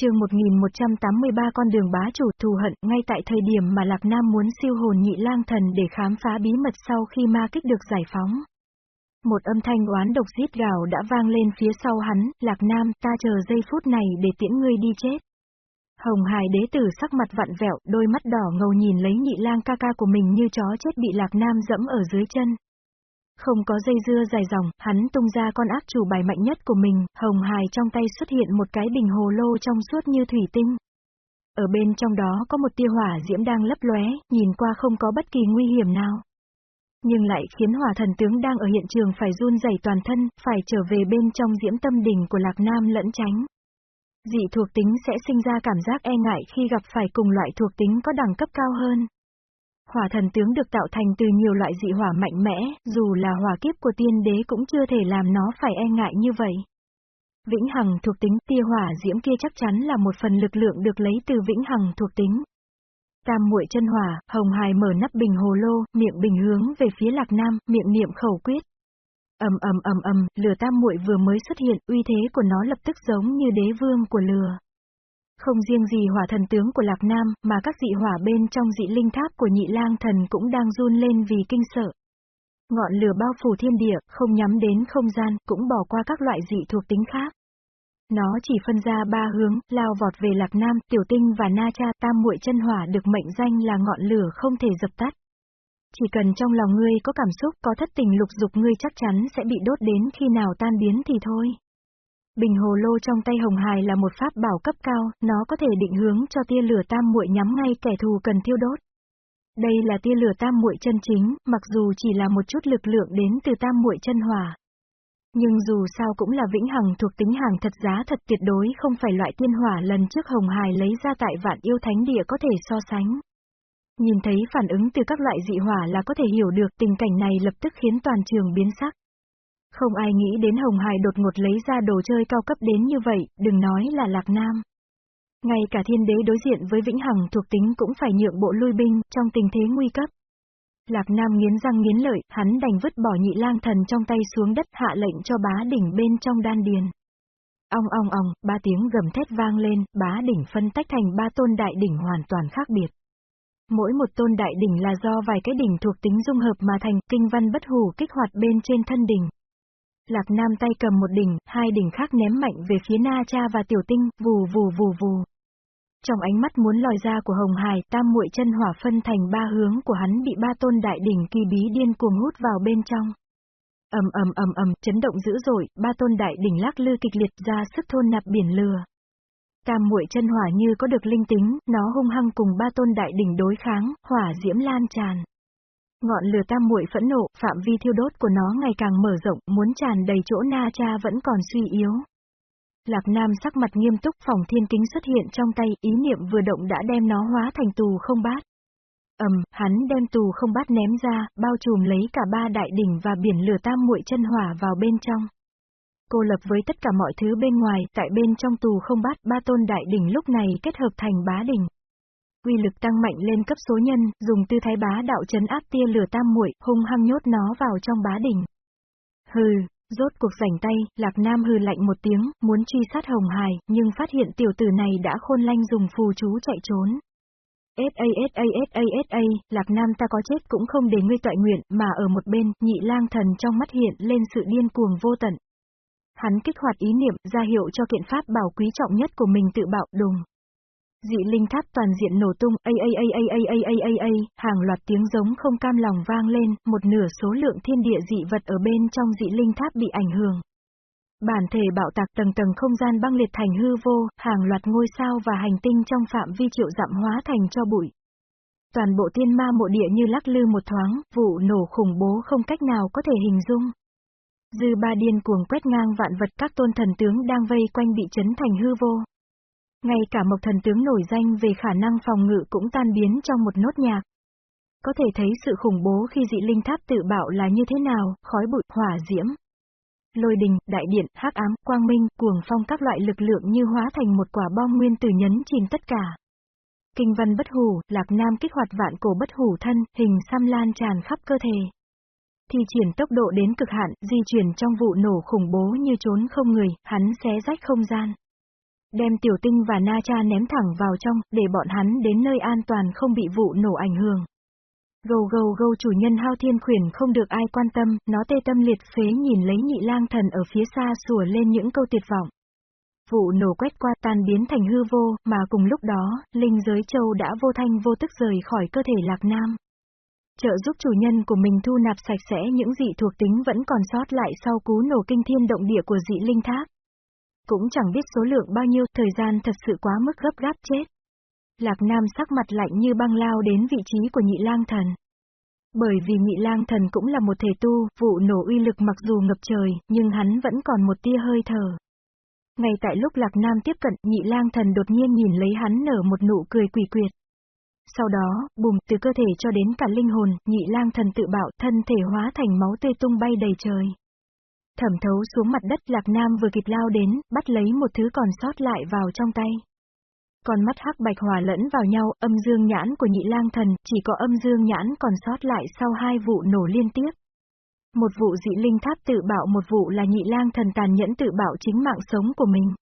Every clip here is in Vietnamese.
chương 1183 con đường bá chủ thù hận, ngay tại thời điểm mà Lạc Nam muốn siêu hồn nhị lang thần để khám phá bí mật sau khi ma kích được giải phóng. Một âm thanh oán độc giết gào đã vang lên phía sau hắn, Lạc Nam, ta chờ giây phút này để tiễn ngươi đi chết. Hồng Hải đế tử sắc mặt vặn vẹo, đôi mắt đỏ ngầu nhìn lấy nhị lang ca ca của mình như chó chết bị Lạc Nam dẫm ở dưới chân. Không có dây dưa dài dòng, hắn tung ra con ác chủ bài mạnh nhất của mình, hồng hài trong tay xuất hiện một cái bình hồ lô trong suốt như thủy tinh. Ở bên trong đó có một tia hỏa diễm đang lấp lóe, nhìn qua không có bất kỳ nguy hiểm nào. Nhưng lại khiến hỏa thần tướng đang ở hiện trường phải run rẩy toàn thân, phải trở về bên trong diễm tâm đỉnh của Lạc Nam lẫn tránh. Dị thuộc tính sẽ sinh ra cảm giác e ngại khi gặp phải cùng loại thuộc tính có đẳng cấp cao hơn. Hỏa thần tướng được tạo thành từ nhiều loại dị hỏa mạnh mẽ, dù là hỏa kiếp của tiên đế cũng chưa thể làm nó phải e ngại như vậy. Vĩnh Hằng thuộc tính tia hỏa diễm kia chắc chắn là một phần lực lượng được lấy từ Vĩnh Hằng thuộc tính. Tam muội chân hỏa, Hồng Hài mở nắp bình hồ lô, miệng bình hướng về phía Lạc Nam, miệng niệm khẩu quyết. Ầm ầm ầm ầm, lửa tam muội vừa mới xuất hiện, uy thế của nó lập tức giống như đế vương của lửa. Không riêng gì hỏa thần tướng của Lạc Nam, mà các dị hỏa bên trong dị linh tháp của nhị lang thần cũng đang run lên vì kinh sợ. Ngọn lửa bao phủ thiên địa, không nhắm đến không gian, cũng bỏ qua các loại dị thuộc tính khác. Nó chỉ phân ra ba hướng, lao vọt về Lạc Nam, Tiểu Tinh và Na Cha tam muội chân hỏa được mệnh danh là ngọn lửa không thể dập tắt. Chỉ cần trong lòng ngươi có cảm xúc, có thất tình lục dục ngươi chắc chắn sẽ bị đốt đến khi nào tan biến thì thôi. Bình hồ lô trong tay Hồng Hải là một pháp bảo cấp cao, nó có thể định hướng cho tia lửa tam muội nhắm ngay kẻ thù cần thiêu đốt. Đây là tia lửa tam muội chân chính, mặc dù chỉ là một chút lực lượng đến từ tam muội chân hỏa. Nhưng dù sao cũng là vĩnh hằng thuộc tính hàng thật giá thật tuyệt đối không phải loại tiên hỏa lần trước Hồng Hải lấy ra tại vạn yêu thánh địa có thể so sánh. Nhìn thấy phản ứng từ các loại dị hỏa là có thể hiểu được tình cảnh này lập tức khiến toàn trường biến sắc. Không ai nghĩ đến Hồng Hải đột ngột lấy ra đồ chơi cao cấp đến như vậy, đừng nói là Lạc Nam. Ngay cả thiên đế đối diện với Vĩnh Hằng thuộc tính cũng phải nhượng bộ lui binh, trong tình thế nguy cấp. Lạc Nam nghiến răng nghiến lợi, hắn đành vứt bỏ nhị lang thần trong tay xuống đất hạ lệnh cho bá đỉnh bên trong đan điền. Ong ong ong, ba tiếng gầm thét vang lên, bá đỉnh phân tách thành ba tôn đại đỉnh hoàn toàn khác biệt. Mỗi một tôn đại đỉnh là do vài cái đỉnh thuộc tính dung hợp mà thành kinh văn bất hủ kích hoạt bên trên thân đỉnh. Lạc Nam tay cầm một đỉnh, hai đỉnh khác ném mạnh về phía Na Cha và Tiểu Tinh, vù vù vù vù. Trong ánh mắt muốn lòi ra của Hồng Hải, tam muội chân hỏa phân thành ba hướng của hắn bị ba tôn đại đỉnh kỳ bí điên cuồng hút vào bên trong. ầm ầm ầm ầm, chấn động dữ dội, ba tôn đại đỉnh lắc lư kịch liệt ra sức thôn nạp biển lừa. Tam muội chân hỏa như có được linh tính, nó hung hăng cùng ba tôn đại đỉnh đối kháng, hỏa diễm lan tràn. Ngọn lửa tam muội phẫn nộ, phạm vi thiêu đốt của nó ngày càng mở rộng, muốn tràn đầy chỗ Na Cha vẫn còn suy yếu. Lạc Nam sắc mặt nghiêm túc phòng thiên kính xuất hiện trong tay, ý niệm vừa động đã đem nó hóa thành tù không bát. ầm, hắn đem tù không bát ném ra, bao trùm lấy cả ba đại đỉnh và biển lửa tam muội chân hỏa vào bên trong. Cô lập với tất cả mọi thứ bên ngoài, tại bên trong tù không bát, ba tôn đại đỉnh lúc này kết hợp thành bá đỉnh uy lực tăng mạnh lên cấp số nhân, dùng tư thái bá đạo chấn áp tia lửa tam muội, hung hăng nhốt nó vào trong bá đỉnh. Hừ, rốt cuộc rảnh tay, Lạc Nam hừ lạnh một tiếng, muốn truy sát Hồng Hải, nhưng phát hiện tiểu tử này đã khôn lanh dùng phù chú chạy trốn. S.A. S.A. S.A. S.A. Lạc Nam ta có chết cũng không để ngươi tọa nguyện, mà ở một bên, nhị lang thần trong mắt hiện lên sự điên cuồng vô tận. Hắn kích hoạt ý niệm, ra hiệu cho kiện pháp bảo quý trọng nhất của mình tự bạo đùng. Dị linh tháp toàn diện nổ tung, a a a a a a a a a, hàng loạt tiếng giống không cam lòng vang lên, một nửa số lượng thiên địa dị vật ở bên trong dị linh tháp bị ảnh hưởng. Bản thể bạo tạc tầng tầng không gian băng liệt thành hư vô, hàng loạt ngôi sao và hành tinh trong phạm vi triệu dặm hóa thành cho bụi. Toàn bộ tiên ma mộ địa như lắc lư một thoáng, vụ nổ khủng bố không cách nào có thể hình dung. Dư ba điên cuồng quét ngang vạn vật các tôn thần tướng đang vây quanh bị chấn thành hư vô. Ngay cả Mộc Thần Tướng nổi danh về khả năng phòng ngự cũng tan biến trong một nốt nhạc. Có thể thấy sự khủng bố khi dị linh tháp tự bạo là như thế nào, khói bụi, hỏa diễm. Lôi đình, đại điện, hắc ám, quang minh, cuồng phong các loại lực lượng như hóa thành một quả bom nguyên tử nhấn chìm tất cả. Kinh văn bất hủ, lạc nam kích hoạt vạn cổ bất hủ thân, hình xăm lan tràn khắp cơ thể. Thi triển tốc độ đến cực hạn, di chuyển trong vụ nổ khủng bố như trốn không người, hắn xé rách không gian. Đem tiểu tinh và na cha ném thẳng vào trong, để bọn hắn đến nơi an toàn không bị vụ nổ ảnh hưởng. Gâu gâu gâu chủ nhân hao thiên khuyển không được ai quan tâm, nó tê tâm liệt phế nhìn lấy nhị lang thần ở phía xa sủa lên những câu tuyệt vọng. Vụ nổ quét qua tan biến thành hư vô, mà cùng lúc đó, linh giới châu đã vô thanh vô tức rời khỏi cơ thể lạc nam. Trợ giúp chủ nhân của mình thu nạp sạch sẽ những dị thuộc tính vẫn còn sót lại sau cú nổ kinh thiên động địa của dị linh tháp. Cũng chẳng biết số lượng bao nhiêu, thời gian thật sự quá mức gấp gáp chết. Lạc Nam sắc mặt lạnh như băng lao đến vị trí của nhị lang thần. Bởi vì nhị lang thần cũng là một thể tu, vụ nổ uy lực mặc dù ngập trời, nhưng hắn vẫn còn một tia hơi thở. Ngay tại lúc Lạc Nam tiếp cận, nhị lang thần đột nhiên nhìn lấy hắn nở một nụ cười quỷ quyệt. Sau đó, bùm, từ cơ thể cho đến cả linh hồn, nhị lang thần tự bạo, thân thể hóa thành máu tươi tung bay đầy trời. Thẩm thấu xuống mặt đất Lạc Nam vừa kịp lao đến, bắt lấy một thứ còn sót lại vào trong tay. Còn mắt hắc bạch hòa lẫn vào nhau, âm dương nhãn của nhị lang thần, chỉ có âm dương nhãn còn sót lại sau hai vụ nổ liên tiếp. Một vụ dị linh tháp tự bạo một vụ là nhị lang thần tàn nhẫn tự bạo chính mạng sống của mình.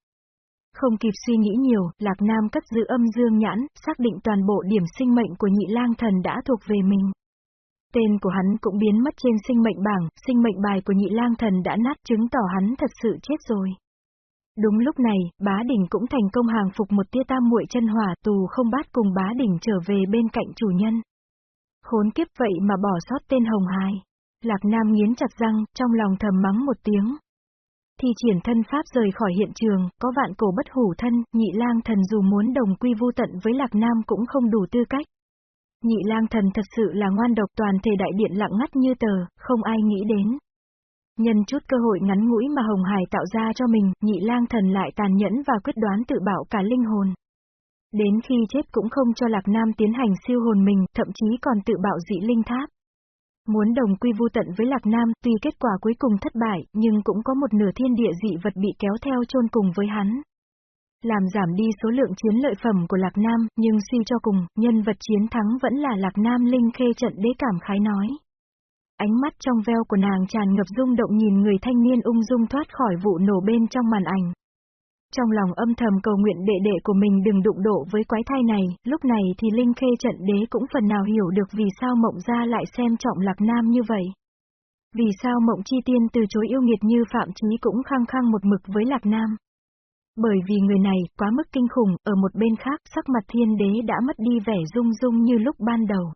Không kịp suy nghĩ nhiều, Lạc Nam cất giữ âm dương nhãn, xác định toàn bộ điểm sinh mệnh của nhị lang thần đã thuộc về mình. Tên của hắn cũng biến mất trên sinh mệnh bảng, sinh mệnh bài của nhị lang thần đã nát chứng tỏ hắn thật sự chết rồi. Đúng lúc này, bá đỉnh cũng thành công hàng phục một tia tam muội chân hỏa tù không bát cùng bá đỉnh trở về bên cạnh chủ nhân. Khốn kiếp vậy mà bỏ sót tên hồng hài. Lạc Nam nghiến chặt răng, trong lòng thầm mắng một tiếng. Thì triển thân pháp rời khỏi hiện trường, có vạn cổ bất hủ thân, nhị lang thần dù muốn đồng quy vu tận với Lạc Nam cũng không đủ tư cách. Nhị lang thần thật sự là ngoan độc toàn thể đại điện lặng ngắt như tờ, không ai nghĩ đến. Nhân chút cơ hội ngắn ngũi mà Hồng Hải tạo ra cho mình, nhị lang thần lại tàn nhẫn và quyết đoán tự bảo cả linh hồn. Đến khi chết cũng không cho Lạc Nam tiến hành siêu hồn mình, thậm chí còn tự bạo dị linh tháp. Muốn đồng quy vu tận với Lạc Nam, tuy kết quả cuối cùng thất bại, nhưng cũng có một nửa thiên địa dị vật bị kéo theo chôn cùng với hắn. Làm giảm đi số lượng chiến lợi phẩm của Lạc Nam, nhưng suy cho cùng, nhân vật chiến thắng vẫn là Lạc Nam Linh Khê trận đế cảm khái nói. Ánh mắt trong veo của nàng tràn ngập rung động nhìn người thanh niên ung dung thoát khỏi vụ nổ bên trong màn ảnh. Trong lòng âm thầm cầu nguyện đệ đệ của mình đừng đụng độ với quái thai này, lúc này thì Linh Khê trận đế cũng phần nào hiểu được vì sao mộng ra lại xem trọng Lạc Nam như vậy. Vì sao mộng chi tiên từ chối yêu nghiệt như Phạm Chí cũng khăng khăng một mực với Lạc Nam. Bởi vì người này quá mức kinh khủng, ở một bên khác sắc mặt thiên đế đã mất đi vẻ rung rung như lúc ban đầu.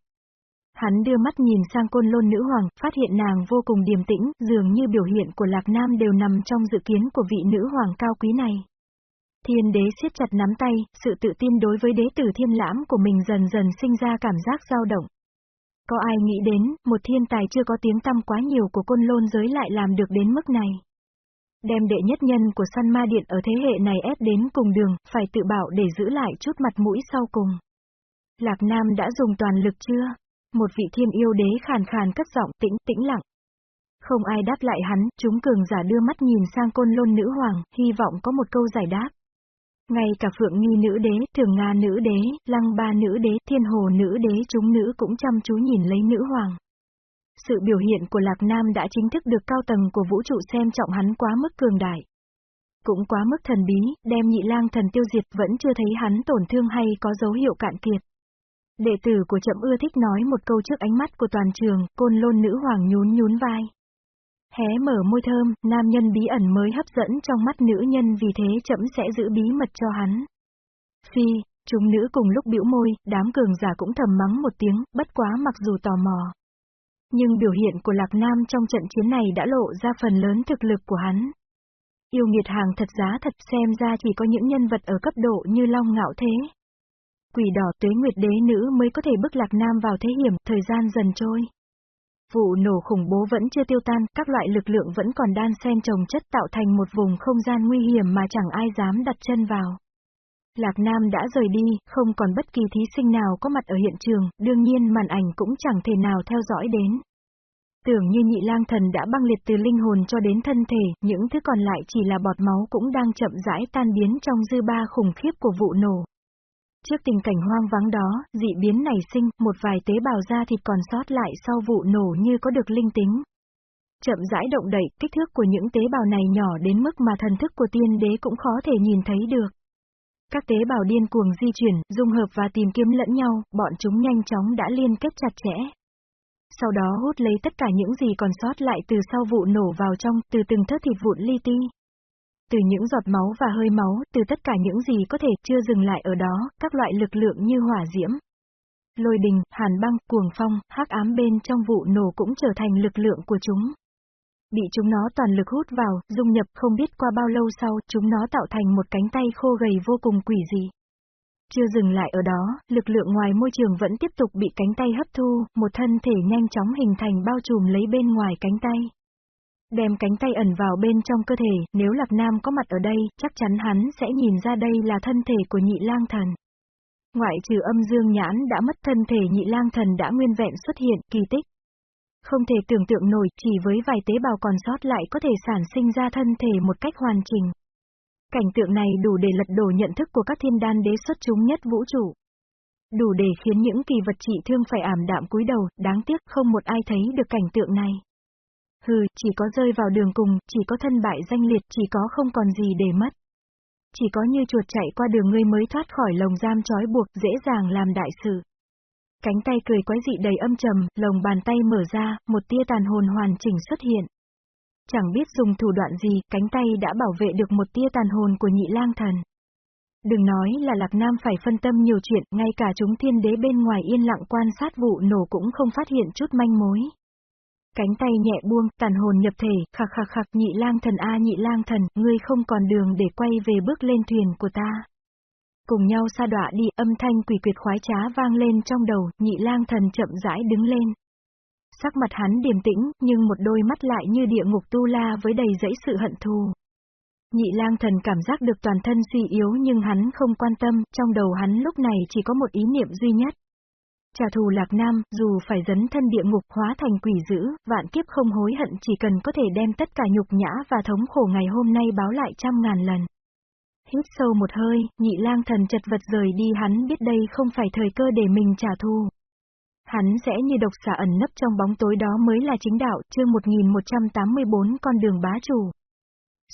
Hắn đưa mắt nhìn sang côn lôn nữ hoàng, phát hiện nàng vô cùng điềm tĩnh, dường như biểu hiện của Lạc Nam đều nằm trong dự kiến của vị nữ hoàng cao quý này. Thiên đế siết chặt nắm tay, sự tự tin đối với đế tử thiên lãm của mình dần dần sinh ra cảm giác dao động. Có ai nghĩ đến, một thiên tài chưa có tiếng tăm quá nhiều của côn lôn giới lại làm được đến mức này. Đem đệ nhất nhân của săn ma điện ở thế hệ này ép đến cùng đường, phải tự bảo để giữ lại chút mặt mũi sau cùng. Lạc Nam đã dùng toàn lực chưa? Một vị thiên yêu đế khàn khàn cất giọng tĩnh tĩnh lặng. Không ai đáp lại hắn, chúng cường giả đưa mắt nhìn sang côn lôn nữ hoàng, hy vọng có một câu giải đáp. Ngay cả Phượng Nghi nữ đế, Thường Nga nữ đế, Lăng Ba nữ đế, Thiên Hồ nữ đế chúng nữ cũng chăm chú nhìn lấy nữ hoàng. Sự biểu hiện của Lạc Nam đã chính thức được cao tầng của vũ trụ xem trọng hắn quá mức cường đại. Cũng quá mức thần bí, đem nhị lang thần tiêu diệt vẫn chưa thấy hắn tổn thương hay có dấu hiệu cạn kiệt. Đệ tử của chậm ưa thích nói một câu trước ánh mắt của toàn trường, côn lôn nữ hoàng nhún nhún vai. Hé mở môi thơm, nam nhân bí ẩn mới hấp dẫn trong mắt nữ nhân vì thế chậm sẽ giữ bí mật cho hắn. Phi, chúng nữ cùng lúc biểu môi, đám cường giả cũng thầm mắng một tiếng, bất quá mặc dù tò mò. Nhưng biểu hiện của Lạc Nam trong trận chiến này đã lộ ra phần lớn thực lực của hắn. Yêu nghiệt hàng thật giá thật xem ra chỉ có những nhân vật ở cấp độ như Long Ngạo thế. Quỷ đỏ tuế nguyệt đế nữ mới có thể bức Lạc Nam vào thế hiểm, thời gian dần trôi. Vụ nổ khủng bố vẫn chưa tiêu tan, các loại lực lượng vẫn còn đan xen trồng chất tạo thành một vùng không gian nguy hiểm mà chẳng ai dám đặt chân vào. Lạc Nam đã rời đi, không còn bất kỳ thí sinh nào có mặt ở hiện trường, đương nhiên màn ảnh cũng chẳng thể nào theo dõi đến. Tưởng như nhị lang thần đã băng liệt từ linh hồn cho đến thân thể, những thứ còn lại chỉ là bọt máu cũng đang chậm rãi tan biến trong dư ba khủng khiếp của vụ nổ. Trước tình cảnh hoang vắng đó, dị biến nảy sinh, một vài tế bào da thịt còn sót lại sau vụ nổ như có được linh tính. Chậm rãi động đậy, kích thước của những tế bào này nhỏ đến mức mà thần thức của tiên đế cũng khó thể nhìn thấy được. Các tế bào điên cuồng di chuyển, dung hợp và tìm kiếm lẫn nhau, bọn chúng nhanh chóng đã liên kết chặt chẽ. Sau đó hút lấy tất cả những gì còn sót lại từ sau vụ nổ vào trong, từ từng thớt thịt vụn li ti. Từ những giọt máu và hơi máu, từ tất cả những gì có thể chưa dừng lại ở đó, các loại lực lượng như hỏa diễm, lôi đình, hàn băng, cuồng phong, hắc ám bên trong vụ nổ cũng trở thành lực lượng của chúng. Bị chúng nó toàn lực hút vào, dung nhập không biết qua bao lâu sau, chúng nó tạo thành một cánh tay khô gầy vô cùng quỷ dị. Chưa dừng lại ở đó, lực lượng ngoài môi trường vẫn tiếp tục bị cánh tay hấp thu, một thân thể nhanh chóng hình thành bao trùm lấy bên ngoài cánh tay. Đem cánh tay ẩn vào bên trong cơ thể, nếu Lạc Nam có mặt ở đây, chắc chắn hắn sẽ nhìn ra đây là thân thể của nhị lang thần. Ngoại trừ âm dương nhãn đã mất thân thể nhị lang thần đã nguyên vẹn xuất hiện, kỳ tích. Không thể tưởng tượng nổi, chỉ với vài tế bào còn sót lại có thể sản sinh ra thân thể một cách hoàn chỉnh. Cảnh tượng này đủ để lật đổ nhận thức của các thiên đan đế xuất chúng nhất vũ trụ. Đủ để khiến những kỳ vật trị thương phải ảm đạm cúi đầu, đáng tiếc không một ai thấy được cảnh tượng này. Hừ, chỉ có rơi vào đường cùng, chỉ có thân bại danh liệt, chỉ có không còn gì để mất. Chỉ có như chuột chạy qua đường ngươi mới thoát khỏi lồng giam trói buộc, dễ dàng làm đại sự. Cánh tay cười quái dị đầy âm trầm, lồng bàn tay mở ra, một tia tàn hồn hoàn chỉnh xuất hiện. Chẳng biết dùng thủ đoạn gì, cánh tay đã bảo vệ được một tia tàn hồn của nhị lang thần. Đừng nói là Lạc Nam phải phân tâm nhiều chuyện, ngay cả chúng thiên đế bên ngoài yên lặng quan sát vụ nổ cũng không phát hiện chút manh mối. Cánh tay nhẹ buông, tàn hồn nhập thể, khạc khạc khạc nhị lang thần a nhị lang thần, ngươi không còn đường để quay về bước lên thuyền của ta. Cùng nhau xa đọa đi, âm thanh quỷ quyệt khoái trá vang lên trong đầu, nhị lang thần chậm rãi đứng lên. Sắc mặt hắn điềm tĩnh, nhưng một đôi mắt lại như địa ngục tu la với đầy dẫy sự hận thù. Nhị lang thần cảm giác được toàn thân suy yếu nhưng hắn không quan tâm, trong đầu hắn lúc này chỉ có một ý niệm duy nhất. Trả thù Lạc Nam, dù phải dấn thân địa ngục hóa thành quỷ dữ, vạn kiếp không hối hận chỉ cần có thể đem tất cả nhục nhã và thống khổ ngày hôm nay báo lại trăm ngàn lần. Hít sâu một hơi, nhị lang thần chật vật rời đi hắn biết đây không phải thời cơ để mình trả thù. Hắn sẽ như độc xả ẩn nấp trong bóng tối đó mới là chính đạo, chương 1184 con đường bá chủ.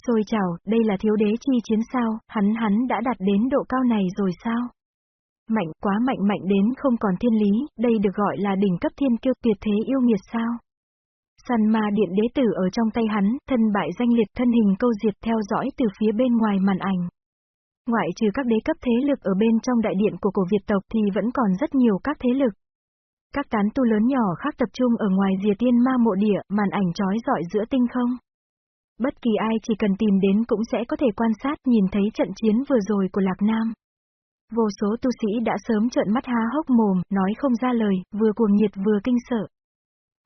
Xôi chào, đây là thiếu đế chi chiến sao, hắn hắn đã đạt đến độ cao này rồi sao? Mạnh quá mạnh mạnh đến không còn thiên lý, đây được gọi là đỉnh cấp thiên kiêu tuyệt thế yêu nghiệt sao? Săn ma điện đế tử ở trong tay hắn, thân bại danh liệt thân hình câu diệt theo dõi từ phía bên ngoài màn ảnh. Ngoại trừ các đế cấp thế lực ở bên trong đại điện của cổ Việt tộc thì vẫn còn rất nhiều các thế lực. Các tán tu lớn nhỏ khác tập trung ở ngoài rìa tiên ma mộ địa, màn ảnh trói dọi giữa tinh không. Bất kỳ ai chỉ cần tìm đến cũng sẽ có thể quan sát nhìn thấy trận chiến vừa rồi của Lạc Nam. Vô số tu sĩ đã sớm trợn mắt há hốc mồm, nói không ra lời, vừa cuồng nhiệt vừa kinh sợ.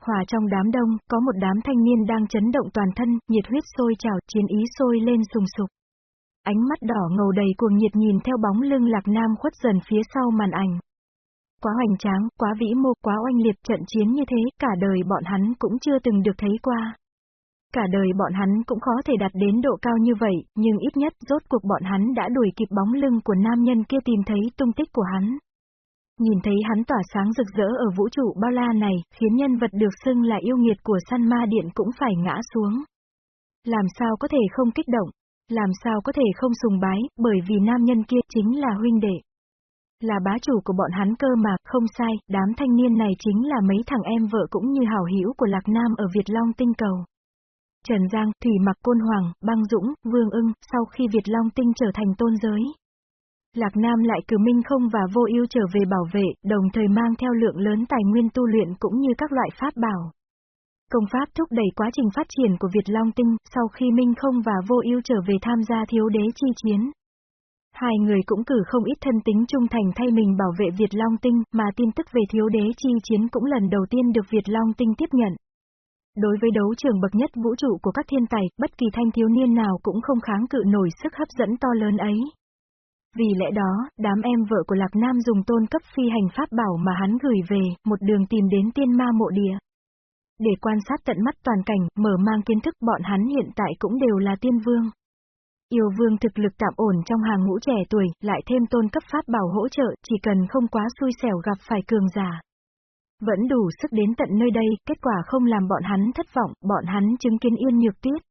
Hòa trong đám đông, có một đám thanh niên đang chấn động toàn thân, nhiệt huyết sôi trào, chiến ý sôi lên sùng sục. Ánh mắt đỏ ngầu đầy cuồng nhiệt nhìn theo bóng lưng Lạc Nam khuất dần phía sau màn ảnh. Quá hoành tráng, quá vĩ mô, quá oanh liệt trận chiến như thế, cả đời bọn hắn cũng chưa từng được thấy qua. Cả đời bọn hắn cũng khó thể đạt đến độ cao như vậy, nhưng ít nhất rốt cuộc bọn hắn đã đuổi kịp bóng lưng của nam nhân kia tìm thấy tung tích của hắn. Nhìn thấy hắn tỏa sáng rực rỡ ở vũ trụ bao la này, khiến nhân vật được xưng là yêu nghiệt của săn ma điện cũng phải ngã xuống. Làm sao có thể không kích động, làm sao có thể không sùng bái, bởi vì nam nhân kia chính là huynh đệ. Là bá chủ của bọn hắn cơ mà, không sai, đám thanh niên này chính là mấy thằng em vợ cũng như hảo hữu của Lạc Nam ở Việt Long tinh cầu. Trần Giang, Thủy Mặc Côn Hoàng, Băng Dũng, Vương ưng, sau khi Việt Long tinh trở thành tôn giới. Lạc Nam lại cử Minh không và vô ưu trở về bảo vệ, đồng thời mang theo lượng lớn tài nguyên tu luyện cũng như các loại pháp bảo. Công pháp thúc đẩy quá trình phát triển của Việt Long Tinh, sau khi Minh Không và Vô Ưu trở về tham gia thiếu đế chi chiến. Hai người cũng cử không ít thân tính trung thành thay mình bảo vệ Việt Long Tinh, mà tin tức về thiếu đế chi chiến cũng lần đầu tiên được Việt Long Tinh tiếp nhận. Đối với đấu trường bậc nhất vũ trụ của các thiên tài, bất kỳ thanh thiếu niên nào cũng không kháng cự nổi sức hấp dẫn to lớn ấy. Vì lẽ đó, đám em vợ của Lạc Nam dùng tôn cấp phi hành pháp bảo mà hắn gửi về, một đường tìm đến tiên ma mộ địa. Để quan sát tận mắt toàn cảnh, mở mang kiến thức bọn hắn hiện tại cũng đều là tiên vương. Yêu vương thực lực tạm ổn trong hàng ngũ trẻ tuổi, lại thêm tôn cấp pháp bảo hỗ trợ, chỉ cần không quá xui xẻo gặp phải cường giả. Vẫn đủ sức đến tận nơi đây, kết quả không làm bọn hắn thất vọng, bọn hắn chứng kiến yên nhược tuyết,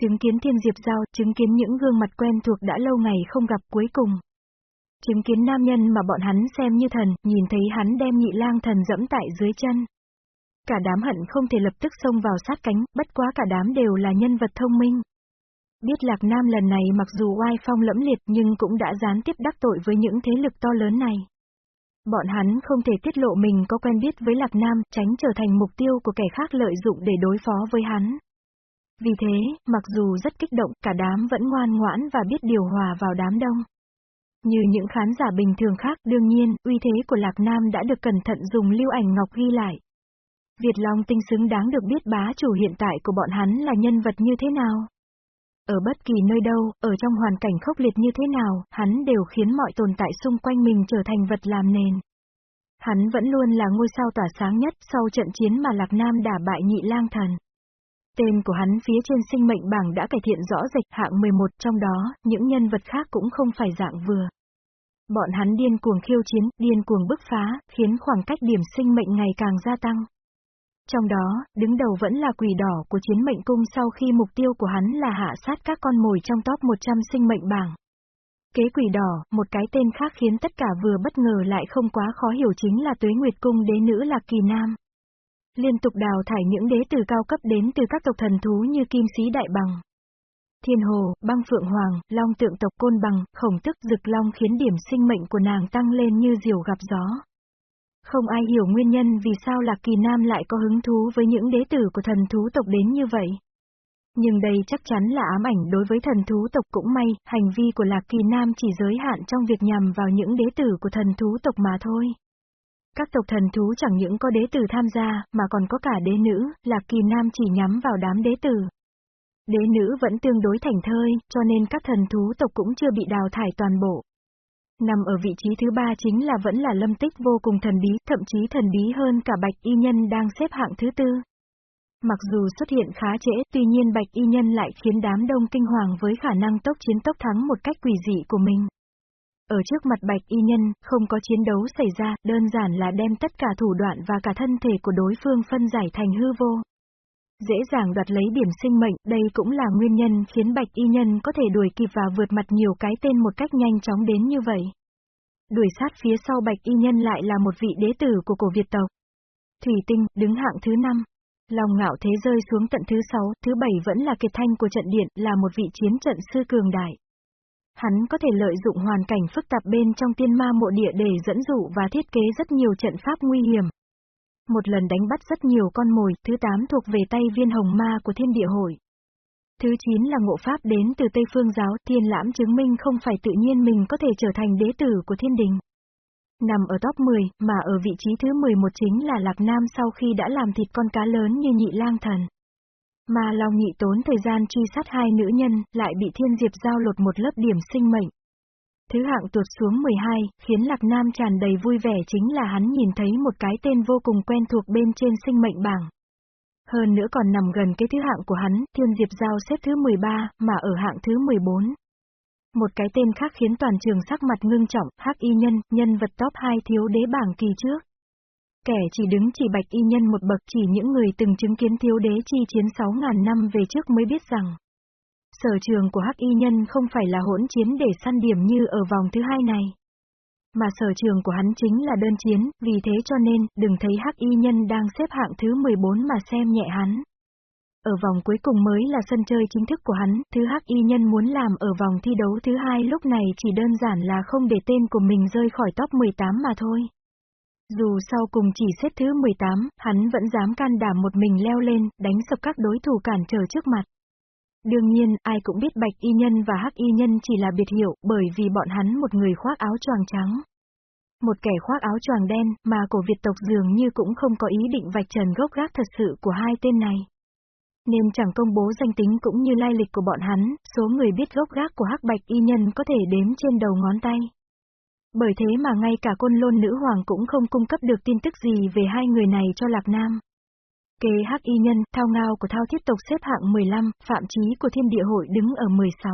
Chứng kiến thiên diệp giao, chứng kiến những gương mặt quen thuộc đã lâu ngày không gặp cuối cùng, Chứng kiến nam nhân mà bọn hắn xem như thần, nhìn thấy hắn đem nhị lang thần dẫm tại dưới chân. Cả đám hận không thể lập tức xông vào sát cánh, bất quá cả đám đều là nhân vật thông minh. Biết Lạc Nam lần này mặc dù oai phong lẫm liệt nhưng cũng đã gián tiếp đắc tội với những thế lực to lớn này. Bọn hắn không thể tiết lộ mình có quen biết với Lạc Nam, tránh trở thành mục tiêu của kẻ khác lợi dụng để đối phó với hắn. Vì thế, mặc dù rất kích động, cả đám vẫn ngoan ngoãn và biết điều hòa vào đám đông. Như những khán giả bình thường khác, đương nhiên, uy thế của Lạc Nam đã được cẩn thận dùng lưu ảnh ngọc ghi lại. Việt Long tinh xứng đáng được biết bá chủ hiện tại của bọn hắn là nhân vật như thế nào. Ở bất kỳ nơi đâu, ở trong hoàn cảnh khốc liệt như thế nào, hắn đều khiến mọi tồn tại xung quanh mình trở thành vật làm nền. Hắn vẫn luôn là ngôi sao tỏa sáng nhất sau trận chiến mà Lạc Nam đả bại nhị lang thần. Tên của hắn phía trên sinh mệnh bảng đã cải thiện rõ rệt hạng 11 trong đó, những nhân vật khác cũng không phải dạng vừa. Bọn hắn điên cuồng khiêu chiến, điên cuồng bức phá, khiến khoảng cách điểm sinh mệnh ngày càng gia tăng. Trong đó, đứng đầu vẫn là quỷ đỏ của chiến mệnh cung sau khi mục tiêu của hắn là hạ sát các con mồi trong top 100 sinh mệnh bảng. Kế quỷ đỏ, một cái tên khác khiến tất cả vừa bất ngờ lại không quá khó hiểu chính là tuế nguyệt cung đế nữ Lạc Kỳ Nam. Liên tục đào thải những đế tử cao cấp đến từ các tộc thần thú như Kim Sĩ Đại Bằng. Thiên Hồ, Băng Phượng Hoàng, Long Tượng tộc Côn Bằng, Khổng Tức Dực Long khiến điểm sinh mệnh của nàng tăng lên như diều gặp gió. Không ai hiểu nguyên nhân vì sao Lạc Kỳ Nam lại có hứng thú với những đế tử của thần thú tộc đến như vậy. Nhưng đây chắc chắn là ám ảnh đối với thần thú tộc cũng may, hành vi của Lạc Kỳ Nam chỉ giới hạn trong việc nhằm vào những đế tử của thần thú tộc mà thôi. Các tộc thần thú chẳng những có đế tử tham gia, mà còn có cả đế nữ, Lạc Kỳ Nam chỉ nhắm vào đám đế tử. Đế nữ vẫn tương đối thành thơi, cho nên các thần thú tộc cũng chưa bị đào thải toàn bộ. Nằm ở vị trí thứ ba chính là vẫn là lâm tích vô cùng thần bí, thậm chí thần bí hơn cả bạch y nhân đang xếp hạng thứ tư. Mặc dù xuất hiện khá trễ, tuy nhiên bạch y nhân lại khiến đám đông kinh hoàng với khả năng tốc chiến tốc thắng một cách quỷ dị của mình. Ở trước mặt bạch y nhân, không có chiến đấu xảy ra, đơn giản là đem tất cả thủ đoạn và cả thân thể của đối phương phân giải thành hư vô. Dễ dàng đoạt lấy điểm sinh mệnh, đây cũng là nguyên nhân khiến bạch y nhân có thể đuổi kịp và vượt mặt nhiều cái tên một cách nhanh chóng đến như vậy. Đuổi sát phía sau bạch y nhân lại là một vị đế tử của cổ Việt tộc. Thủy tinh, đứng hạng thứ 5. Lòng ngạo thế rơi xuống tận thứ 6, thứ 7 vẫn là kiệt thanh của trận điện, là một vị chiến trận sư cường đại. Hắn có thể lợi dụng hoàn cảnh phức tạp bên trong tiên ma mộ địa để dẫn dụ và thiết kế rất nhiều trận pháp nguy hiểm. Một lần đánh bắt rất nhiều con mồi, thứ 8 thuộc về tay viên hồng ma của thiên địa hội. Thứ 9 là ngộ pháp đến từ Tây Phương giáo, thiên lãm chứng minh không phải tự nhiên mình có thể trở thành đế tử của thiên đình. Nằm ở top 10, mà ở vị trí thứ 11 chính là Lạc Nam sau khi đã làm thịt con cá lớn như nhị lang thần. Mà Long nhị tốn thời gian truy sát hai nữ nhân, lại bị thiên diệp giao lột một lớp điểm sinh mệnh. Thứ hạng tuột xuống 12, khiến Lạc Nam tràn đầy vui vẻ chính là hắn nhìn thấy một cái tên vô cùng quen thuộc bên trên sinh mệnh bảng. Hơn nữa còn nằm gần cái thứ hạng của hắn, Thiên Diệp Giao xếp thứ 13, mà ở hạng thứ 14. Một cái tên khác khiến toàn trường sắc mặt ngưng trọng, hắc y nhân, nhân vật top 2 thiếu đế bảng kỳ trước. Kẻ chỉ đứng chỉ bạch y nhân một bậc chỉ những người từng chứng kiến thiếu đế chi chiến 6.000 năm về trước mới biết rằng. Sở trường của hắc y nhân không phải là hỗn chiến để săn điểm như ở vòng thứ hai này. Mà sở trường của hắn chính là đơn chiến, vì thế cho nên, đừng thấy hắc y nhân đang xếp hạng thứ 14 mà xem nhẹ hắn. Ở vòng cuối cùng mới là sân chơi chính thức của hắn, thứ hắc y nhân muốn làm ở vòng thi đấu thứ hai lúc này chỉ đơn giản là không để tên của mình rơi khỏi top 18 mà thôi. Dù sau cùng chỉ xếp thứ 18, hắn vẫn dám can đảm một mình leo lên, đánh sập các đối thủ cản trở trước mặt. Đương nhiên, ai cũng biết bạch y nhân và hắc y nhân chỉ là biệt hiệu, bởi vì bọn hắn một người khoác áo choàng trắng. Một kẻ khoác áo choàng đen, mà cổ Việt tộc dường như cũng không có ý định vạch trần gốc gác thật sự của hai tên này. Nên chẳng công bố danh tính cũng như lai lịch của bọn hắn, số người biết gốc gác của hắc bạch y nhân có thể đếm trên đầu ngón tay. Bởi thế mà ngay cả côn lôn nữ hoàng cũng không cung cấp được tin tức gì về hai người này cho Lạc Nam. Kế hắc y nhân, thao ngao của thao thiết tộc xếp hạng 15, phạm chí của thiên địa hội đứng ở 16.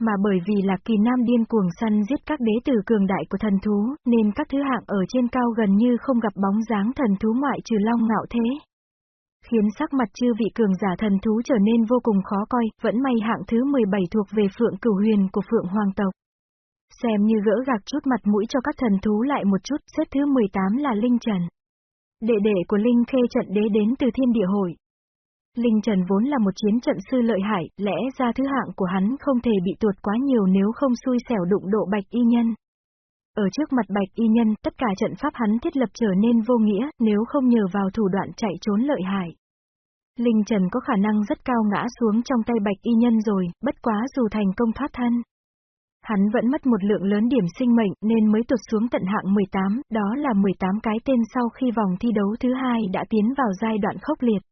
Mà bởi vì là kỳ nam điên cuồng săn giết các đế tử cường đại của thần thú, nên các thứ hạng ở trên cao gần như không gặp bóng dáng thần thú ngoại trừ long ngạo thế. Khiến sắc mặt chư vị cường giả thần thú trở nên vô cùng khó coi, vẫn may hạng thứ 17 thuộc về phượng cửu huyền của phượng hoàng tộc. Xem như gỡ gạc chút mặt mũi cho các thần thú lại một chút, xếp thứ 18 là Linh Trần. Đệ đệ của Linh Khê trận đế đến từ thiên địa hội. Linh Trần vốn là một chiến trận sư lợi hại, lẽ ra thứ hạng của hắn không thể bị tuột quá nhiều nếu không xui xẻo đụng độ bạch y nhân. Ở trước mặt bạch y nhân, tất cả trận pháp hắn thiết lập trở nên vô nghĩa, nếu không nhờ vào thủ đoạn chạy trốn lợi hại. Linh Trần có khả năng rất cao ngã xuống trong tay bạch y nhân rồi, bất quá dù thành công thoát thân. Hắn vẫn mất một lượng lớn điểm sinh mệnh nên mới tụt xuống tận hạng 18, đó là 18 cái tên sau khi vòng thi đấu thứ hai đã tiến vào giai đoạn khốc liệt.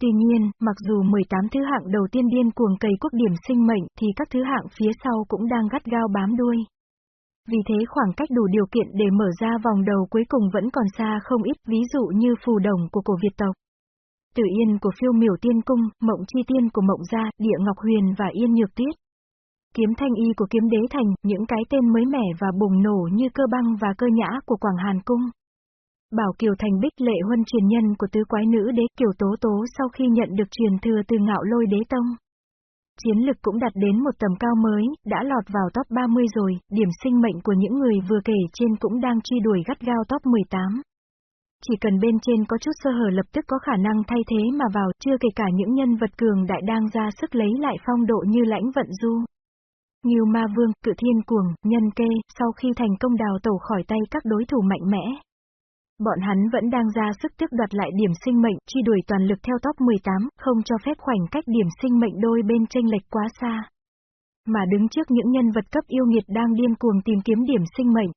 Tuy nhiên, mặc dù 18 thứ hạng đầu tiên điên cuồng cày quốc điểm sinh mệnh thì các thứ hạng phía sau cũng đang gắt gao bám đuôi. Vì thế khoảng cách đủ điều kiện để mở ra vòng đầu cuối cùng vẫn còn xa không ít, ví dụ như phù đồng của cổ Việt tộc. Tử Yên của phiêu miểu tiên cung, Mộng Chi Tiên của Mộng Gia, Địa Ngọc Huyền và Yên Nhược Tuyết. Kiếm thanh y của kiếm đế thành, những cái tên mới mẻ và bùng nổ như cơ băng và cơ nhã của Quảng Hàn Cung. Bảo Kiều Thành Bích lệ huân truyền nhân của tứ quái nữ đế Kiều Tố Tố sau khi nhận được truyền thừa từ ngạo lôi đế tông. Chiến lực cũng đạt đến một tầm cao mới, đã lọt vào top 30 rồi, điểm sinh mệnh của những người vừa kể trên cũng đang truy đuổi gắt gao top 18. Chỉ cần bên trên có chút sơ hở lập tức có khả năng thay thế mà vào, chưa kể cả những nhân vật cường đại đang ra sức lấy lại phong độ như lãnh vận du. Ngưu ma vương, cự thiên cuồng, nhân kê, sau khi thành công đào tổ khỏi tay các đối thủ mạnh mẽ. Bọn hắn vẫn đang ra sức tiếp đoạt lại điểm sinh mệnh, truy đuổi toàn lực theo top 18, không cho phép khoảnh cách điểm sinh mệnh đôi bên tranh lệch quá xa. Mà đứng trước những nhân vật cấp yêu nghiệt đang điên cuồng tìm kiếm điểm sinh mệnh.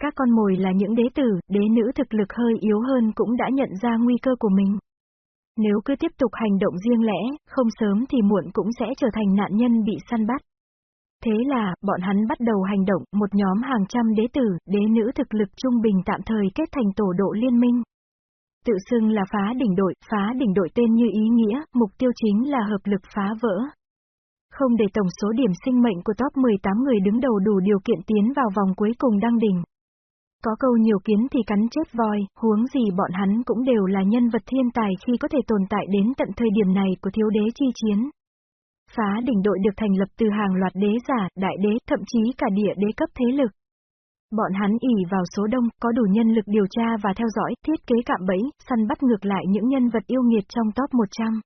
Các con mồi là những đế tử, đế nữ thực lực hơi yếu hơn cũng đã nhận ra nguy cơ của mình. Nếu cứ tiếp tục hành động riêng lẽ, không sớm thì muộn cũng sẽ trở thành nạn nhân bị săn bắt. Thế là, bọn hắn bắt đầu hành động, một nhóm hàng trăm đế tử, đế nữ thực lực trung bình tạm thời kết thành tổ độ liên minh. Tự xưng là phá đỉnh đội, phá đỉnh đội tên như ý nghĩa, mục tiêu chính là hợp lực phá vỡ. Không để tổng số điểm sinh mệnh của top 18 người đứng đầu đủ điều kiện tiến vào vòng cuối cùng đăng đỉnh. Có câu nhiều kiến thì cắn chết voi, huống gì bọn hắn cũng đều là nhân vật thiên tài khi có thể tồn tại đến tận thời điểm này của thiếu đế chi chiến. Phá đỉnh đội được thành lập từ hàng loạt đế giả, đại đế, thậm chí cả địa đế cấp thế lực. Bọn hắn ỉ vào số đông, có đủ nhân lực điều tra và theo dõi, thiết kế cạm bẫy, săn bắt ngược lại những nhân vật yêu nghiệt trong top 100.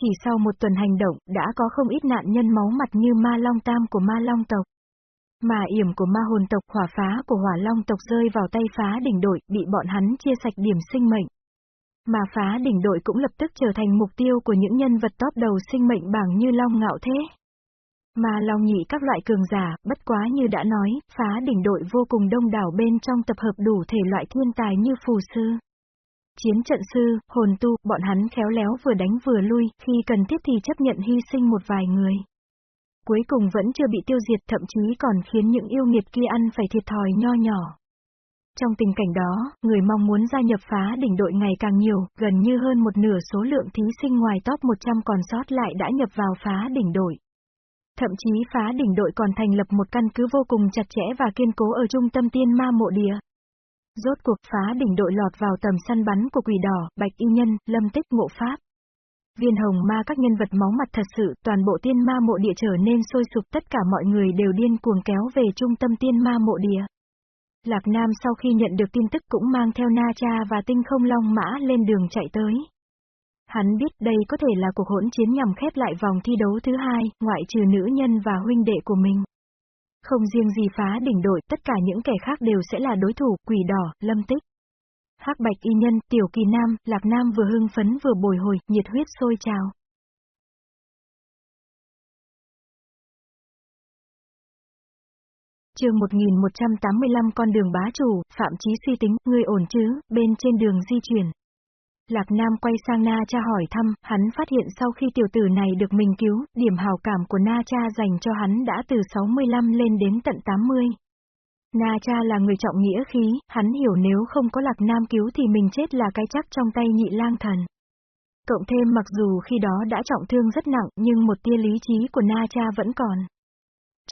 Chỉ sau một tuần hành động, đã có không ít nạn nhân máu mặt như ma long tam của ma long tộc. Mà yểm của ma hồn tộc hỏa phá của hỏa long tộc rơi vào tay phá đỉnh đội, bị bọn hắn chia sạch điểm sinh mệnh. Mà phá đỉnh đội cũng lập tức trở thành mục tiêu của những nhân vật top đầu sinh mệnh bảng như Long Ngạo Thế. Mà Long nhị các loại cường giả, bất quá như đã nói, phá đỉnh đội vô cùng đông đảo bên trong tập hợp đủ thể loại thiên tài như phù sư. Chiến trận sư, hồn tu, bọn hắn khéo léo vừa đánh vừa lui, khi cần thiết thì chấp nhận hy sinh một vài người. Cuối cùng vẫn chưa bị tiêu diệt thậm chí còn khiến những yêu nghiệt kia ăn phải thiệt thòi nho nhỏ. Trong tình cảnh đó, người mong muốn gia nhập phá đỉnh đội ngày càng nhiều, gần như hơn một nửa số lượng thí sinh ngoài top 100 còn sót lại đã nhập vào phá đỉnh đội. Thậm chí phá đỉnh đội còn thành lập một căn cứ vô cùng chặt chẽ và kiên cố ở trung tâm tiên ma mộ địa. Rốt cuộc phá đỉnh đội lọt vào tầm săn bắn của quỷ đỏ, bạch y nhân, lâm tích ngộ pháp. Viên hồng ma các nhân vật máu mặt thật sự, toàn bộ tiên ma mộ địa trở nên sôi sục tất cả mọi người đều điên cuồng kéo về trung tâm tiên ma mộ địa. Lạc Nam sau khi nhận được tin tức cũng mang theo Na Cha và tinh không long mã lên đường chạy tới. Hắn biết đây có thể là cuộc hỗn chiến nhằm khép lại vòng thi đấu thứ hai, ngoại trừ nữ nhân và huynh đệ của mình. Không riêng gì phá đỉnh đội, tất cả những kẻ khác đều sẽ là đối thủ, quỷ đỏ, lâm tích. Hắc bạch y nhân, tiểu kỳ nam, lạc nam vừa hưng phấn vừa bồi hồi, nhiệt huyết sôi trào. Chương 1185 con đường bá chủ, phạm chí suy tính, ngươi ổn chứ, bên trên đường di chuyển. Lạc Nam quay sang Na Cha hỏi thăm, hắn phát hiện sau khi tiểu tử này được mình cứu, điểm hào cảm của Na Cha dành cho hắn đã từ 65 lên đến tận 80. Na Cha là người trọng nghĩa khí, hắn hiểu nếu không có Lạc Nam cứu thì mình chết là cái chắc trong tay nhị lang thần. Cộng thêm mặc dù khi đó đã trọng thương rất nặng nhưng một tia lý trí của Na Cha vẫn còn.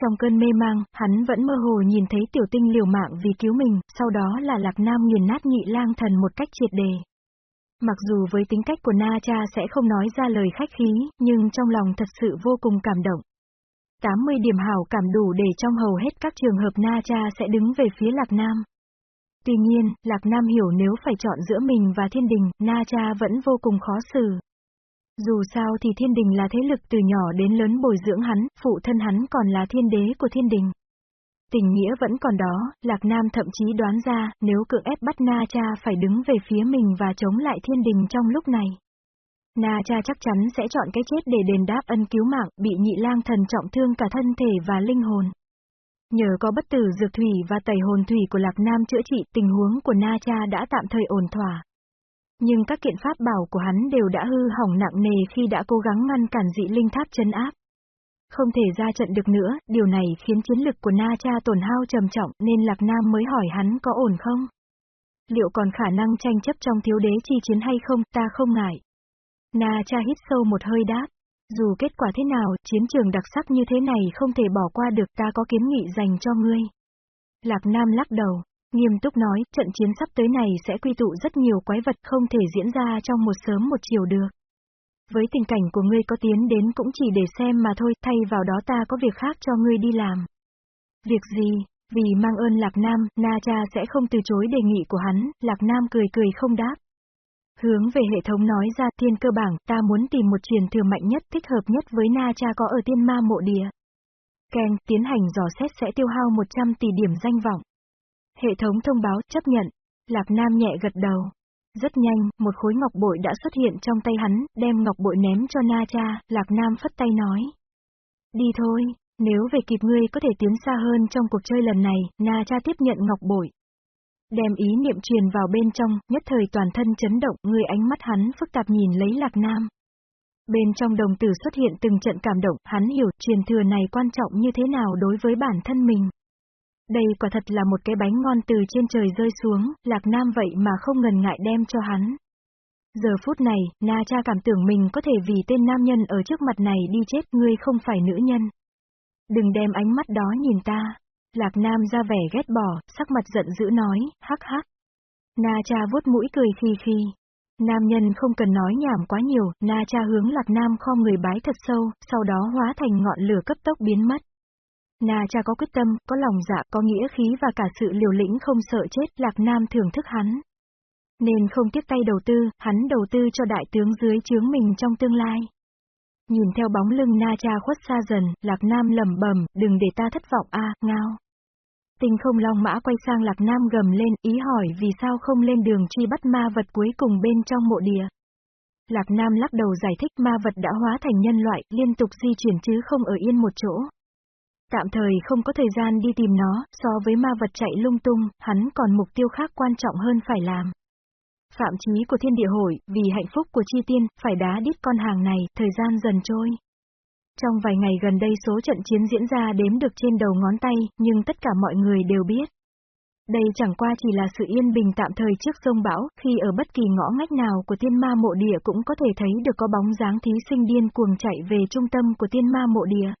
Trong cơn mê mang, hắn vẫn mơ hồ nhìn thấy tiểu tinh liều mạng vì cứu mình, sau đó là Lạc Nam nghiền nát nhị lang thần một cách triệt đề. Mặc dù với tính cách của Na Cha sẽ không nói ra lời khách khí, nhưng trong lòng thật sự vô cùng cảm động. 80 điểm hảo cảm đủ để trong hầu hết các trường hợp Na Cha sẽ đứng về phía Lạc Nam. Tuy nhiên, Lạc Nam hiểu nếu phải chọn giữa mình và thiên đình, Na Cha vẫn vô cùng khó xử. Dù sao thì thiên đình là thế lực từ nhỏ đến lớn bồi dưỡng hắn, phụ thân hắn còn là thiên đế của thiên đình. Tình nghĩa vẫn còn đó, Lạc Nam thậm chí đoán ra, nếu cưỡng ép bắt Na Cha phải đứng về phía mình và chống lại thiên đình trong lúc này. Na Cha chắc chắn sẽ chọn cái chết để đền đáp ân cứu mạng, bị nhị lang thần trọng thương cả thân thể và linh hồn. Nhờ có bất tử dược thủy và tẩy hồn thủy của Lạc Nam chữa trị, tình huống của Na Cha đã tạm thời ổn thỏa. Nhưng các kiện pháp bảo của hắn đều đã hư hỏng nặng nề khi đã cố gắng ngăn cản dị linh tháp chân áp. Không thể ra trận được nữa, điều này khiến chiến lực của Na Cha tổn hao trầm trọng nên Lạc Nam mới hỏi hắn có ổn không? Liệu còn khả năng tranh chấp trong thiếu đế chi chiến hay không, ta không ngại. Na Cha hít sâu một hơi đáp. Dù kết quả thế nào, chiến trường đặc sắc như thế này không thể bỏ qua được ta có kiến nghị dành cho ngươi. Lạc Nam lắc đầu, nghiêm túc nói, trận chiến sắp tới này sẽ quy tụ rất nhiều quái vật không thể diễn ra trong một sớm một chiều được. Với tình cảnh của ngươi có tiến đến cũng chỉ để xem mà thôi, thay vào đó ta có việc khác cho ngươi đi làm. Việc gì? Vì mang ơn Lạc Nam, Na Cha sẽ không từ chối đề nghị của hắn, Lạc Nam cười cười không đáp. Hướng về hệ thống nói ra thiên cơ bảng, ta muốn tìm một truyền thừa mạnh nhất thích hợp nhất với Na Cha có ở tiên ma mộ địa. Ken, tiến hành dò xét sẽ tiêu hao 100 tỷ điểm danh vọng. Hệ thống thông báo chấp nhận. Lạc Nam nhẹ gật đầu. Rất nhanh, một khối ngọc bội đã xuất hiện trong tay hắn, đem ngọc bội ném cho Na Cha, Lạc Nam phất tay nói. Đi thôi, nếu về kịp ngươi có thể tiến xa hơn trong cuộc chơi lần này, Na Cha tiếp nhận ngọc bội. Đem ý niệm truyền vào bên trong, nhất thời toàn thân chấn động, người ánh mắt hắn phức tạp nhìn lấy Lạc Nam. Bên trong đồng tử xuất hiện từng trận cảm động, hắn hiểu truyền thừa này quan trọng như thế nào đối với bản thân mình. Đây quả thật là một cái bánh ngon từ trên trời rơi xuống, Lạc Nam vậy mà không ngần ngại đem cho hắn. Giờ phút này, Na Cha cảm tưởng mình có thể vì tên nam nhân ở trước mặt này đi chết, ngươi không phải nữ nhân. Đừng đem ánh mắt đó nhìn ta. Lạc Nam ra vẻ ghét bỏ, sắc mặt giận dữ nói, hắc hắc. Na cha vuốt mũi cười khi khi. Nam nhân không cần nói nhảm quá nhiều, Na cha hướng Lạc Nam kho người bái thật sâu, sau đó hóa thành ngọn lửa cấp tốc biến mất. Na cha có quyết tâm, có lòng dạ, có nghĩa khí và cả sự liều lĩnh không sợ chết, Lạc Nam thưởng thức hắn. Nên không tiếc tay đầu tư, hắn đầu tư cho đại tướng dưới chướng mình trong tương lai. Nhìn theo bóng lưng Na Cha khuất xa dần, Lạc Nam lầm bầm, đừng để ta thất vọng a, ngao. Tinh không long mã quay sang Lạc Nam gầm lên, ý hỏi vì sao không lên đường truy bắt ma vật cuối cùng bên trong mộ địa. Lạc Nam lắc đầu giải thích ma vật đã hóa thành nhân loại, liên tục di chuyển chứ không ở yên một chỗ. Tạm thời không có thời gian đi tìm nó, so với ma vật chạy lung tung, hắn còn mục tiêu khác quan trọng hơn phải làm. Phạm chí của thiên địa hội, vì hạnh phúc của chi tiên, phải đá đít con hàng này, thời gian dần trôi. Trong vài ngày gần đây số trận chiến diễn ra đếm được trên đầu ngón tay, nhưng tất cả mọi người đều biết. Đây chẳng qua chỉ là sự yên bình tạm thời trước sông bão, khi ở bất kỳ ngõ ngách nào của tiên ma mộ địa cũng có thể thấy được có bóng dáng thí sinh điên cuồng chạy về trung tâm của tiên ma mộ địa.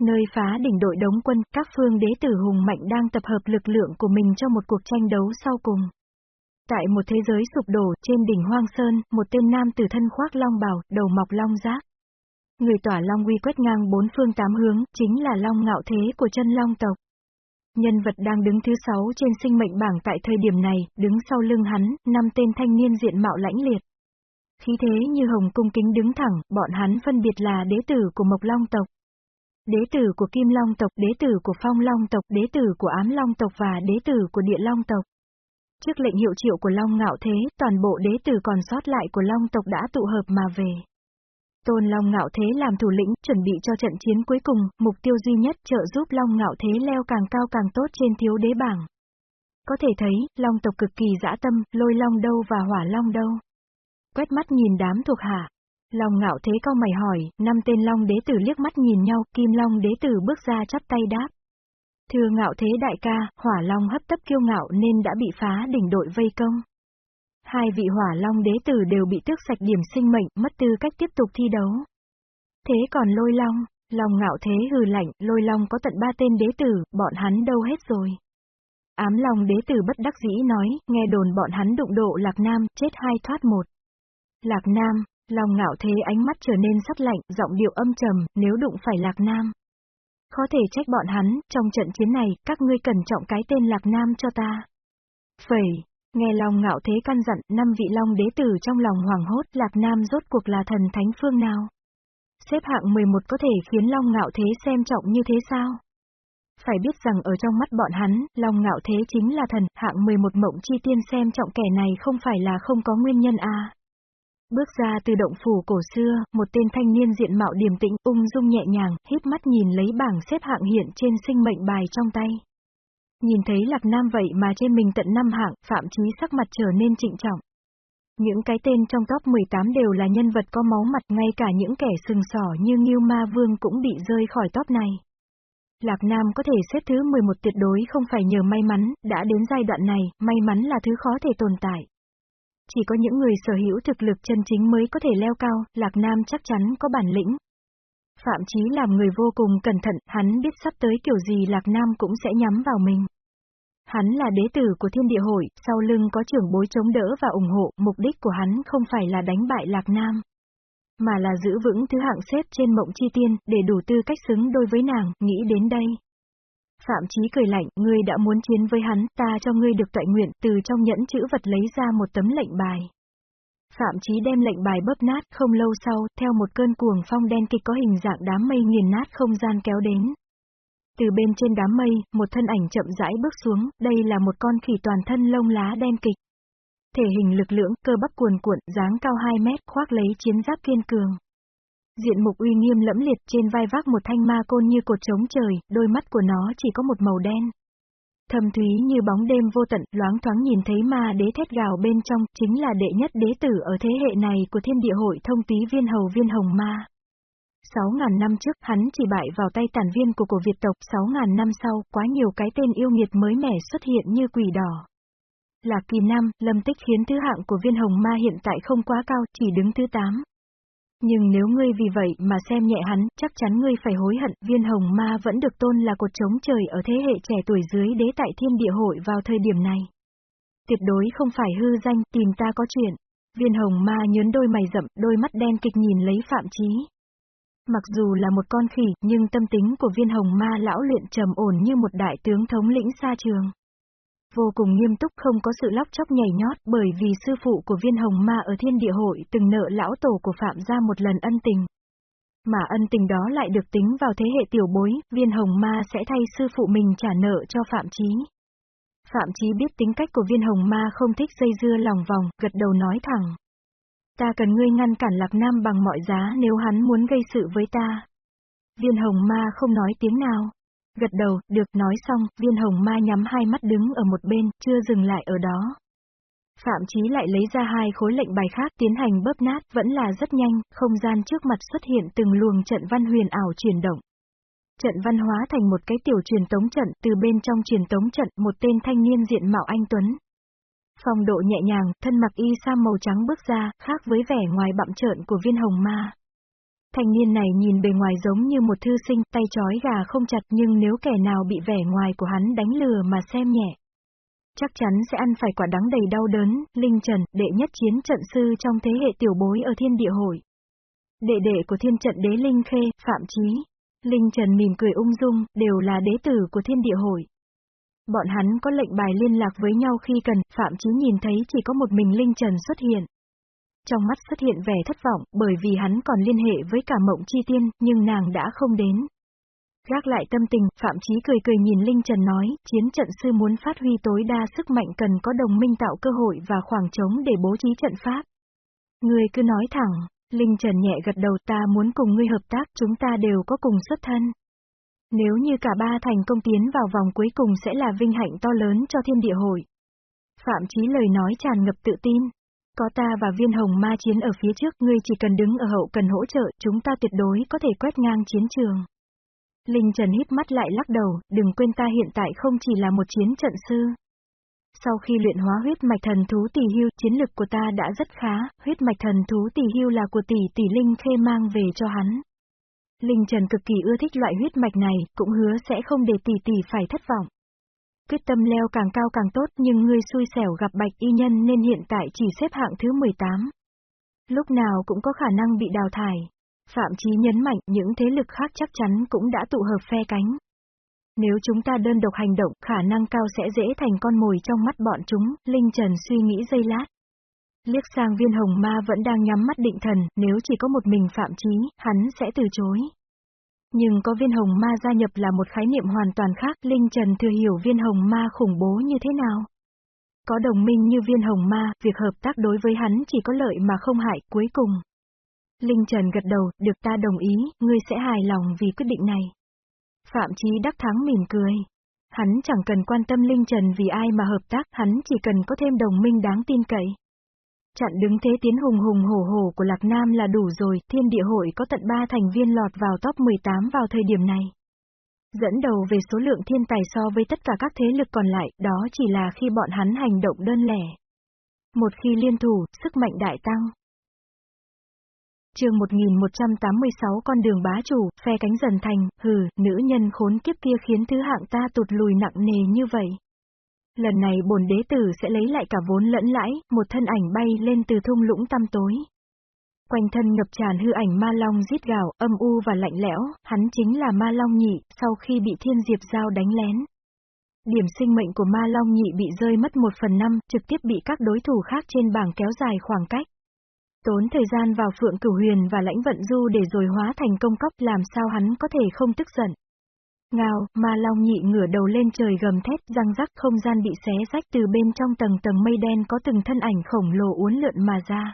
Nơi phá đỉnh đội đống quân, các phương đế tử hùng mạnh đang tập hợp lực lượng của mình cho một cuộc tranh đấu sau cùng. Tại một thế giới sụp đổ, trên đỉnh Hoang Sơn, một tên nam tử thân khoác long bào, đầu mọc long giác. Người tỏa long uy quét ngang bốn phương tám hướng, chính là long ngạo thế của chân long tộc. Nhân vật đang đứng thứ sáu trên sinh mệnh bảng tại thời điểm này, đứng sau lưng hắn, năm tên thanh niên diện mạo lãnh liệt. Khí thế như hồng cung kính đứng thẳng, bọn hắn phân biệt là đế tử của Mộc Long tộc, đế tử của Kim Long tộc, đế tử của Phong Long tộc, đế tử của Ám Long tộc và đế tử của Địa Long tộc. Trước lệnh hiệu triệu của Long Ngạo Thế, toàn bộ đế tử còn sót lại của Long tộc đã tụ hợp mà về. Tôn Long Ngạo Thế làm thủ lĩnh, chuẩn bị cho trận chiến cuối cùng, mục tiêu duy nhất trợ giúp Long Ngạo Thế leo càng cao càng tốt trên thiếu đế bảng. Có thể thấy, Long tộc cực kỳ dã tâm, lôi Long đâu và hỏa Long đâu. Quét mắt nhìn đám thuộc hạ. Long Ngạo Thế cao mày hỏi, năm tên Long đế tử liếc mắt nhìn nhau, Kim Long đế tử bước ra chắp tay đáp. Thưa ngạo thế đại ca, hỏa long hấp tấp kiêu ngạo nên đã bị phá đỉnh đội vây công. Hai vị hỏa long đế tử đều bị tước sạch điểm sinh mệnh, mất tư cách tiếp tục thi đấu. Thế còn lôi long, long ngạo thế hừ lạnh, lôi long có tận ba tên đế tử, bọn hắn đâu hết rồi. Ám long đế tử bất đắc dĩ nói, nghe đồn bọn hắn đụng độ lạc nam, chết hai thoát một. Lạc nam, Lòng ngạo thế ánh mắt trở nên sắc lạnh, giọng điệu âm trầm, nếu đụng phải lạc nam. Có thể trách bọn hắn, trong trận chiến này, các ngươi cẩn trọng cái tên Lạc Nam cho ta. Phẩy, nghe lòng ngạo thế căn dặn, năm vị Long đế tử trong lòng hoàng hốt, Lạc Nam rốt cuộc là thần thánh phương nào. Xếp hạng 11 có thể khiến Long ngạo thế xem trọng như thế sao? Phải biết rằng ở trong mắt bọn hắn, lòng ngạo thế chính là thần, hạng 11 mộng chi tiên xem trọng kẻ này không phải là không có nguyên nhân à. Bước ra từ động phủ cổ xưa, một tên thanh niên diện mạo điềm tĩnh, ung dung nhẹ nhàng, híp mắt nhìn lấy bảng xếp hạng hiện trên sinh mệnh bài trong tay. Nhìn thấy Lạc Nam vậy mà trên mình tận năm hạng, Phạm Chí sắc mặt trở nên trịnh trọng. Những cái tên trong top 18 đều là nhân vật có máu mặt, ngay cả những kẻ sừng sỏ như Nghiêu Ma Vương cũng bị rơi khỏi top này. Lạc Nam có thể xếp thứ 11 tuyệt đối không phải nhờ may mắn, đã đến giai đoạn này, may mắn là thứ khó thể tồn tại. Chỉ có những người sở hữu thực lực chân chính mới có thể leo cao, Lạc Nam chắc chắn có bản lĩnh. Phạm Chí làm người vô cùng cẩn thận, hắn biết sắp tới kiểu gì Lạc Nam cũng sẽ nhắm vào mình. Hắn là đế tử của thiên địa hội, sau lưng có trưởng bối chống đỡ và ủng hộ, mục đích của hắn không phải là đánh bại Lạc Nam, mà là giữ vững thứ hạng xếp trên mộng chi tiên, để đủ tư cách xứng đôi với nàng, nghĩ đến đây. Phạm Chí cười lạnh, ngươi đã muốn chiến với hắn, ta cho ngươi được tọa nguyện, từ trong nhẫn chữ vật lấy ra một tấm lệnh bài. Phạm Chí đem lệnh bài bóp nát, không lâu sau, theo một cơn cuồng phong đen kịch có hình dạng đám mây nghiền nát không gian kéo đến. Từ bên trên đám mây, một thân ảnh chậm rãi bước xuống, đây là một con khỉ toàn thân lông lá đen kịch. Thể hình lực lưỡng, cơ bắp cuồn cuộn, dáng cao 2 mét, khoác lấy chiến giáp kiên cường. Diện mục uy nghiêm lẫm liệt trên vai vác một thanh ma côn như cột trống trời, đôi mắt của nó chỉ có một màu đen. Thâm thúy như bóng đêm vô tận, loáng thoáng nhìn thấy ma đế thét gào bên trong, chính là đệ nhất đế tử ở thế hệ này của thiên địa hội thông túy viên hầu viên hồng ma. 6.000 năm trước, hắn chỉ bại vào tay tản viên của cổ Việt tộc, 6.000 năm sau, quá nhiều cái tên yêu nghiệt mới mẻ xuất hiện như quỷ đỏ. Là kỳ năm, lâm tích khiến thứ hạng của viên hồng ma hiện tại không quá cao, chỉ đứng thứ 8. Nhưng nếu ngươi vì vậy mà xem nhẹ hắn, chắc chắn ngươi phải hối hận, viên hồng ma vẫn được tôn là cột chống trời ở thế hệ trẻ tuổi dưới đế tại thiên địa hội vào thời điểm này. Tuyệt đối không phải hư danh, tìm ta có chuyện. Viên hồng ma nhớn đôi mày rậm, đôi mắt đen kịch nhìn lấy phạm trí. Mặc dù là một con khỉ, nhưng tâm tính của viên hồng ma lão luyện trầm ổn như một đại tướng thống lĩnh xa trường vô cùng nghiêm túc không có sự lóc chóc nhảy nhót bởi vì sư phụ của viên hồng ma ở thiên địa hội từng nợ lão tổ của Phạm ra một lần ân tình. Mà ân tình đó lại được tính vào thế hệ tiểu bối, viên hồng ma sẽ thay sư phụ mình trả nợ cho Phạm Chí. Phạm Chí biết tính cách của viên hồng ma không thích dây dưa lòng vòng, gật đầu nói thẳng. Ta cần ngươi ngăn cản Lạc Nam bằng mọi giá nếu hắn muốn gây sự với ta. Viên hồng ma không nói tiếng nào. Gật đầu, được nói xong, viên hồng ma nhắm hai mắt đứng ở một bên, chưa dừng lại ở đó. Phạm Chí lại lấy ra hai khối lệnh bài khác tiến hành bóp nát, vẫn là rất nhanh, không gian trước mặt xuất hiện từng luồng trận văn huyền ảo chuyển động. Trận văn hóa thành một cái tiểu truyền tống trận, từ bên trong truyền tống trận, một tên thanh niên diện mạo anh Tuấn. Phong độ nhẹ nhàng, thân mặc y sa màu trắng bước ra, khác với vẻ ngoài bặm trợn của viên hồng ma. Thanh niên này nhìn bề ngoài giống như một thư sinh, tay trói gà không chặt nhưng nếu kẻ nào bị vẻ ngoài của hắn đánh lừa mà xem nhẹ. Chắc chắn sẽ ăn phải quả đắng đầy đau đớn, Linh Trần, đệ nhất chiến trận sư trong thế hệ tiểu bối ở thiên địa hội. Đệ đệ của thiên trận đế Linh Khê, Phạm Chí. Linh Trần mỉm cười ung dung, đều là đế tử của thiên địa hội. Bọn hắn có lệnh bài liên lạc với nhau khi cần, Phạm Chí nhìn thấy chỉ có một mình Linh Trần xuất hiện. Trong mắt xuất hiện vẻ thất vọng, bởi vì hắn còn liên hệ với cả mộng chi tiên, nhưng nàng đã không đến. Gác lại tâm tình, Phạm Chí cười cười nhìn Linh Trần nói, chiến trận sư muốn phát huy tối đa sức mạnh cần có đồng minh tạo cơ hội và khoảng trống để bố trí trận pháp. Người cứ nói thẳng, Linh Trần nhẹ gật đầu ta muốn cùng ngươi hợp tác, chúng ta đều có cùng xuất thân. Nếu như cả ba thành công tiến vào vòng cuối cùng sẽ là vinh hạnh to lớn cho thiên địa hội. Phạm Chí lời nói tràn ngập tự tin. Có ta và viên hồng ma chiến ở phía trước, ngươi chỉ cần đứng ở hậu cần hỗ trợ, chúng ta tuyệt đối có thể quét ngang chiến trường. Linh Trần hít mắt lại lắc đầu, đừng quên ta hiện tại không chỉ là một chiến trận sư. Sau khi luyện hóa huyết mạch thần thú tỷ hưu, chiến lực của ta đã rất khá, huyết mạch thần thú tỷ hưu là của tỷ tỷ Linh Khê mang về cho hắn. Linh Trần cực kỳ ưa thích loại huyết mạch này, cũng hứa sẽ không để tỷ tỷ phải thất vọng. Quyết tâm leo càng cao càng tốt nhưng ngươi xui xẻo gặp bạch y nhân nên hiện tại chỉ xếp hạng thứ 18. Lúc nào cũng có khả năng bị đào thải. Phạm Chí nhấn mạnh những thế lực khác chắc chắn cũng đã tụ hợp phe cánh. Nếu chúng ta đơn độc hành động, khả năng cao sẽ dễ thành con mồi trong mắt bọn chúng, Linh Trần suy nghĩ giây lát. Liếc sang viên hồng ma vẫn đang nhắm mắt định thần, nếu chỉ có một mình Phạm Chí, hắn sẽ từ chối. Nhưng có viên hồng ma gia nhập là một khái niệm hoàn toàn khác, Linh Trần thừa hiểu viên hồng ma khủng bố như thế nào. Có đồng minh như viên hồng ma, việc hợp tác đối với hắn chỉ có lợi mà không hại, cuối cùng. Linh Trần gật đầu, được ta đồng ý, ngươi sẽ hài lòng vì quyết định này. Phạm Chí đắc thắng mỉm cười. Hắn chẳng cần quan tâm Linh Trần vì ai mà hợp tác, hắn chỉ cần có thêm đồng minh đáng tin cậy. Chặn đứng thế tiến hùng hùng hổ hổ của Lạc Nam là đủ rồi, thiên địa hội có tận 3 thành viên lọt vào top 18 vào thời điểm này. Dẫn đầu về số lượng thiên tài so với tất cả các thế lực còn lại, đó chỉ là khi bọn hắn hành động đơn lẻ. Một khi liên thủ, sức mạnh đại tăng. chương 1186 con đường bá chủ, phe cánh dần thành, hừ, nữ nhân khốn kiếp kia khiến thứ hạng ta tụt lùi nặng nề như vậy. Lần này bổn đế tử sẽ lấy lại cả vốn lẫn lãi, một thân ảnh bay lên từ thung lũng tăm tối. Quanh thân ngập tràn hư ảnh ma long giết gào, âm u và lạnh lẽo, hắn chính là ma long nhị, sau khi bị thiên diệp giao đánh lén. Điểm sinh mệnh của ma long nhị bị rơi mất một phần năm, trực tiếp bị các đối thủ khác trên bảng kéo dài khoảng cách. Tốn thời gian vào phượng cửu huyền và lãnh vận du để rồi hóa thành công cốc làm sao hắn có thể không tức giận. Ngao, ma long nhị ngửa đầu lên trời gầm thét, răng rắc không gian bị xé rách từ bên trong tầng tầng mây đen có từng thân ảnh khổng lồ uốn lượn mà ra.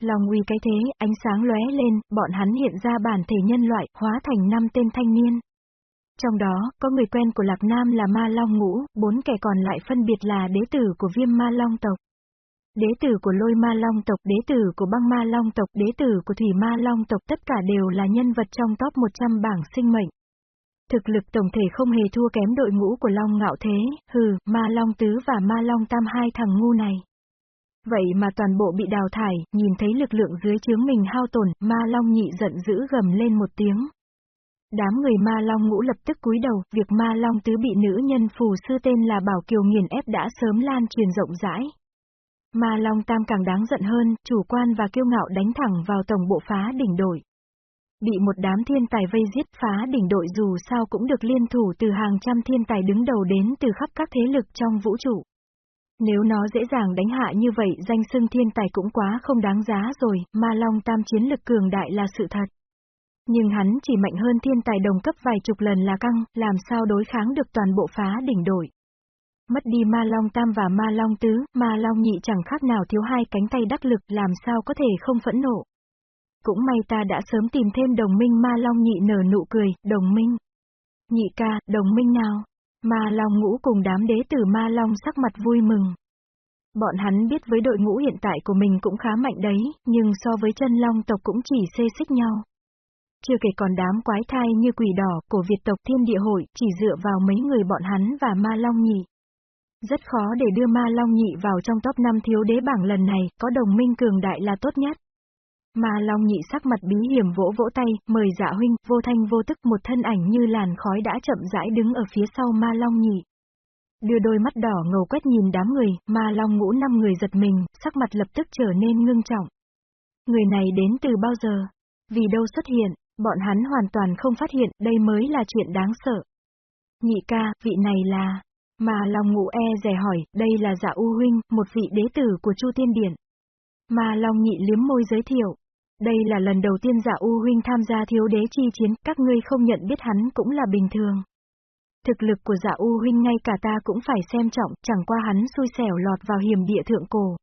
Long uy cái thế, ánh sáng lóe lên, bọn hắn hiện ra bản thể nhân loại, hóa thành năm tên thanh niên. Trong đó, có người quen của Lạc Nam là Ma Long Ngũ, bốn kẻ còn lại phân biệt là đế tử của viêm Ma Long tộc. Đế tử của lôi ma long tộc, đế tử của băng ma long tộc, đế tử của thủy ma long tộc tất cả đều là nhân vật trong top 100 bảng sinh mệnh. Thực lực tổng thể không hề thua kém đội ngũ của Long Ngạo Thế, hừ, Ma Long Tứ và Ma Long Tam hai thằng ngu này. Vậy mà toàn bộ bị đào thải, nhìn thấy lực lượng dưới chướng mình hao tổn, Ma Long nhị giận dữ gầm lên một tiếng. Đám người Ma Long ngũ lập tức cúi đầu, việc Ma Long Tứ bị nữ nhân phù sư tên là Bảo Kiều nghiền ép đã sớm lan truyền rộng rãi. Ma Long Tam càng đáng giận hơn, chủ quan và kiêu ngạo đánh thẳng vào tổng bộ phá đỉnh đội. Bị một đám thiên tài vây giết phá đỉnh đội dù sao cũng được liên thủ từ hàng trăm thiên tài đứng đầu đến từ khắp các thế lực trong vũ trụ. Nếu nó dễ dàng đánh hạ như vậy danh xưng thiên tài cũng quá không đáng giá rồi, ma long tam chiến lực cường đại là sự thật. Nhưng hắn chỉ mạnh hơn thiên tài đồng cấp vài chục lần là căng, làm sao đối kháng được toàn bộ phá đỉnh đội. Mất đi ma long tam và ma long tứ, ma long nhị chẳng khác nào thiếu hai cánh tay đắc lực làm sao có thể không phẫn nộ. Cũng may ta đã sớm tìm thêm đồng minh ma long nhị nở nụ cười, đồng minh. Nhị ca, đồng minh nào? Ma long ngũ cùng đám đế tử ma long sắc mặt vui mừng. Bọn hắn biết với đội ngũ hiện tại của mình cũng khá mạnh đấy, nhưng so với chân long tộc cũng chỉ xê xích nhau. Chưa kể còn đám quái thai như quỷ đỏ, của Việt tộc thiên địa hội, chỉ dựa vào mấy người bọn hắn và ma long nhị. Rất khó để đưa ma long nhị vào trong top 5 thiếu đế bảng lần này, có đồng minh cường đại là tốt nhất. Ma Long nhị sắc mặt bí hiểm vỗ vỗ tay, mời dạ huynh, vô thanh vô tức một thân ảnh như làn khói đã chậm rãi đứng ở phía sau Ma Long nhị. Đưa đôi mắt đỏ ngầu quét nhìn đám người, Ma Long ngũ năm người giật mình, sắc mặt lập tức trở nên ngưng trọng. Người này đến từ bao giờ? Vì đâu xuất hiện, bọn hắn hoàn toàn không phát hiện, đây mới là chuyện đáng sợ. Nhị ca, vị này là... Mà Long ngũ e rẻ hỏi, đây là dạ U huynh, một vị đế tử của Chu Tiên Điện. Mà Long nhị liếm môi giới thiệu. Đây là lần đầu tiên giả U huynh tham gia thiếu đế chi chiến, các ngươi không nhận biết hắn cũng là bình thường. Thực lực của giả U huynh ngay cả ta cũng phải xem trọng, chẳng qua hắn xui xẻo lọt vào hiểm địa thượng cổ.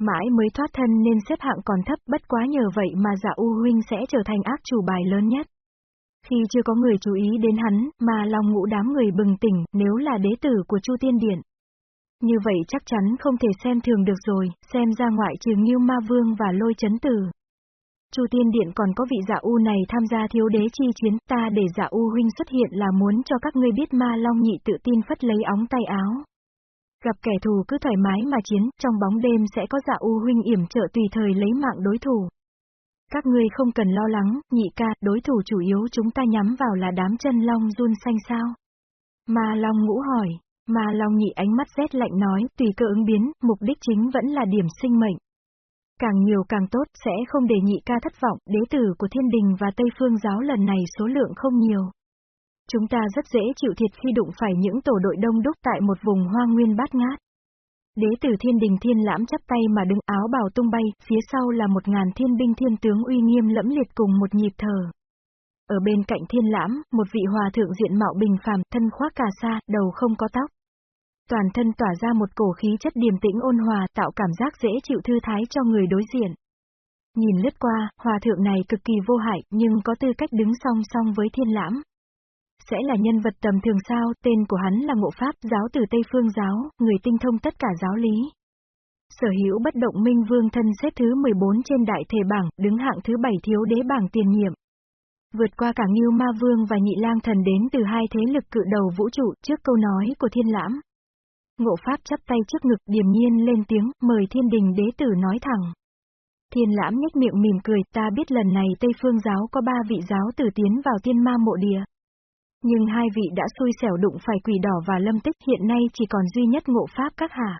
Mãi mới thoát thân nên xếp hạng còn thấp, bất quá nhờ vậy mà giả U huynh sẽ trở thành ác chủ bài lớn nhất. Khi chưa có người chú ý đến hắn, mà lòng ngũ đám người bừng tỉnh, nếu là đế tử của Chu Tiên Điện. Như vậy chắc chắn không thể xem thường được rồi, xem ra ngoại trừ Nghiêu Ma Vương và Lôi Chấn Tử. Chu Tiên Điện còn có vị giả U này tham gia thiếu đế chi chiến, ta để giả U huynh xuất hiện là muốn cho các ngươi biết ma long nhị tự tin phất lấy óng tay áo. Gặp kẻ thù cứ thoải mái mà chiến, trong bóng đêm sẽ có giả U huynh yểm trợ tùy thời lấy mạng đối thủ. Các ngươi không cần lo lắng, nhị ca, đối thủ chủ yếu chúng ta nhắm vào là đám chân long run xanh sao. Ma long ngũ hỏi, ma long nhị ánh mắt rét lạnh nói, tùy cơ ứng biến, mục đích chính vẫn là điểm sinh mệnh. Càng nhiều càng tốt, sẽ không để nhị ca thất vọng, đế tử của thiên đình và Tây Phương giáo lần này số lượng không nhiều. Chúng ta rất dễ chịu thiệt khi đụng phải những tổ đội đông đúc tại một vùng hoang nguyên bát ngát. Đế tử thiên đình thiên lãm chắp tay mà đứng áo bào tung bay, phía sau là một ngàn thiên binh thiên tướng uy nghiêm lẫm liệt cùng một nhịp thở. Ở bên cạnh thiên lãm, một vị hòa thượng diện mạo bình phàm, thân khoác cà sa, đầu không có tóc. Toàn thân tỏa ra một cổ khí chất điềm tĩnh ôn hòa tạo cảm giác dễ chịu thư thái cho người đối diện. Nhìn lướt qua, hòa thượng này cực kỳ vô hại, nhưng có tư cách đứng song song với thiên lãm. Sẽ là nhân vật tầm thường sao, tên của hắn là Ngộ Pháp, giáo từ Tây Phương giáo, người tinh thông tất cả giáo lý. Sở hữu bất động minh vương thân xếp thứ 14 trên đại thể bảng, đứng hạng thứ 7 thiếu đế bảng tiền nhiệm. Vượt qua cả Ngưu Ma Vương và Nhị Lang Thần đến từ hai thế lực cự đầu vũ trụ trước câu nói của thiên lãm. Ngộ Pháp chắp tay trước ngực điềm nhiên lên tiếng, mời thiên đình đế tử nói thẳng. Thiên lãm nhếch miệng mỉm cười, ta biết lần này Tây Phương giáo có ba vị giáo tử tiến vào tiên ma mộ địa. Nhưng hai vị đã xui xẻo đụng phải quỷ đỏ và lâm tích hiện nay chỉ còn duy nhất ngộ pháp các hạ.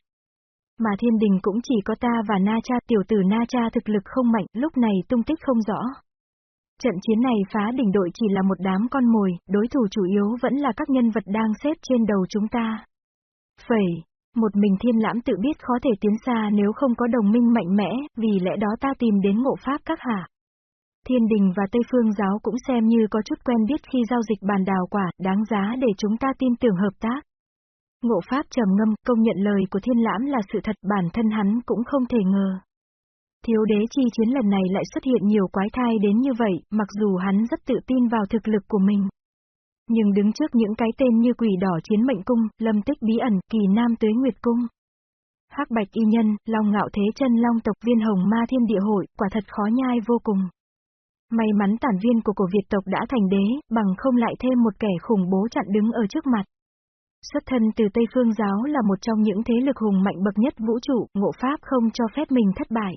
Mà thiên đình cũng chỉ có ta và Na Cha tiểu tử Na Cha thực lực không mạnh, lúc này tung tích không rõ. Trận chiến này phá đỉnh đội chỉ là một đám con mồi, đối thủ chủ yếu vẫn là các nhân vật đang xếp trên đầu chúng ta. Phẩy, một mình thiên lãm tự biết khó thể tiến xa nếu không có đồng minh mạnh mẽ, vì lẽ đó ta tìm đến ngộ pháp các hạ. Thiên đình và Tây Phương giáo cũng xem như có chút quen biết khi giao dịch bàn đào quả, đáng giá để chúng ta tin tưởng hợp tác. Ngộ Pháp trầm ngâm, công nhận lời của thiên lãm là sự thật bản thân hắn cũng không thể ngờ. Thiếu đế chi chiến lần này lại xuất hiện nhiều quái thai đến như vậy, mặc dù hắn rất tự tin vào thực lực của mình. Nhưng đứng trước những cái tên như quỷ đỏ chiến mệnh cung, lâm tích bí ẩn, kỳ nam tuế nguyệt cung. hắc bạch y nhân, long ngạo thế chân long tộc viên hồng ma thiên địa hội, quả thật khó nhai vô cùng. May mắn tản viên của cổ Việt tộc đã thành đế, bằng không lại thêm một kẻ khủng bố chặn đứng ở trước mặt. Xuất thân từ Tây Phương Giáo là một trong những thế lực hùng mạnh bậc nhất vũ trụ, ngộ pháp không cho phép mình thất bại.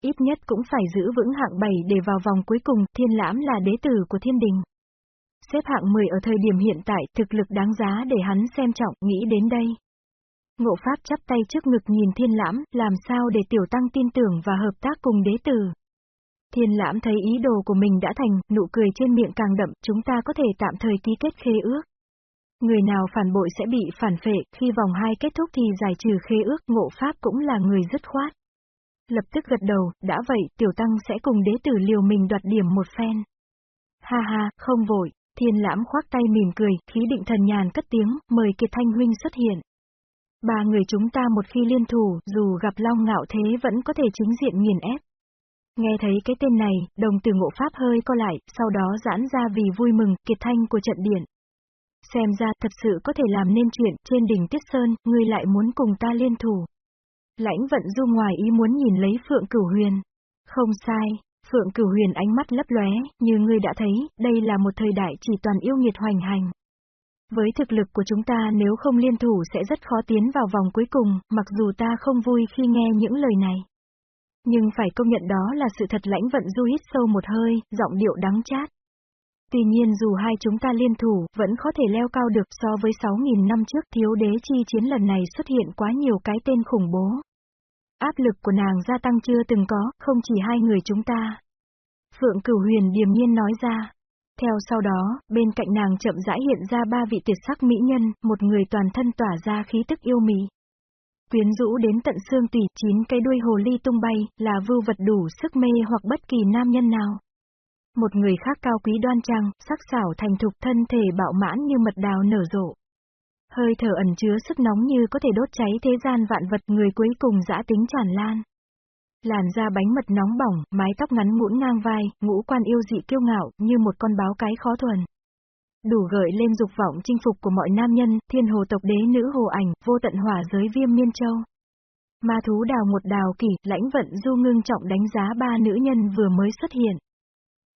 Ít nhất cũng phải giữ vững hạng 7 để vào vòng cuối cùng, thiên lãm là đế tử của thiên đình. Xếp hạng 10 ở thời điểm hiện tại, thực lực đáng giá để hắn xem trọng, nghĩ đến đây. Ngộ Pháp chắp tay trước ngực nhìn thiên lãm, làm sao để tiểu tăng tin tưởng và hợp tác cùng đế tử. Thiên lãm thấy ý đồ của mình đã thành, nụ cười trên miệng càng đậm, chúng ta có thể tạm thời ký kết khế ước. Người nào phản bội sẽ bị phản phệ, khi vòng hai kết thúc thì giải trừ khế ước, ngộ pháp cũng là người dứt khoát. Lập tức gật đầu, đã vậy, tiểu tăng sẽ cùng đế tử liều mình đoạt điểm một phen. Ha ha, không vội, thiên lãm khoác tay mỉm cười, khí định thần nhàn cất tiếng, mời Kiệt Thanh Huynh xuất hiện. Ba người chúng ta một khi liên thủ, dù gặp long ngạo thế vẫn có thể chính diện nghiền ép. Nghe thấy cái tên này, đồng tử ngộ pháp hơi co lại, sau đó giãn ra vì vui mừng, kiệt thanh của trận điện. Xem ra thật sự có thể làm nên chuyện, trên đỉnh Tiết Sơn, ngươi lại muốn cùng ta liên thủ. Lãnh vận du ngoài ý muốn nhìn lấy Phượng Cửu Huyền. Không sai, Phượng Cửu Huyền ánh mắt lấp lóe, như ngươi đã thấy, đây là một thời đại chỉ toàn yêu nghiệt hoành hành. Với thực lực của chúng ta nếu không liên thủ sẽ rất khó tiến vào vòng cuối cùng, mặc dù ta không vui khi nghe những lời này. Nhưng phải công nhận đó là sự thật lãnh vận du hít sâu một hơi, giọng điệu đắng chát. Tuy nhiên dù hai chúng ta liên thủ, vẫn có thể leo cao được so với 6.000 năm trước thiếu đế chi chiến lần này xuất hiện quá nhiều cái tên khủng bố. Áp lực của nàng gia tăng chưa từng có, không chỉ hai người chúng ta. Phượng Cửu Huyền điềm nhiên nói ra. Theo sau đó, bên cạnh nàng chậm rãi hiện ra ba vị tuyệt sắc mỹ nhân, một người toàn thân tỏa ra khí tức yêu mị, quyến rũ đến tận xương tủy, chín cái đuôi hồ ly tung bay, là vưu vật đủ sức mê hoặc bất kỳ nam nhân nào. Một người khác cao quý đoan trang, sắc sảo thành thục thân thể bạo mãn như mật đào nở rộ. Hơi thở ẩn chứa sức nóng như có thể đốt cháy thế gian vạn vật người cuối cùng dã tính tràn lan. Làn da bánh mật nóng bỏng, mái tóc ngắn ngũn ngang vai, ngũ quan yêu dị kiêu ngạo, như một con báo cái khó thuần đủ gợi lên dục vọng chinh phục của mọi nam nhân, thiên hồ tộc đế nữ hồ ảnh, vô tận hỏa giới viêm miên châu. Ma thú đào một đào kỷ, lãnh vận du ngưng trọng đánh giá ba nữ nhân vừa mới xuất hiện.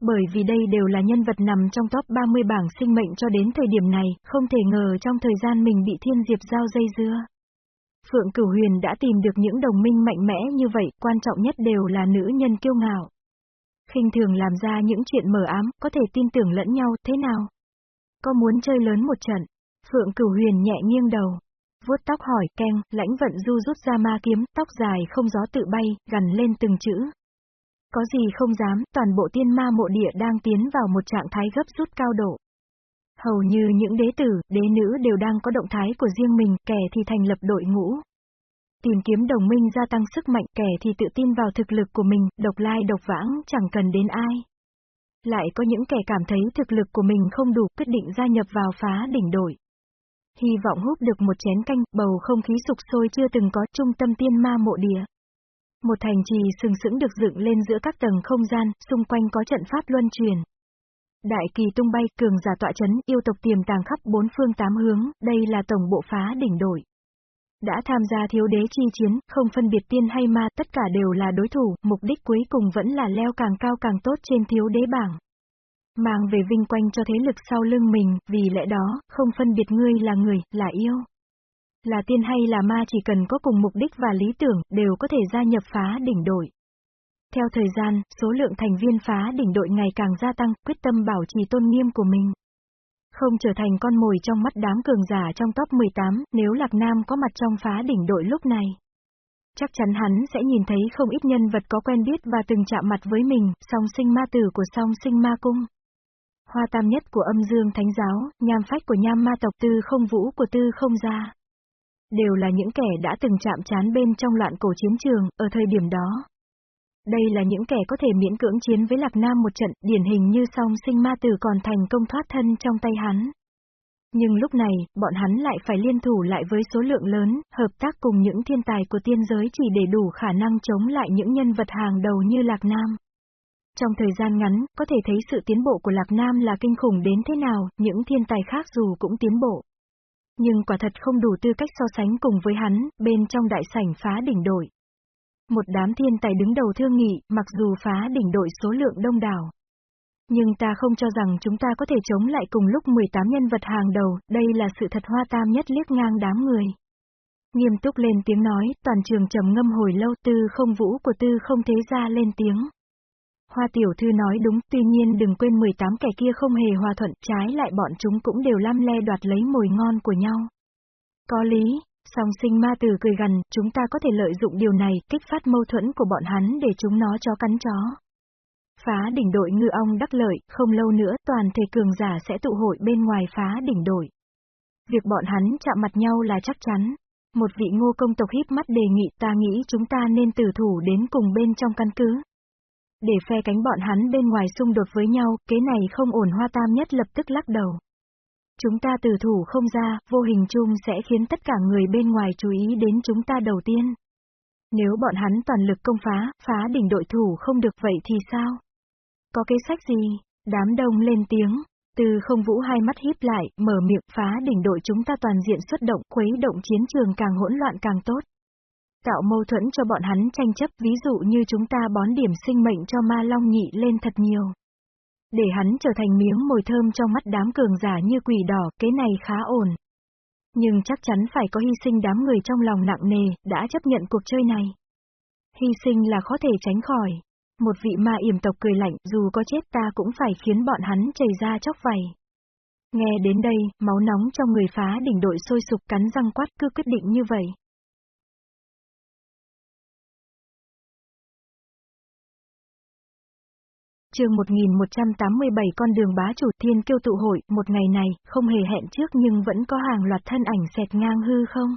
Bởi vì đây đều là nhân vật nằm trong top 30 bảng sinh mệnh cho đến thời điểm này, không thể ngờ trong thời gian mình bị thiên diệp giao dây dưa. Phượng Cửu Huyền đã tìm được những đồng minh mạnh mẽ như vậy, quan trọng nhất đều là nữ nhân kiêu ngạo. khinh thường làm ra những chuyện mờ ám, có thể tin tưởng lẫn nhau, thế nào? Có muốn chơi lớn một trận? Phượng Cửu Huyền nhẹ nghiêng đầu. vuốt tóc hỏi, keng, lãnh vận du rút ra ma kiếm, tóc dài không gió tự bay, gần lên từng chữ. Có gì không dám, toàn bộ tiên ma mộ địa đang tiến vào một trạng thái gấp rút cao độ. Hầu như những đế tử, đế nữ đều đang có động thái của riêng mình, kẻ thì thành lập đội ngũ. Tìm kiếm đồng minh gia tăng sức mạnh, kẻ thì tự tin vào thực lực của mình, độc lai độc vãng, chẳng cần đến ai. Lại có những kẻ cảm thấy thực lực của mình không đủ, quyết định gia nhập vào phá đỉnh đội. Hy vọng hút được một chén canh, bầu không khí sục sôi chưa từng có trung tâm tiên ma mộ địa. Một thành trì sừng sững được dựng lên giữa các tầng không gian, xung quanh có trận pháp luân truyền. Đại kỳ tung bay, cường giả tọa chấn, yêu tộc tiềm tàng khắp bốn phương tám hướng, đây là tổng bộ phá đỉnh đội. Đã tham gia thiếu đế chi chiến, không phân biệt tiên hay ma, tất cả đều là đối thủ, mục đích cuối cùng vẫn là leo càng cao càng tốt trên thiếu đế bảng. Mang về vinh quanh cho thế lực sau lưng mình, vì lẽ đó, không phân biệt ngươi là người, là yêu. Là tiên hay là ma chỉ cần có cùng mục đích và lý tưởng, đều có thể gia nhập phá đỉnh đội. Theo thời gian, số lượng thành viên phá đỉnh đội ngày càng gia tăng, quyết tâm bảo trì tôn nghiêm của mình. Không trở thành con mồi trong mắt đám cường giả trong top 18, nếu Lạc Nam có mặt trong phá đỉnh đội lúc này. Chắc chắn hắn sẽ nhìn thấy không ít nhân vật có quen biết và từng chạm mặt với mình, song sinh ma tử của song sinh ma cung. Hoa tam nhất của âm dương thánh giáo, nham phách của nham ma tộc tư không vũ của tư không gia. Đều là những kẻ đã từng chạm chán bên trong loạn cổ chiến trường, ở thời điểm đó. Đây là những kẻ có thể miễn cưỡng chiến với Lạc Nam một trận, điển hình như song sinh ma tử còn thành công thoát thân trong tay hắn. Nhưng lúc này, bọn hắn lại phải liên thủ lại với số lượng lớn, hợp tác cùng những thiên tài của tiên giới chỉ để đủ khả năng chống lại những nhân vật hàng đầu như Lạc Nam. Trong thời gian ngắn, có thể thấy sự tiến bộ của Lạc Nam là kinh khủng đến thế nào, những thiên tài khác dù cũng tiến bộ. Nhưng quả thật không đủ tư cách so sánh cùng với hắn, bên trong đại sảnh phá đỉnh đội. Một đám thiên tài đứng đầu thương nghị, mặc dù phá đỉnh đội số lượng đông đảo. Nhưng ta không cho rằng chúng ta có thể chống lại cùng lúc 18 nhân vật hàng đầu, đây là sự thật hoa tam nhất liếc ngang đám người. Nghiêm túc lên tiếng nói, toàn trường trầm ngâm hồi lâu tư không vũ của tư không thế ra lên tiếng. Hoa tiểu thư nói đúng, tuy nhiên đừng quên 18 kẻ kia không hề hòa thuận, trái lại bọn chúng cũng đều lam le đoạt lấy mồi ngon của nhau. Có lý, song sinh ma tử cười gần, chúng ta có thể lợi dụng điều này, kích phát mâu thuẫn của bọn hắn để chúng nó cho cắn chó. Phá đỉnh đội ngư ong đắc lợi, không lâu nữa toàn thể cường giả sẽ tụ hội bên ngoài phá đỉnh đội. Việc bọn hắn chạm mặt nhau là chắc chắn. Một vị ngô công tộc híp mắt đề nghị ta nghĩ chúng ta nên tử thủ đến cùng bên trong căn cứ. Để phe cánh bọn hắn bên ngoài xung đột với nhau, kế này không ổn hoa tam nhất lập tức lắc đầu. Chúng ta từ thủ không ra, vô hình chung sẽ khiến tất cả người bên ngoài chú ý đến chúng ta đầu tiên. Nếu bọn hắn toàn lực công phá, phá đỉnh đội thủ không được vậy thì sao? Có kế sách gì? Đám đông lên tiếng. Từ không vũ hai mắt híp lại, mở miệng phá đỉnh đội chúng ta toàn diện xuất động, khuấy động chiến trường càng hỗn loạn càng tốt tạo mâu thuẫn cho bọn hắn tranh chấp ví dụ như chúng ta bón điểm sinh mệnh cho ma long nhị lên thật nhiều. Để hắn trở thành miếng mồi thơm trong mắt đám cường giả như quỷ đỏ, cái này khá ổn. Nhưng chắc chắn phải có hy sinh đám người trong lòng nặng nề, đã chấp nhận cuộc chơi này. Hy sinh là khó thể tránh khỏi. Một vị ma yểm tộc cười lạnh, dù có chết ta cũng phải khiến bọn hắn chảy ra chóc vầy. Nghe đến đây, máu nóng trong người phá đỉnh đội sôi sục cắn răng quát cứ quyết định như vậy. Chương 1187 con đường bá chủ thiên kiêu tụ hội, một ngày này, không hề hẹn trước nhưng vẫn có hàng loạt thân ảnh xẹt ngang hư không.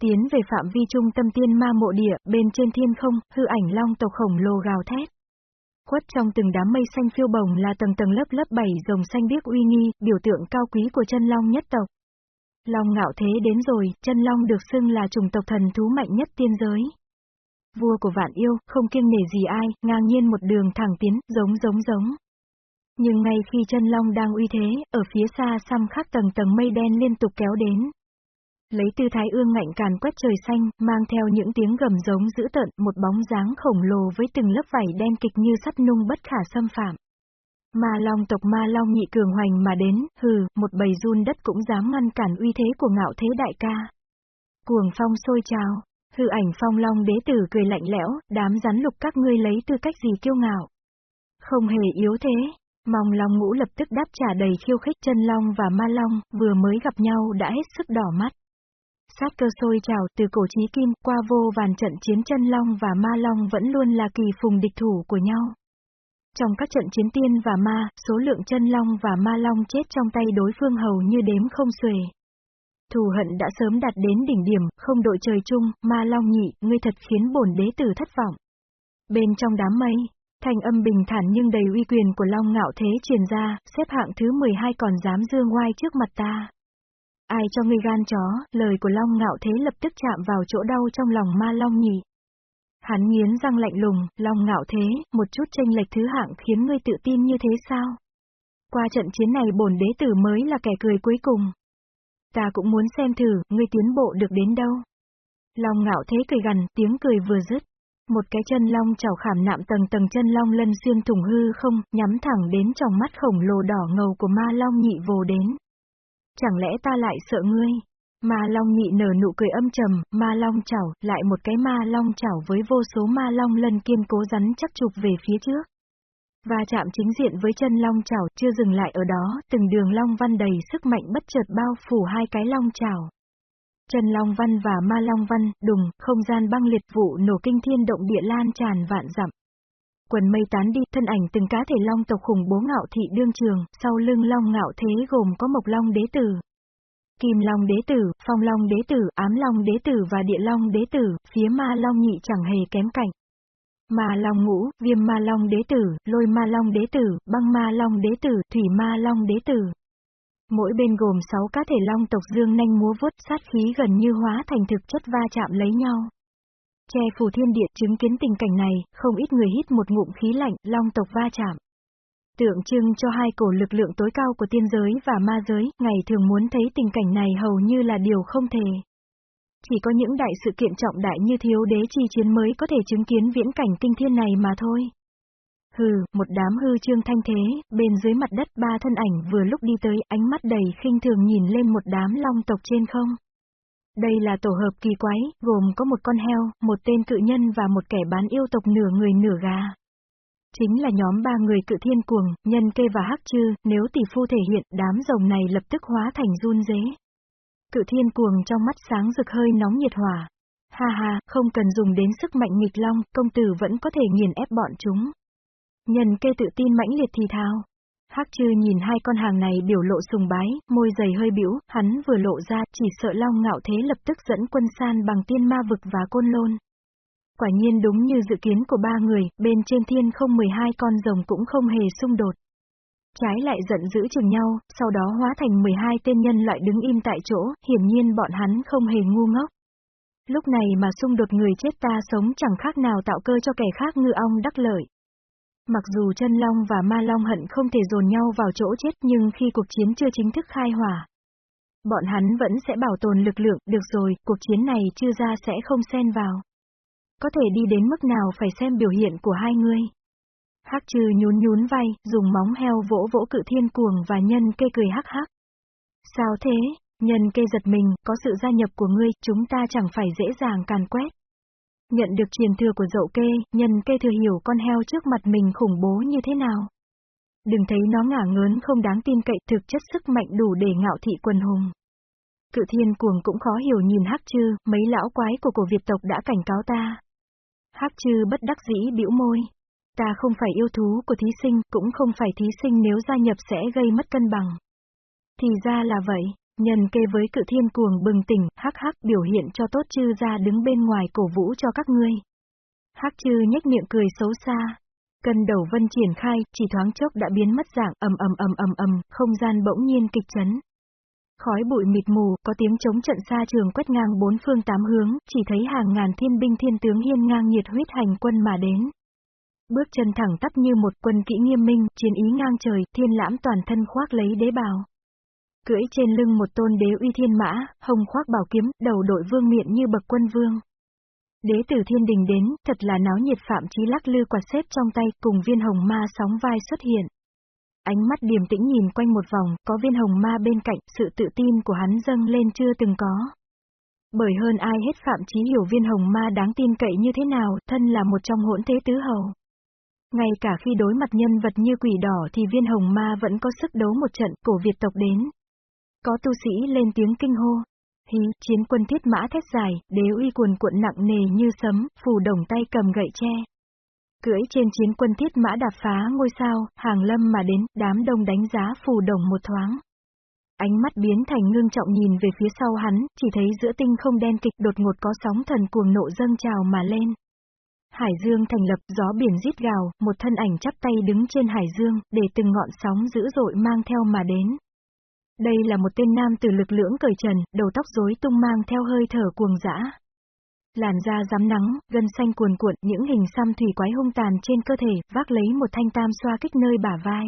Tiến về phạm vi trung tâm tiên ma mộ địa, bên trên thiên không, hư ảnh long tộc khổng lồ gào thét. Quất trong từng đám mây xanh phiêu bồng là tầng tầng lớp lớp bảy rồng xanh biếc uy nghi, biểu tượng cao quý của chân long nhất tộc. Long ngạo thế đến rồi, chân long được xưng là chủng tộc thần thú mạnh nhất tiên giới vua của vạn yêu, không kiêng nể gì ai, ngang nhiên một đường thẳng tiến, giống giống giống. Nhưng ngay khi chân long đang uy thế, ở phía xa xăm khắc tầng tầng mây đen liên tục kéo đến. Lấy tư thái ương ngạnh càn quét trời xanh, mang theo những tiếng gầm giống dữ tợn, một bóng dáng khổng lồ với từng lớp vảy đen kịch như sắt nung bất khả xâm phạm. Ma long tộc ma long nhị cường hoành mà đến, hừ, một bầy run đất cũng dám ngăn cản uy thế của ngạo thế đại ca. Cuồng phong sôi trào, Hư ảnh phong long đế tử cười lạnh lẽo, đám rắn lục các ngươi lấy tư cách gì kiêu ngạo. Không hề yếu thế, mong long ngũ lập tức đáp trả đầy khiêu khích chân long và ma long, vừa mới gặp nhau đã hết sức đỏ mắt. Sát cơ sôi trào từ cổ chí kim qua vô vàn trận chiến chân long và ma long vẫn luôn là kỳ phùng địch thủ của nhau. Trong các trận chiến tiên và ma, số lượng chân long và ma long chết trong tay đối phương hầu như đếm không xuể. Thù hận đã sớm đạt đến đỉnh điểm, không đội trời chung, ma long nhị, ngươi thật khiến bổn đế tử thất vọng. Bên trong đám mây, thanh âm bình thản nhưng đầy uy quyền của long ngạo thế truyền ra, xếp hạng thứ 12 còn dám dương oai trước mặt ta. Ai cho ngươi gan chó, lời của long ngạo thế lập tức chạm vào chỗ đau trong lòng ma long nhị. Hắn nghiến răng lạnh lùng, long ngạo thế, một chút tranh lệch thứ hạng khiến ngươi tự tin như thế sao? Qua trận chiến này bổn đế tử mới là kẻ cười cuối cùng. Ta cũng muốn xem thử, ngươi tiến bộ được đến đâu. Long ngạo thế cười gằn, tiếng cười vừa dứt. Một cái chân long chảo khảm nạm tầng tầng chân long lân xuyên thủng hư không, nhắm thẳng đến trong mắt khổng lồ đỏ ngầu của ma long nhị vồ đến. Chẳng lẽ ta lại sợ ngươi? Ma long nhị nở nụ cười âm trầm, ma long chảo, lại một cái ma long chảo với vô số ma long lân kiên cố rắn chắc chụp về phía trước. Và chạm chính diện với chân long chảo, chưa dừng lại ở đó, từng đường long văn đầy sức mạnh bất chợt bao phủ hai cái long chảo. Chân long văn và ma long văn, đùng, không gian băng liệt vụ nổ kinh thiên động địa lan tràn vạn dặm. Quần mây tán đi, thân ảnh từng cá thể long tộc khủng bố ngạo thị đương trường, sau lưng long ngạo thế gồm có mộc long đế tử, Kim Long đế tử, Phong Long đế tử, Ám Long đế tử và Địa Long đế tử, phía Ma Long nhị chẳng hề kém cạnh. Ma Long ngũ, Viêm Ma Long đế tử, Lôi Ma Long đế tử, Băng Ma Long đế tử, Thủy Ma Long đế tử. Mỗi bên gồm 6 cá thể long tộc dương nanh múa vuốt sát khí gần như hóa thành thực chất va chạm lấy nhau. Che phủ thiên địa chứng kiến tình cảnh này, không ít người hít một ngụm khí lạnh, long tộc va chạm tượng trưng cho hai cổ lực lượng tối cao của tiên giới và ma giới, ngày thường muốn thấy tình cảnh này hầu như là điều không thể. Chỉ có những đại sự kiện trọng đại như thiếu đế chi chiến mới có thể chứng kiến viễn cảnh kinh thiên này mà thôi. Hừ, một đám hư trương thanh thế, bên dưới mặt đất ba thân ảnh vừa lúc đi tới, ánh mắt đầy khinh thường nhìn lên một đám long tộc trên không. Đây là tổ hợp kỳ quái, gồm có một con heo, một tên cự nhân và một kẻ bán yêu tộc nửa người nửa gà. Chính là nhóm ba người cự thiên cuồng, nhân kê và hắc chư, nếu tỷ phu thể hiện, đám rồng này lập tức hóa thành run dế. Cự thiên cuồng trong mắt sáng rực hơi nóng nhiệt hỏa. Ha ha, không cần dùng đến sức mạnh nghịch long, công tử vẫn có thể nghiền ép bọn chúng. Nhân kê tự tin mãnh liệt thì thao. Hắc chư nhìn hai con hàng này biểu lộ sùng bái, môi dày hơi biểu, hắn vừa lộ ra, chỉ sợ long ngạo thế lập tức dẫn quân san bằng tiên ma vực và côn lôn. Quả nhiên đúng như dự kiến của ba người, bên trên thiên không 12 con rồng cũng không hề xung đột. Trái lại giận dữ chừng nhau, sau đó hóa thành 12 tên nhân loại đứng im tại chỗ, hiển nhiên bọn hắn không hề ngu ngốc. Lúc này mà xung đột người chết ta sống chẳng khác nào tạo cơ cho kẻ khác ngư ong đắc lợi. Mặc dù chân long và ma long hận không thể dồn nhau vào chỗ chết nhưng khi cuộc chiến chưa chính thức khai hỏa. Bọn hắn vẫn sẽ bảo tồn lực lượng, được rồi, cuộc chiến này chưa ra sẽ không xen vào. Có thể đi đến mức nào phải xem biểu hiện của hai người. Hắc trừ nhún nhún vai, dùng móng heo vỗ vỗ cự thiên cuồng và nhân kê cười hắc hắc. Sao thế, nhân kê giật mình, có sự gia nhập của ngươi, chúng ta chẳng phải dễ dàng càn quét. Nhận được truyền thừa của dậu kê, nhân kê thừa hiểu con heo trước mặt mình khủng bố như thế nào. Đừng thấy nó ngả ngớn không đáng tin cậy, thực chất sức mạnh đủ để ngạo thị quần hùng. Cự thiên cuồng cũng khó hiểu nhìn hắc chư, mấy lão quái của cổ Việt tộc đã cảnh cáo ta. Hắc chư bất đắc dĩ bĩu môi. Ta không phải yêu thú của thí sinh, cũng không phải thí sinh nếu gia nhập sẽ gây mất cân bằng. Thì ra là vậy, nhân kê với cự thiên cuồng bừng tỉnh, hắc hắc biểu hiện cho tốt chư ra đứng bên ngoài cổ vũ cho các ngươi. Hắc chư nhếch miệng cười xấu xa. Cân đầu vân triển khai, chỉ thoáng chốc đã biến mất dạng ầm ầm ầm ầm ầm, không gian bỗng nhiên kịch chấn. Khói bụi mịt mù, có tiếng chống trận xa trường quét ngang bốn phương tám hướng, chỉ thấy hàng ngàn thiên binh thiên tướng hiên ngang nhiệt huyết hành quân mà đến. Bước chân thẳng tắp như một quân kỹ nghiêm minh, chiến ý ngang trời, thiên lãm toàn thân khoác lấy đế bào. Cưỡi trên lưng một tôn đế uy thiên mã, hồng khoác bảo kiếm, đầu đội vương miện như bậc quân vương. Đế tử thiên đình đến, thật là náo nhiệt phạm chí lắc lư quạt xếp trong tay, cùng viên hồng ma sóng vai xuất hiện. Ánh mắt điềm tĩnh nhìn quanh một vòng, có viên hồng ma bên cạnh, sự tự tin của hắn dâng lên chưa từng có. Bởi hơn ai hết Phạm Chí hiểu viên hồng ma đáng tin cậy như thế nào, thân là một trong hỗn thế tứ hầu. Ngay cả khi đối mặt nhân vật như quỷ đỏ thì viên hồng ma vẫn có sức đấu một trận, cổ Việt tộc đến. Có tu sĩ lên tiếng kinh hô. Hí, chiến quân thiết mã thét dài, đế uy cuồn cuộn nặng nề như sấm, phù đồng tay cầm gậy tre. Cưỡi trên chiến quân thiết mã đạp phá ngôi sao, hàng lâm mà đến, đám đông đánh giá phù đồng một thoáng. Ánh mắt biến thành ngưng trọng nhìn về phía sau hắn, chỉ thấy giữa tinh không đen kịch đột ngột có sóng thần cuồng nộ dâng trào mà lên. Hải dương thành lập gió biển rít gào, một thân ảnh chắp tay đứng trên hải dương, để từng ngọn sóng dữ dội mang theo mà đến. Đây là một tên nam từ lực lưỡng cởi trần, đầu tóc rối tung mang theo hơi thở cuồng dã. Làn da rám nắng, gân xanh cuồn cuộn, những hình xăm thủy quái hung tàn trên cơ thể, vác lấy một thanh tam xoa kích nơi bả vai.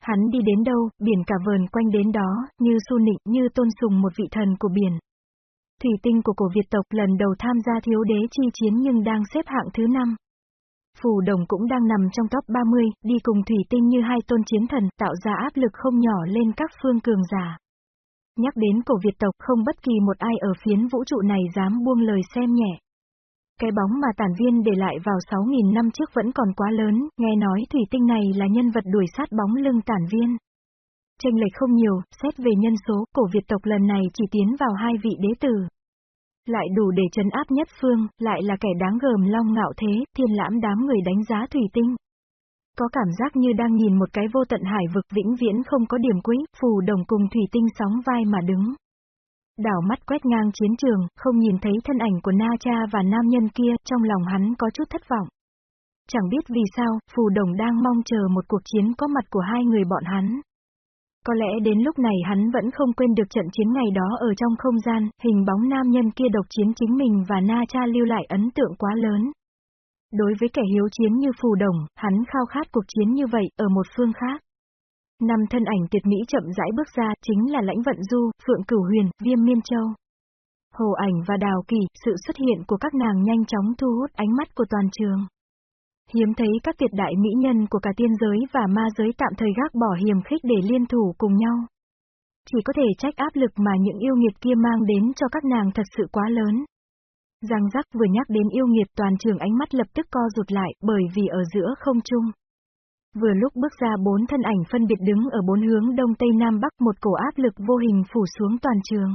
Hắn đi đến đâu, biển cả vờn quanh đến đó, như su nịnh, như tôn sùng một vị thần của biển. Thủy tinh của cổ Việt tộc lần đầu tham gia thiếu đế chi chiến nhưng đang xếp hạng thứ 5. Phù đồng cũng đang nằm trong top 30, đi cùng thủy tinh như hai tôn chiến thần, tạo ra áp lực không nhỏ lên các phương cường giả. Nhắc đến cổ Việt tộc không bất kỳ một ai ở phiến vũ trụ này dám buông lời xem nhẹ. Cái bóng mà tản viên để lại vào 6.000 năm trước vẫn còn quá lớn, nghe nói thủy tinh này là nhân vật đuổi sát bóng lưng tản viên. Tranh lệch không nhiều, xét về nhân số, cổ Việt tộc lần này chỉ tiến vào hai vị đế tử. Lại đủ để trấn áp nhất phương, lại là kẻ đáng gờm long ngạo thế, thiên lãm đám người đánh giá thủy tinh. Có cảm giác như đang nhìn một cái vô tận hải vực vĩnh viễn không có điểm quý, phù đồng cùng thủy tinh sóng vai mà đứng. Đảo mắt quét ngang chiến trường, không nhìn thấy thân ảnh của Na Cha và nam nhân kia, trong lòng hắn có chút thất vọng. Chẳng biết vì sao, phù đồng đang mong chờ một cuộc chiến có mặt của hai người bọn hắn. Có lẽ đến lúc này hắn vẫn không quên được trận chiến ngày đó ở trong không gian, hình bóng nam nhân kia độc chiến chính mình và Na Cha lưu lại ấn tượng quá lớn. Đối với kẻ hiếu chiến như phù đồng, hắn khao khát cuộc chiến như vậy ở một phương khác. Năm thân ảnh tuyệt mỹ chậm rãi bước ra, chính là Lãnh Vận Du, Phượng Cửu Huyền, Viêm Miên Châu. Hồ ảnh và Đào Kỳ, sự xuất hiện của các nàng nhanh chóng thu hút ánh mắt của toàn trường. Hiếm thấy các tuyệt đại mỹ nhân của cả tiên giới và ma giới tạm thời gác bỏ hiểm khích để liên thủ cùng nhau. Chỉ có thể trách áp lực mà những yêu nghiệt kia mang đến cho các nàng thật sự quá lớn. Giang giác vừa nhắc đến yêu nghiệt toàn trường ánh mắt lập tức co rụt lại bởi vì ở giữa không trung. Vừa lúc bước ra bốn thân ảnh phân biệt đứng ở bốn hướng đông tây nam bắc một cổ áp lực vô hình phủ xuống toàn trường.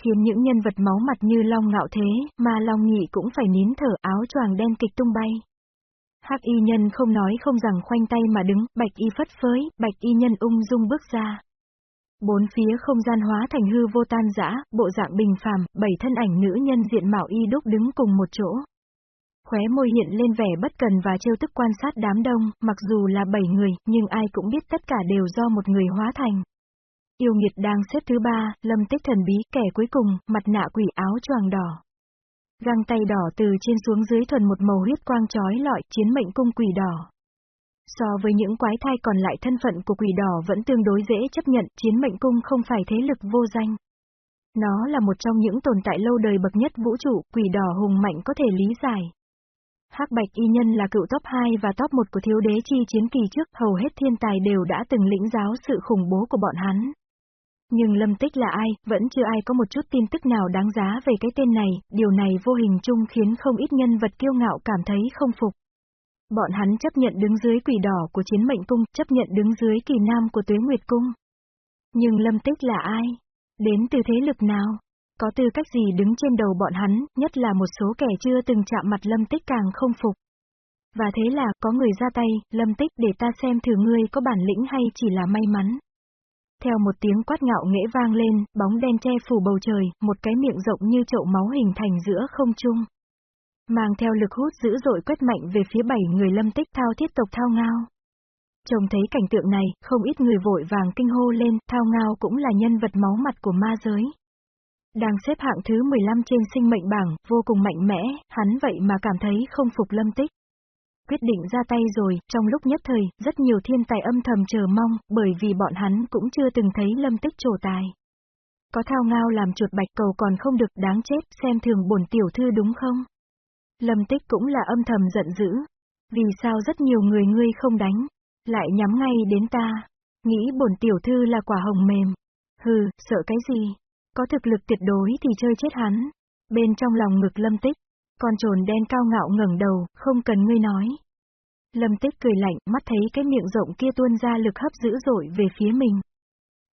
Khiến những nhân vật máu mặt như long ngạo thế, mà long nhị cũng phải nín thở áo choàng đen kịch tung bay. Hắc y nhân không nói không rằng khoanh tay mà đứng, bạch y phất phới, bạch y nhân ung dung bước ra. Bốn phía không gian hóa thành hư vô tan dã, bộ dạng bình phàm, bảy thân ảnh nữ nhân diện mạo y đúc đứng cùng một chỗ. Khóe môi hiện lên vẻ bất cần và trêu tức quan sát đám đông, mặc dù là bảy người, nhưng ai cũng biết tất cả đều do một người hóa thành. Yêu nghiệt đang xếp thứ ba, lâm tích thần bí, kẻ cuối cùng, mặt nạ quỷ áo choàng đỏ. Găng tay đỏ từ trên xuống dưới thuần một màu huyết quang trói lọi, chiến mệnh cung quỷ đỏ. So với những quái thai còn lại thân phận của quỷ đỏ vẫn tương đối dễ chấp nhận, chiến mệnh cung không phải thế lực vô danh. Nó là một trong những tồn tại lâu đời bậc nhất vũ trụ, quỷ đỏ hùng mạnh có thể lý giải. Hắc Bạch Y Nhân là cựu top 2 và top 1 của thiếu đế chi chiến kỳ trước, hầu hết thiên tài đều đã từng lĩnh giáo sự khủng bố của bọn hắn. Nhưng Lâm Tích là ai, vẫn chưa ai có một chút tin tức nào đáng giá về cái tên này, điều này vô hình chung khiến không ít nhân vật kiêu ngạo cảm thấy không phục. Bọn hắn chấp nhận đứng dưới quỷ đỏ của chiến mệnh cung, chấp nhận đứng dưới kỳ nam của tuế nguyệt cung. Nhưng Lâm Tích là ai? Đến từ thế lực nào? Có tư cách gì đứng trên đầu bọn hắn, nhất là một số kẻ chưa từng chạm mặt Lâm Tích càng không phục. Và thế là, có người ra tay, Lâm Tích để ta xem thử ngươi có bản lĩnh hay chỉ là may mắn. Theo một tiếng quát ngạo nghễ vang lên, bóng đen che phủ bầu trời, một cái miệng rộng như chậu máu hình thành giữa không trung. Mang theo lực hút dữ dội quét mạnh về phía bảy người lâm tích thao thiết tộc thao ngao. Trông thấy cảnh tượng này, không ít người vội vàng kinh hô lên, thao ngao cũng là nhân vật máu mặt của ma giới. Đang xếp hạng thứ 15 trên sinh mệnh bảng, vô cùng mạnh mẽ, hắn vậy mà cảm thấy không phục lâm tích. Quyết định ra tay rồi, trong lúc nhất thời, rất nhiều thiên tài âm thầm chờ mong, bởi vì bọn hắn cũng chưa từng thấy lâm tích trổ tài. Có thao ngao làm chuột bạch cầu còn không được đáng chết, xem thường bổn tiểu thư đúng không? Lâm tích cũng là âm thầm giận dữ. Vì sao rất nhiều người ngươi không đánh, lại nhắm ngay đến ta? Nghĩ bổn tiểu thư là quả hồng mềm. Hừ, sợ cái gì? Có thực lực tuyệt đối thì chơi chết hắn. Bên trong lòng ngực lâm tích, con trồn đen cao ngạo ngẩng đầu, không cần ngươi nói. Lâm tích cười lạnh, mắt thấy cái miệng rộng kia tuôn ra lực hấp dữ dội về phía mình.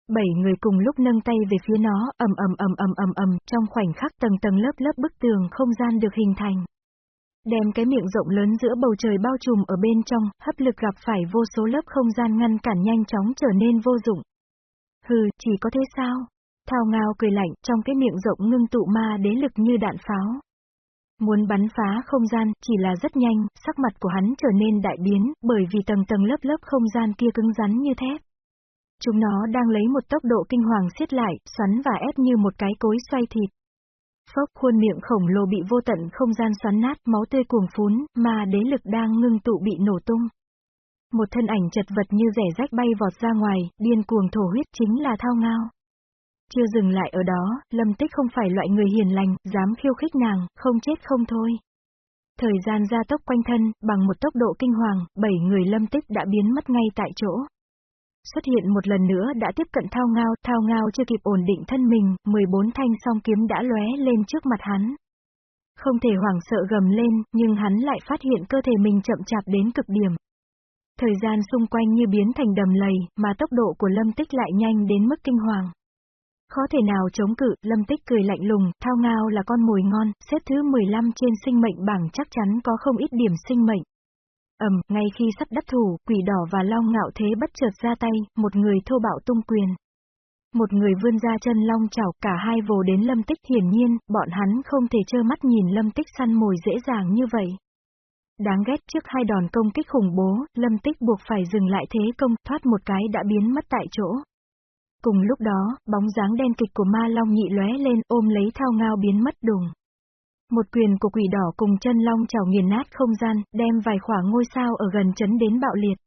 Bảy người cùng lúc nâng tay về phía nó, ầm ầm ầm ầm ầm ầm, trong khoảnh khắc tầng tầng lớp lớp bức tường không gian được hình thành. Đem cái miệng rộng lớn giữa bầu trời bao trùm ở bên trong, hấp lực gặp phải vô số lớp không gian ngăn cản nhanh chóng trở nên vô dụng. Hừ, chỉ có thế sao? Thao ngao cười lạnh, trong cái miệng rộng ngưng tụ ma đế lực như đạn pháo. Muốn bắn phá không gian, chỉ là rất nhanh, sắc mặt của hắn trở nên đại biến, bởi vì tầng tầng lớp lớp không gian kia cứng rắn như thép. Chúng nó đang lấy một tốc độ kinh hoàng xiết lại, xoắn và ép như một cái cối xoay thịt. Phốc khuôn miệng khổng lồ bị vô tận không gian xoắn nát, máu tươi cuồng phún, mà đế lực đang ngưng tụ bị nổ tung. Một thân ảnh chật vật như rẻ rách bay vọt ra ngoài, điên cuồng thổ huyết chính là thao ngao. Chưa dừng lại ở đó, lâm tích không phải loại người hiền lành, dám khiêu khích nàng, không chết không thôi. Thời gian gia tốc quanh thân, bằng một tốc độ kinh hoàng, bảy người lâm tích đã biến mất ngay tại chỗ. Xuất hiện một lần nữa đã tiếp cận thao ngao, thao ngao chưa kịp ổn định thân mình, 14 thanh song kiếm đã lóe lên trước mặt hắn. Không thể hoảng sợ gầm lên, nhưng hắn lại phát hiện cơ thể mình chậm chạp đến cực điểm. Thời gian xung quanh như biến thành đầm lầy, mà tốc độ của lâm tích lại nhanh đến mức kinh hoàng. Khó thể nào chống cự, lâm tích cười lạnh lùng, thao ngao là con mồi ngon, xếp thứ 15 trên sinh mệnh bảng chắc chắn có không ít điểm sinh mệnh. ầm, ngay khi sắp đắc thủ, quỷ đỏ và long ngạo thế bất chợt ra tay, một người thô bạo tung quyền. Một người vươn ra chân long chảo, cả hai vồ đến lâm tích hiển nhiên, bọn hắn không thể trơ mắt nhìn lâm tích săn mồi dễ dàng như vậy. Đáng ghét trước hai đòn công kích khủng bố, lâm tích buộc phải dừng lại thế công, thoát một cái đã biến mất tại chỗ. Cùng lúc đó, bóng dáng đen kịch của ma long nhị lóe lên ôm lấy thao ngao biến mất đùng. Một quyền của quỷ đỏ cùng chân long chảo nghiền nát không gian, đem vài khỏa ngôi sao ở gần chấn đến bạo liệt.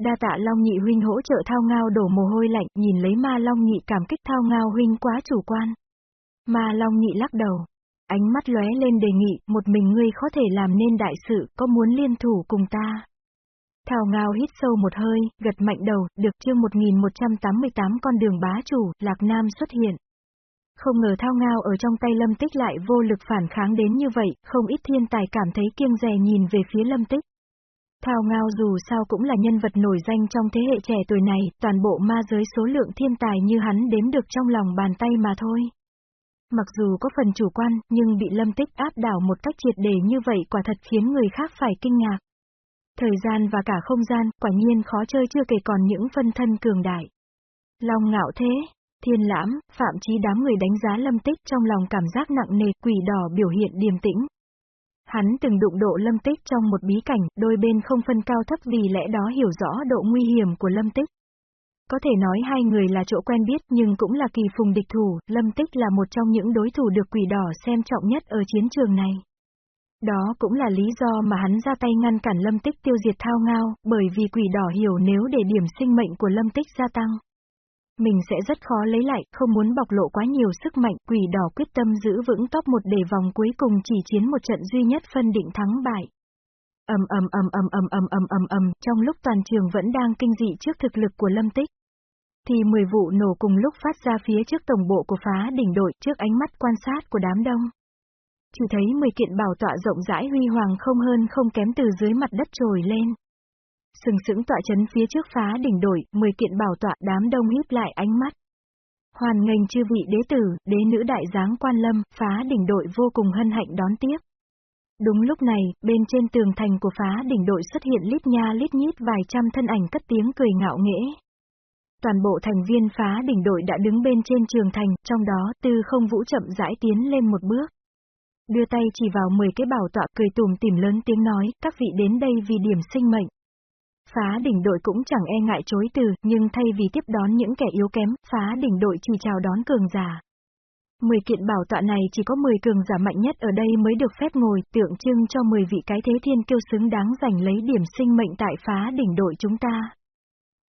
Đa tạ long nhị huynh hỗ trợ thao ngao đổ mồ hôi lạnh, nhìn lấy ma long nhị cảm kích thao ngao huynh quá chủ quan. Ma long nhị lắc đầu. Ánh mắt lóe lên đề nghị, một mình ngươi có thể làm nên đại sự, có muốn liên thủ cùng ta. Thảo ngao hít sâu một hơi, gật mạnh đầu, được chương 1188 con đường bá chủ, Lạc Nam xuất hiện. Không ngờ thao ngao ở trong tay lâm tích lại vô lực phản kháng đến như vậy, không ít thiên tài cảm thấy kiêng rè nhìn về phía lâm tích. Thao ngao dù sao cũng là nhân vật nổi danh trong thế hệ trẻ tuổi này, toàn bộ ma giới số lượng thiên tài như hắn đếm được trong lòng bàn tay mà thôi. Mặc dù có phần chủ quan, nhưng bị lâm tích áp đảo một cách triệt để như vậy quả thật khiến người khác phải kinh ngạc. Thời gian và cả không gian, quả nhiên khó chơi chưa kể còn những phân thân cường đại. Long ngạo thế, thiên lãm, phạm chí đám người đánh giá lâm tích trong lòng cảm giác nặng nề, quỷ đỏ biểu hiện điềm tĩnh. Hắn từng đụng độ lâm tích trong một bí cảnh, đôi bên không phân cao thấp vì lẽ đó hiểu rõ độ nguy hiểm của lâm tích. Có thể nói hai người là chỗ quen biết nhưng cũng là kỳ phùng địch thủ, lâm tích là một trong những đối thủ được quỷ đỏ xem trọng nhất ở chiến trường này. Đó cũng là lý do mà hắn ra tay ngăn cản lâm tích tiêu diệt thao ngao, bởi vì quỷ đỏ hiểu nếu để điểm sinh mệnh của lâm tích gia tăng. Mình sẽ rất khó lấy lại, không muốn bộc lộ quá nhiều sức mạnh, quỷ đỏ quyết tâm giữ vững top một để vòng cuối cùng chỉ chiến một trận duy nhất phân định thắng bại. ầm ầm ầm ầm ầm ầm ầm ầm ầm, trong lúc toàn trường vẫn đang kinh dị trước thực lực của lâm tích. Thì 10 vụ nổ cùng lúc phát ra phía trước tổng bộ của phá đỉnh đội trước ánh mắt quan sát của đám đông. Chỉ thấy 10 kiện bảo tọa rộng rãi huy hoàng không hơn không kém từ dưới mặt đất trồi lên. Sừng sững tọa chấn phía trước phá đỉnh đổi, 10 kiện bảo tọa đám đông híp lại ánh mắt. Hoàn nghênh chư vị đế tử, đế nữ đại giáng quan lâm, phá đỉnh đội vô cùng hân hạnh đón tiếp. Đúng lúc này, bên trên tường thành của phá đỉnh đội xuất hiện lít nha lít nhít vài trăm thân ảnh cất tiếng cười ngạo nghễ. Toàn bộ thành viên phá đỉnh đội đã đứng bên trên trường thành, trong đó tư không vũ chậm rãi tiến lên một bước. Đưa tay chỉ vào 10 cái bảo tọa cười tùm tìm lớn tiếng nói, các vị đến đây vì điểm sinh mệnh. Phá đỉnh đội cũng chẳng e ngại chối từ, nhưng thay vì tiếp đón những kẻ yếu kém, phá đỉnh đội chỉ chào đón cường giả. 10 kiện bảo tọa này chỉ có 10 cường giả mạnh nhất ở đây mới được phép ngồi, tượng trưng cho 10 vị cái thế thiên kiêu xứng đáng giành lấy điểm sinh mệnh tại phá đỉnh đội chúng ta.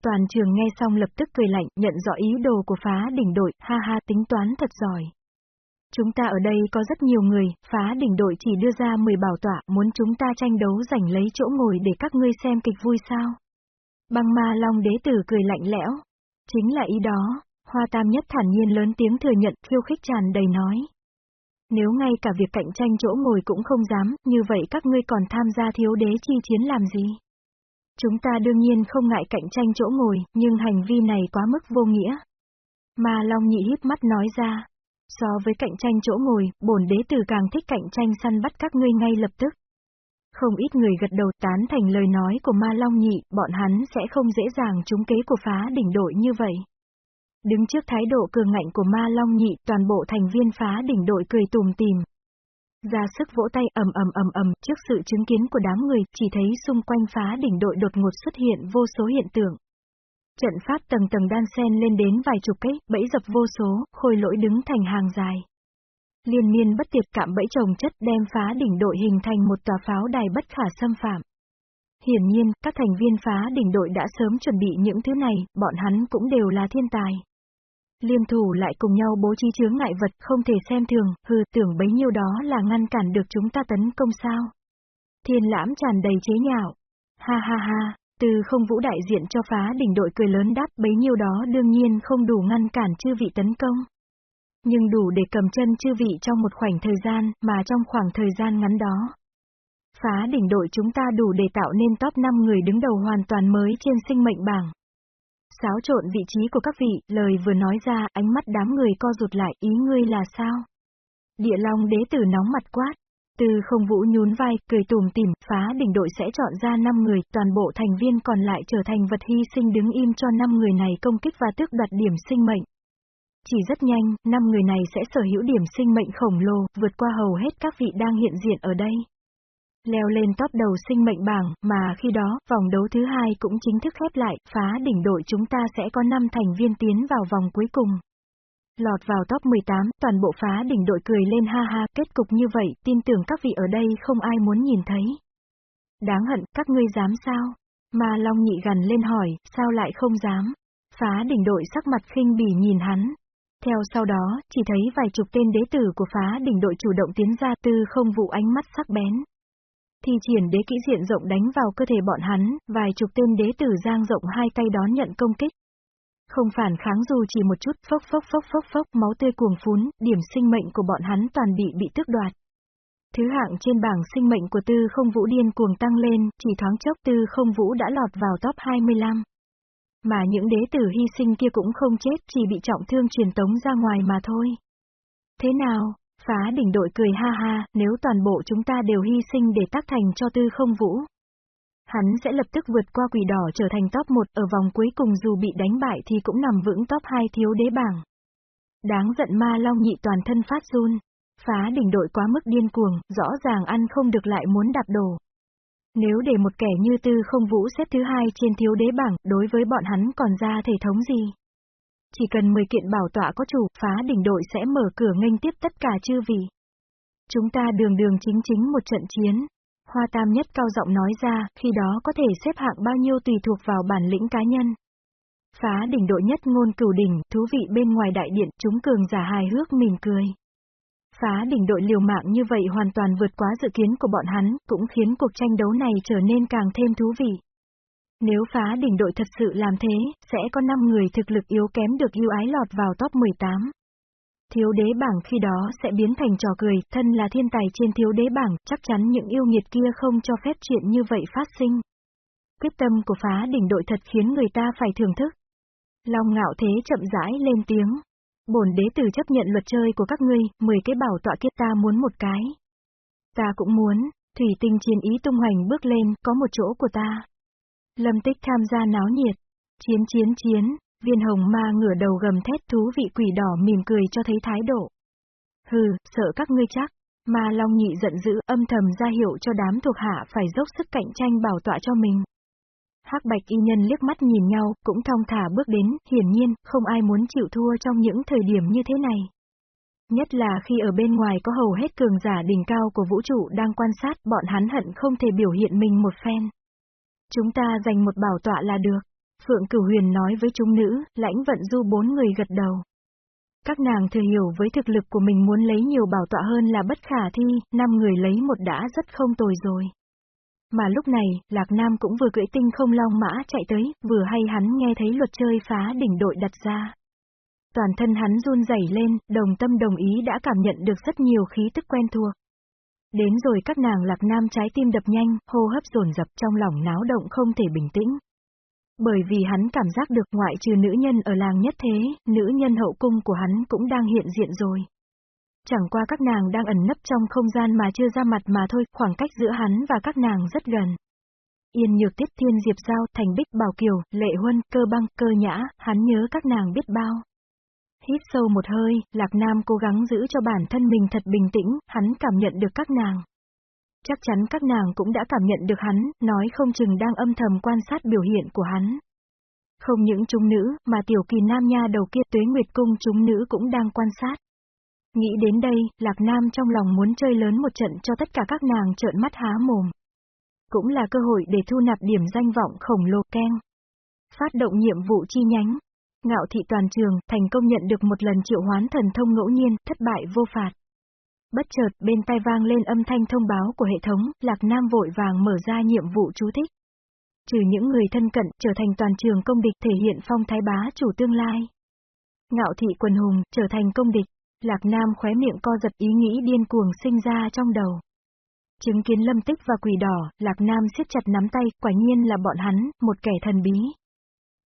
Toàn trường nghe xong lập tức cười lạnh, nhận rõ ý đồ của phá đỉnh đội, ha ha tính toán thật giỏi. Chúng ta ở đây có rất nhiều người, phá đỉnh đội chỉ đưa ra 10 bảo tọa, muốn chúng ta tranh đấu giành lấy chỗ ngồi để các ngươi xem kịch vui sao. Băng ma long đế tử cười lạnh lẽo. Chính là ý đó, hoa tam nhất thản nhiên lớn tiếng thừa nhận, khiêu khích tràn đầy nói. Nếu ngay cả việc cạnh tranh chỗ ngồi cũng không dám, như vậy các ngươi còn tham gia thiếu đế chi chiến làm gì? Chúng ta đương nhiên không ngại cạnh tranh chỗ ngồi, nhưng hành vi này quá mức vô nghĩa. Ma Long nhị híp mắt nói ra. So với cạnh tranh chỗ ngồi, bổn đế tử càng thích cạnh tranh săn bắt các ngươi ngay lập tức. Không ít người gật đầu tán thành lời nói của Ma Long nhị, bọn hắn sẽ không dễ dàng trúng kế của phá đỉnh đội như vậy. Đứng trước thái độ cường ngạnh của Ma Long nhị, toàn bộ thành viên phá đỉnh đội cười tùm tìm. Ra sức vỗ tay ầm ầm ầm ầm, trước sự chứng kiến của đám người, chỉ thấy xung quanh phá đỉnh đội đột ngột xuất hiện vô số hiện tượng. Trận pháp tầng tầng đan sen lên đến vài chục cái, bẫy dập vô số, khôi lỗi đứng thành hàng dài. Liên miên bất tiệt cạm bẫy trồng chất đem phá đỉnh đội hình thành một tòa pháo đài bất khả xâm phạm. Hiển nhiên, các thành viên phá đỉnh đội đã sớm chuẩn bị những thứ này, bọn hắn cũng đều là thiên tài. Liên thủ lại cùng nhau bố trí chướng ngại vật không thể xem thường, hừ tưởng bấy nhiêu đó là ngăn cản được chúng ta tấn công sao. Thiên lãm tràn đầy chế nhạo. Ha ha ha, từ không vũ đại diện cho phá đỉnh đội cười lớn đáp bấy nhiêu đó đương nhiên không đủ ngăn cản chư vị tấn công. Nhưng đủ để cầm chân chư vị trong một khoảnh thời gian, mà trong khoảng thời gian ngắn đó. Phá đỉnh đội chúng ta đủ để tạo nên top 5 người đứng đầu hoàn toàn mới trên sinh mệnh bảng. Xáo trộn vị trí của các vị, lời vừa nói ra, ánh mắt đám người co rụt lại, ý ngươi là sao? Địa Long đế tử nóng mặt quát. Từ không vũ nhún vai, cười tùm tìm, phá đỉnh đội sẽ chọn ra 5 người, toàn bộ thành viên còn lại trở thành vật hy sinh đứng im cho 5 người này công kích và tước đoạt điểm sinh mệnh. Chỉ rất nhanh, 5 người này sẽ sở hữu điểm sinh mệnh khổng lồ, vượt qua hầu hết các vị đang hiện diện ở đây. Leo lên top đầu sinh mệnh bảng, mà khi đó, vòng đấu thứ hai cũng chính thức khép lại, phá đỉnh đội chúng ta sẽ có 5 thành viên tiến vào vòng cuối cùng. Lọt vào top 18, toàn bộ phá đỉnh đội cười lên ha ha, kết cục như vậy, tin tưởng các vị ở đây không ai muốn nhìn thấy. Đáng hận, các ngươi dám sao? Mà Long nhị gần lên hỏi, sao lại không dám? Phá đỉnh đội sắc mặt khinh bỉ nhìn hắn. Theo sau đó, chỉ thấy vài chục tên đế tử của phá đỉnh đội chủ động tiến ra tư không vụ ánh mắt sắc bén. Thi triển đế kỹ diện rộng đánh vào cơ thể bọn hắn, vài chục tên đế tử giang rộng hai tay đón nhận công kích. Không phản kháng dù chỉ một chút, phốc phốc phốc phốc phốc, máu tươi cuồng phún, điểm sinh mệnh của bọn hắn toàn bị bị tước đoạt. Thứ hạng trên bảng sinh mệnh của tư không vũ điên cuồng tăng lên, chỉ thoáng chốc tư không vũ đã lọt vào top 25. Mà những đế tử hy sinh kia cũng không chết, chỉ bị trọng thương truyền tống ra ngoài mà thôi. Thế nào, phá đỉnh đội cười ha ha, nếu toàn bộ chúng ta đều hy sinh để tác thành cho tư không vũ, Hắn sẽ lập tức vượt qua quỷ đỏ trở thành top 1 ở vòng cuối cùng dù bị đánh bại thì cũng nằm vững top 2 thiếu đế bảng. Đáng giận ma long nhị toàn thân phát run. Phá đỉnh đội quá mức điên cuồng, rõ ràng ăn không được lại muốn đạp đổ. Nếu để một kẻ như tư không vũ xếp thứ hai trên thiếu đế bảng, đối với bọn hắn còn ra thể thống gì? Chỉ cần 10 kiện bảo tọa có chủ, phá đỉnh đội sẽ mở cửa nghênh tiếp tất cả chư vị. Chúng ta đường đường chính chính một trận chiến, Hoa Tam nhất cao giọng nói ra, khi đó có thể xếp hạng bao nhiêu tùy thuộc vào bản lĩnh cá nhân. Phá đỉnh đội nhất ngôn cửu đỉnh, thú vị bên ngoài đại điện, chúng cường giả hài hước mỉm cười. Phá đỉnh đội liều mạng như vậy hoàn toàn vượt quá dự kiến của bọn hắn, cũng khiến cuộc tranh đấu này trở nên càng thêm thú vị. Nếu phá đỉnh đội thật sự làm thế, sẽ có 5 người thực lực yếu kém được yêu ái lọt vào top 18. Thiếu đế bảng khi đó sẽ biến thành trò cười, thân là thiên tài trên thiếu đế bảng, chắc chắn những yêu nghiệt kia không cho phép chuyện như vậy phát sinh. Quyết tâm của phá đỉnh đội thật khiến người ta phải thưởng thức. Long ngạo thế chậm rãi lên tiếng. Bổn đế tử chấp nhận luật chơi của các ngươi, 10 cái bảo tọa kiếp ta muốn một cái. Ta cũng muốn, thủy tinh chiến ý tung hoành bước lên, có một chỗ của ta. Lâm tích tham gia náo nhiệt. Chiến chiến chiến, Viên hồng ma ngửa đầu gầm thét thú vị quỷ đỏ mỉm cười cho thấy thái độ. Hừ, sợ các ngươi chắc. Ma Long nhị giận dữ âm thầm ra hiệu cho đám thuộc hạ phải dốc sức cạnh tranh bảo tọa cho mình. Hắc bạch y nhân liếc mắt nhìn nhau, cũng thong thả bước đến, hiển nhiên, không ai muốn chịu thua trong những thời điểm như thế này. Nhất là khi ở bên ngoài có hầu hết cường giả đỉnh cao của vũ trụ đang quan sát, bọn hắn hận không thể biểu hiện mình một phen. Chúng ta giành một bảo tọa là được. Phượng Cửu Huyền nói với chúng nữ, lãnh vận du bốn người gật đầu. Các nàng thừa hiểu với thực lực của mình muốn lấy nhiều bảo tọa hơn là bất khả thi, năm người lấy một đã rất không tồi rồi. Mà lúc này, Lạc Nam cũng vừa cưỡi tinh không long mã chạy tới, vừa hay hắn nghe thấy luật chơi phá đỉnh đội đặt ra. Toàn thân hắn run rẩy lên, đồng tâm đồng ý đã cảm nhận được rất nhiều khí tức quen thuộc. Đến rồi các nàng Lạc Nam trái tim đập nhanh, hô hấp dồn dập trong lòng náo động không thể bình tĩnh. Bởi vì hắn cảm giác được ngoại trừ nữ nhân ở làng nhất thế, nữ nhân hậu cung của hắn cũng đang hiện diện rồi. Chẳng qua các nàng đang ẩn nấp trong không gian mà chưa ra mặt mà thôi, khoảng cách giữa hắn và các nàng rất gần. Yên nhược tiết thiên diệp giao, thành bích bảo kiều, lệ huân, cơ băng, cơ nhã, hắn nhớ các nàng biết bao. Hít sâu một hơi, Lạc Nam cố gắng giữ cho bản thân mình thật bình tĩnh, hắn cảm nhận được các nàng. Chắc chắn các nàng cũng đã cảm nhận được hắn, nói không chừng đang âm thầm quan sát biểu hiện của hắn. Không những chúng nữ, mà tiểu kỳ nam nha đầu kia tuế nguyệt cung chúng nữ cũng đang quan sát. Nghĩ đến đây, Lạc Nam trong lòng muốn chơi lớn một trận cho tất cả các nàng trợn mắt há mồm. Cũng là cơ hội để thu nạp điểm danh vọng khổng lồ keng. Phát động nhiệm vụ chi nhánh. Ngạo thị toàn trường, thành công nhận được một lần triệu hoán thần thông ngẫu nhiên, thất bại vô phạt. Bất chợt, bên tai vang lên âm thanh thông báo của hệ thống, Lạc Nam vội vàng mở ra nhiệm vụ chú thích. Trừ những người thân cận, trở thành toàn trường công địch thể hiện phong thái bá chủ tương lai. Ngạo thị quần hùng, trở thành công địch. Lạc Nam khóe miệng co giật ý nghĩ điên cuồng sinh ra trong đầu. Chứng kiến lâm tích và quỷ đỏ, Lạc Nam siết chặt nắm tay, quả nhiên là bọn hắn, một kẻ thần bí.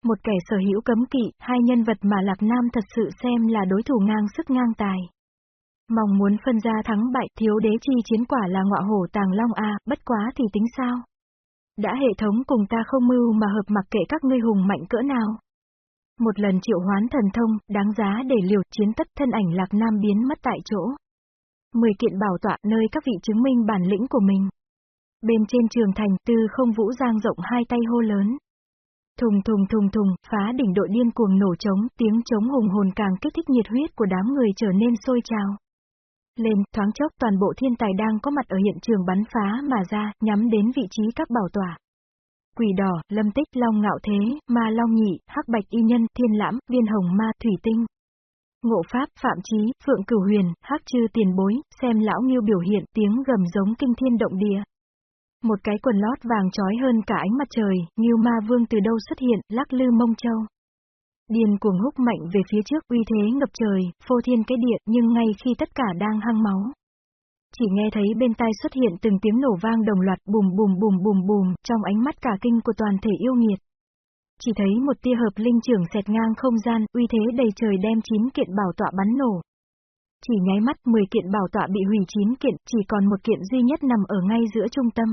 Một kẻ sở hữu cấm kỵ, hai nhân vật mà Lạc Nam thật sự xem là đối thủ ngang sức ngang tài. Mong muốn phân ra thắng bại, thiếu đế chi chiến quả là ngọa hổ tàng long a, bất quá thì tính sao? Đã hệ thống cùng ta không mưu mà hợp mặc kệ các ngươi hùng mạnh cỡ nào. Một lần triệu hoán thần thông, đáng giá để liều chiến tất thân ảnh Lạc Nam biến mất tại chỗ. Mười kiện bảo tọa nơi các vị chứng minh bản lĩnh của mình. Bên trên trường thành tư không vũ giang rộng hai tay hô lớn. Thùng thùng thùng thùng, phá đỉnh đội điên cuồng nổ trống, tiếng trống hùng hồn càng kích thích nhiệt huyết của đám người trở nên sôi trào. Lên, thoáng chốc toàn bộ thiên tài đang có mặt ở hiện trường bắn phá mà ra, nhắm đến vị trí các bảo tỏa. Quỷ đỏ, lâm tích, long ngạo thế, ma long nhị, hắc bạch y nhân, thiên lãm, viên hồng ma, thủy tinh. Ngộ pháp, phạm trí, phượng cửu huyền, hắc chư tiền bối, xem lão nghiêu biểu hiện tiếng gầm giống kinh thiên động địa. Một cái quần lót vàng trói hơn cả ánh mặt trời, nghiêu ma vương từ đâu xuất hiện, lắc lư mông châu. Điền cuồng húc mạnh về phía trước uy thế ngập trời, phô thiên cái địa, nhưng ngay khi tất cả đang hăng máu. Chỉ nghe thấy bên tai xuất hiện từng tiếng nổ vang đồng loạt bùm bùm bùm bùm bùm, trong ánh mắt cả kinh của toàn thể yêu nghiệt. Chỉ thấy một tia hợp linh trưởng xẹt ngang không gian, uy thế đầy trời đem chín kiện bảo tọa bắn nổ. Chỉ nháy mắt 10 kiện bảo tọa bị hủy chín kiện, chỉ còn một kiện duy nhất nằm ở ngay giữa trung tâm.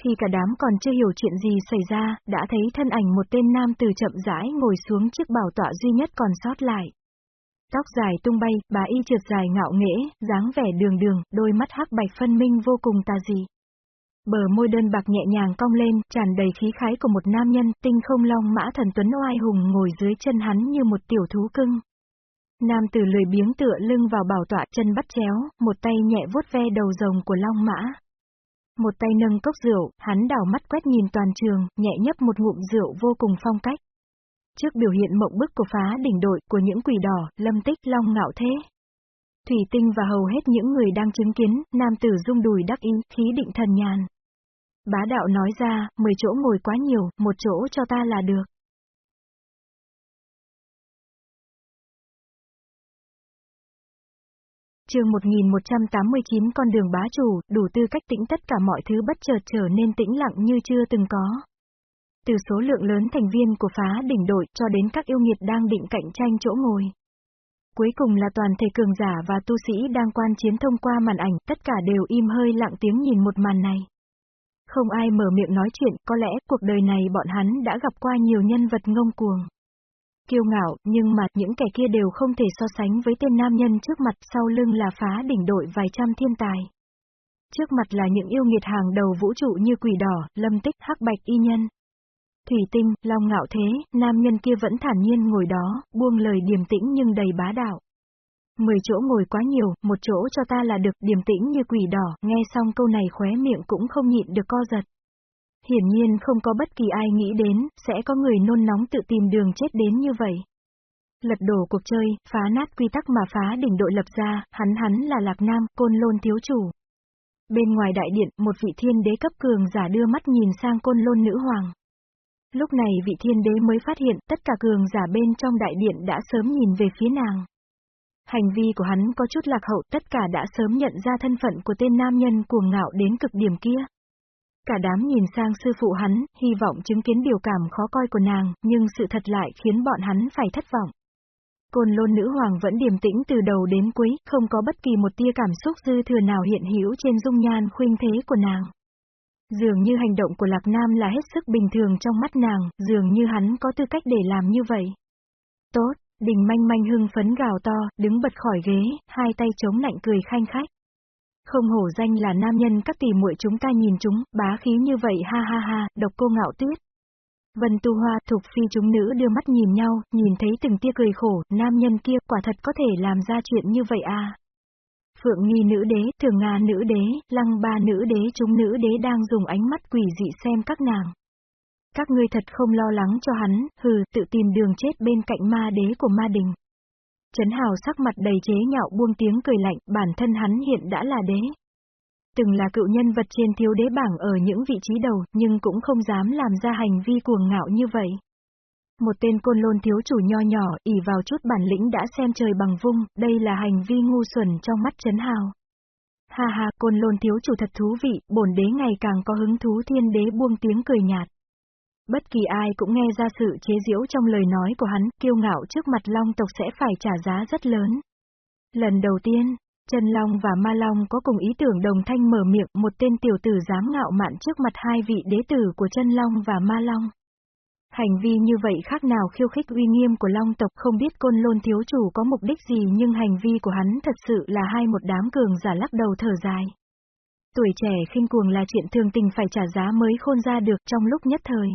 Khi cả đám còn chưa hiểu chuyện gì xảy ra, đã thấy thân ảnh một tên nam từ chậm rãi ngồi xuống chiếc bảo tọa duy nhất còn sót lại. Tóc dài tung bay, bà y trượt dài ngạo nghễ, dáng vẻ đường đường, đôi mắt hắc bạch phân minh vô cùng tà dị. Bờ môi đơn bạc nhẹ nhàng cong lên, tràn đầy khí khái của một nam nhân, tinh không long mã thần tuấn oai hùng ngồi dưới chân hắn như một tiểu thú cưng. Nam tử lười biếng tựa lưng vào bảo tọa chân bắt chéo, một tay nhẹ vuốt ve đầu rồng của long mã. Một tay nâng cốc rượu, hắn đảo mắt quét nhìn toàn trường, nhẹ nhấp một ngụm rượu vô cùng phong cách. Trước biểu hiện mộng bức của phá đỉnh đội của những quỷ đỏ, lâm tích long ngạo thế. Thủy tinh và hầu hết những người đang chứng kiến, nam tử rung đùi đắc ý, khí định thần nhàn. Bá đạo nói ra, 10 chỗ ngồi quá nhiều, một chỗ cho ta là được. Chương 1189 con đường bá chủ, đủ tư cách tĩnh tất cả mọi thứ bất chợt trở nên tĩnh lặng như chưa từng có. Từ số lượng lớn thành viên của phá đỉnh đội cho đến các yêu nghiệt đang định cạnh tranh chỗ ngồi. Cuối cùng là toàn thể cường giả và tu sĩ đang quan chiến thông qua màn ảnh, tất cả đều im hơi lặng tiếng nhìn một màn này. Không ai mở miệng nói chuyện, có lẽ cuộc đời này bọn hắn đã gặp qua nhiều nhân vật ngông cuồng kiêu ngạo, nhưng mà những kẻ kia đều không thể so sánh với tên nam nhân trước mặt sau lưng là phá đỉnh đội vài trăm thiên tài. Trước mặt là những yêu nghiệt hàng đầu vũ trụ như quỷ đỏ, lâm tích, hắc bạch y nhân. Thủy tinh, long ngạo thế, nam nhân kia vẫn thản nhiên ngồi đó, buông lời điềm tĩnh nhưng đầy bá đạo. Mười chỗ ngồi quá nhiều, một chỗ cho ta là được điềm tĩnh như quỷ đỏ, nghe xong câu này khóe miệng cũng không nhịn được co giật. Hiển nhiên không có bất kỳ ai nghĩ đến, sẽ có người nôn nóng tự tìm đường chết đến như vậy. Lật đổ cuộc chơi, phá nát quy tắc mà phá đỉnh đội lập ra, hắn hắn là Lạc Nam, côn lôn thiếu chủ. Bên ngoài đại điện, một vị thiên đế cấp cường giả đưa mắt nhìn sang côn lôn nữ hoàng. Lúc này vị thiên đế mới phát hiện tất cả cường giả bên trong đại điện đã sớm nhìn về phía nàng. Hành vi của hắn có chút lạc hậu tất cả đã sớm nhận ra thân phận của tên nam nhân cuồng ngạo đến cực điểm kia. Cả đám nhìn sang sư phụ hắn, hy vọng chứng kiến biểu cảm khó coi của nàng, nhưng sự thật lại khiến bọn hắn phải thất vọng. Côn lôn nữ hoàng vẫn điềm tĩnh từ đầu đến cuối, không có bất kỳ một tia cảm xúc dư thừa nào hiện hữu trên dung nhan khuynh thế của nàng. Dường như hành động của Lạc Nam là hết sức bình thường trong mắt nàng, dường như hắn có tư cách để làm như vậy. Tốt, đình manh manh hưng phấn gào to, đứng bật khỏi ghế, hai tay chống lạnh cười khanh khách. Không hổ danh là nam nhân các tỷ muội chúng ta nhìn chúng, bá khí như vậy ha ha ha, độc cô ngạo tuyết. Vân Tu Hoa, Thục Phi chúng nữ đưa mắt nhìn nhau, nhìn thấy từng tia cười khổ, nam nhân kia quả thật có thể làm ra chuyện như vậy à. Phượng nghi nữ đế, thường Nga nữ đế, lăng ba nữ đế chúng nữ đế đang dùng ánh mắt quỷ dị xem các nàng. Các ngươi thật không lo lắng cho hắn, hừ, tự tìm đường chết bên cạnh ma đế của ma đình. Trấn Hào sắc mặt đầy chế nhạo buông tiếng cười lạnh, bản thân hắn hiện đã là đế. Từng là cựu nhân vật trên thiếu đế bảng ở những vị trí đầu, nhưng cũng không dám làm ra hành vi cuồng ngạo như vậy. Một tên côn lôn thiếu chủ nho nhỏ, ỉ vào chút bản lĩnh đã xem trời bằng vung, đây là hành vi ngu xuẩn trong mắt Trấn Hào. Ha ha, côn lôn thiếu chủ thật thú vị, bổn đế ngày càng có hứng thú thiên đế buông tiếng cười nhạt. Bất kỳ ai cũng nghe ra sự chế giễu trong lời nói của hắn, kiêu ngạo trước mặt long tộc sẽ phải trả giá rất lớn. Lần đầu tiên, Trần Long và Ma Long có cùng ý tưởng đồng thanh mở miệng một tên tiểu tử dám ngạo mạn trước mặt hai vị đế tử của Trần Long và Ma Long. Hành vi như vậy khác nào khiêu khích uy nghiêm của Long tộc không biết côn lôn thiếu chủ có mục đích gì nhưng hành vi của hắn thật sự là hai một đám cường giả lắc đầu thở dài. Tuổi trẻ khinh cuồng là chuyện thường tình phải trả giá mới khôn ra được trong lúc nhất thời.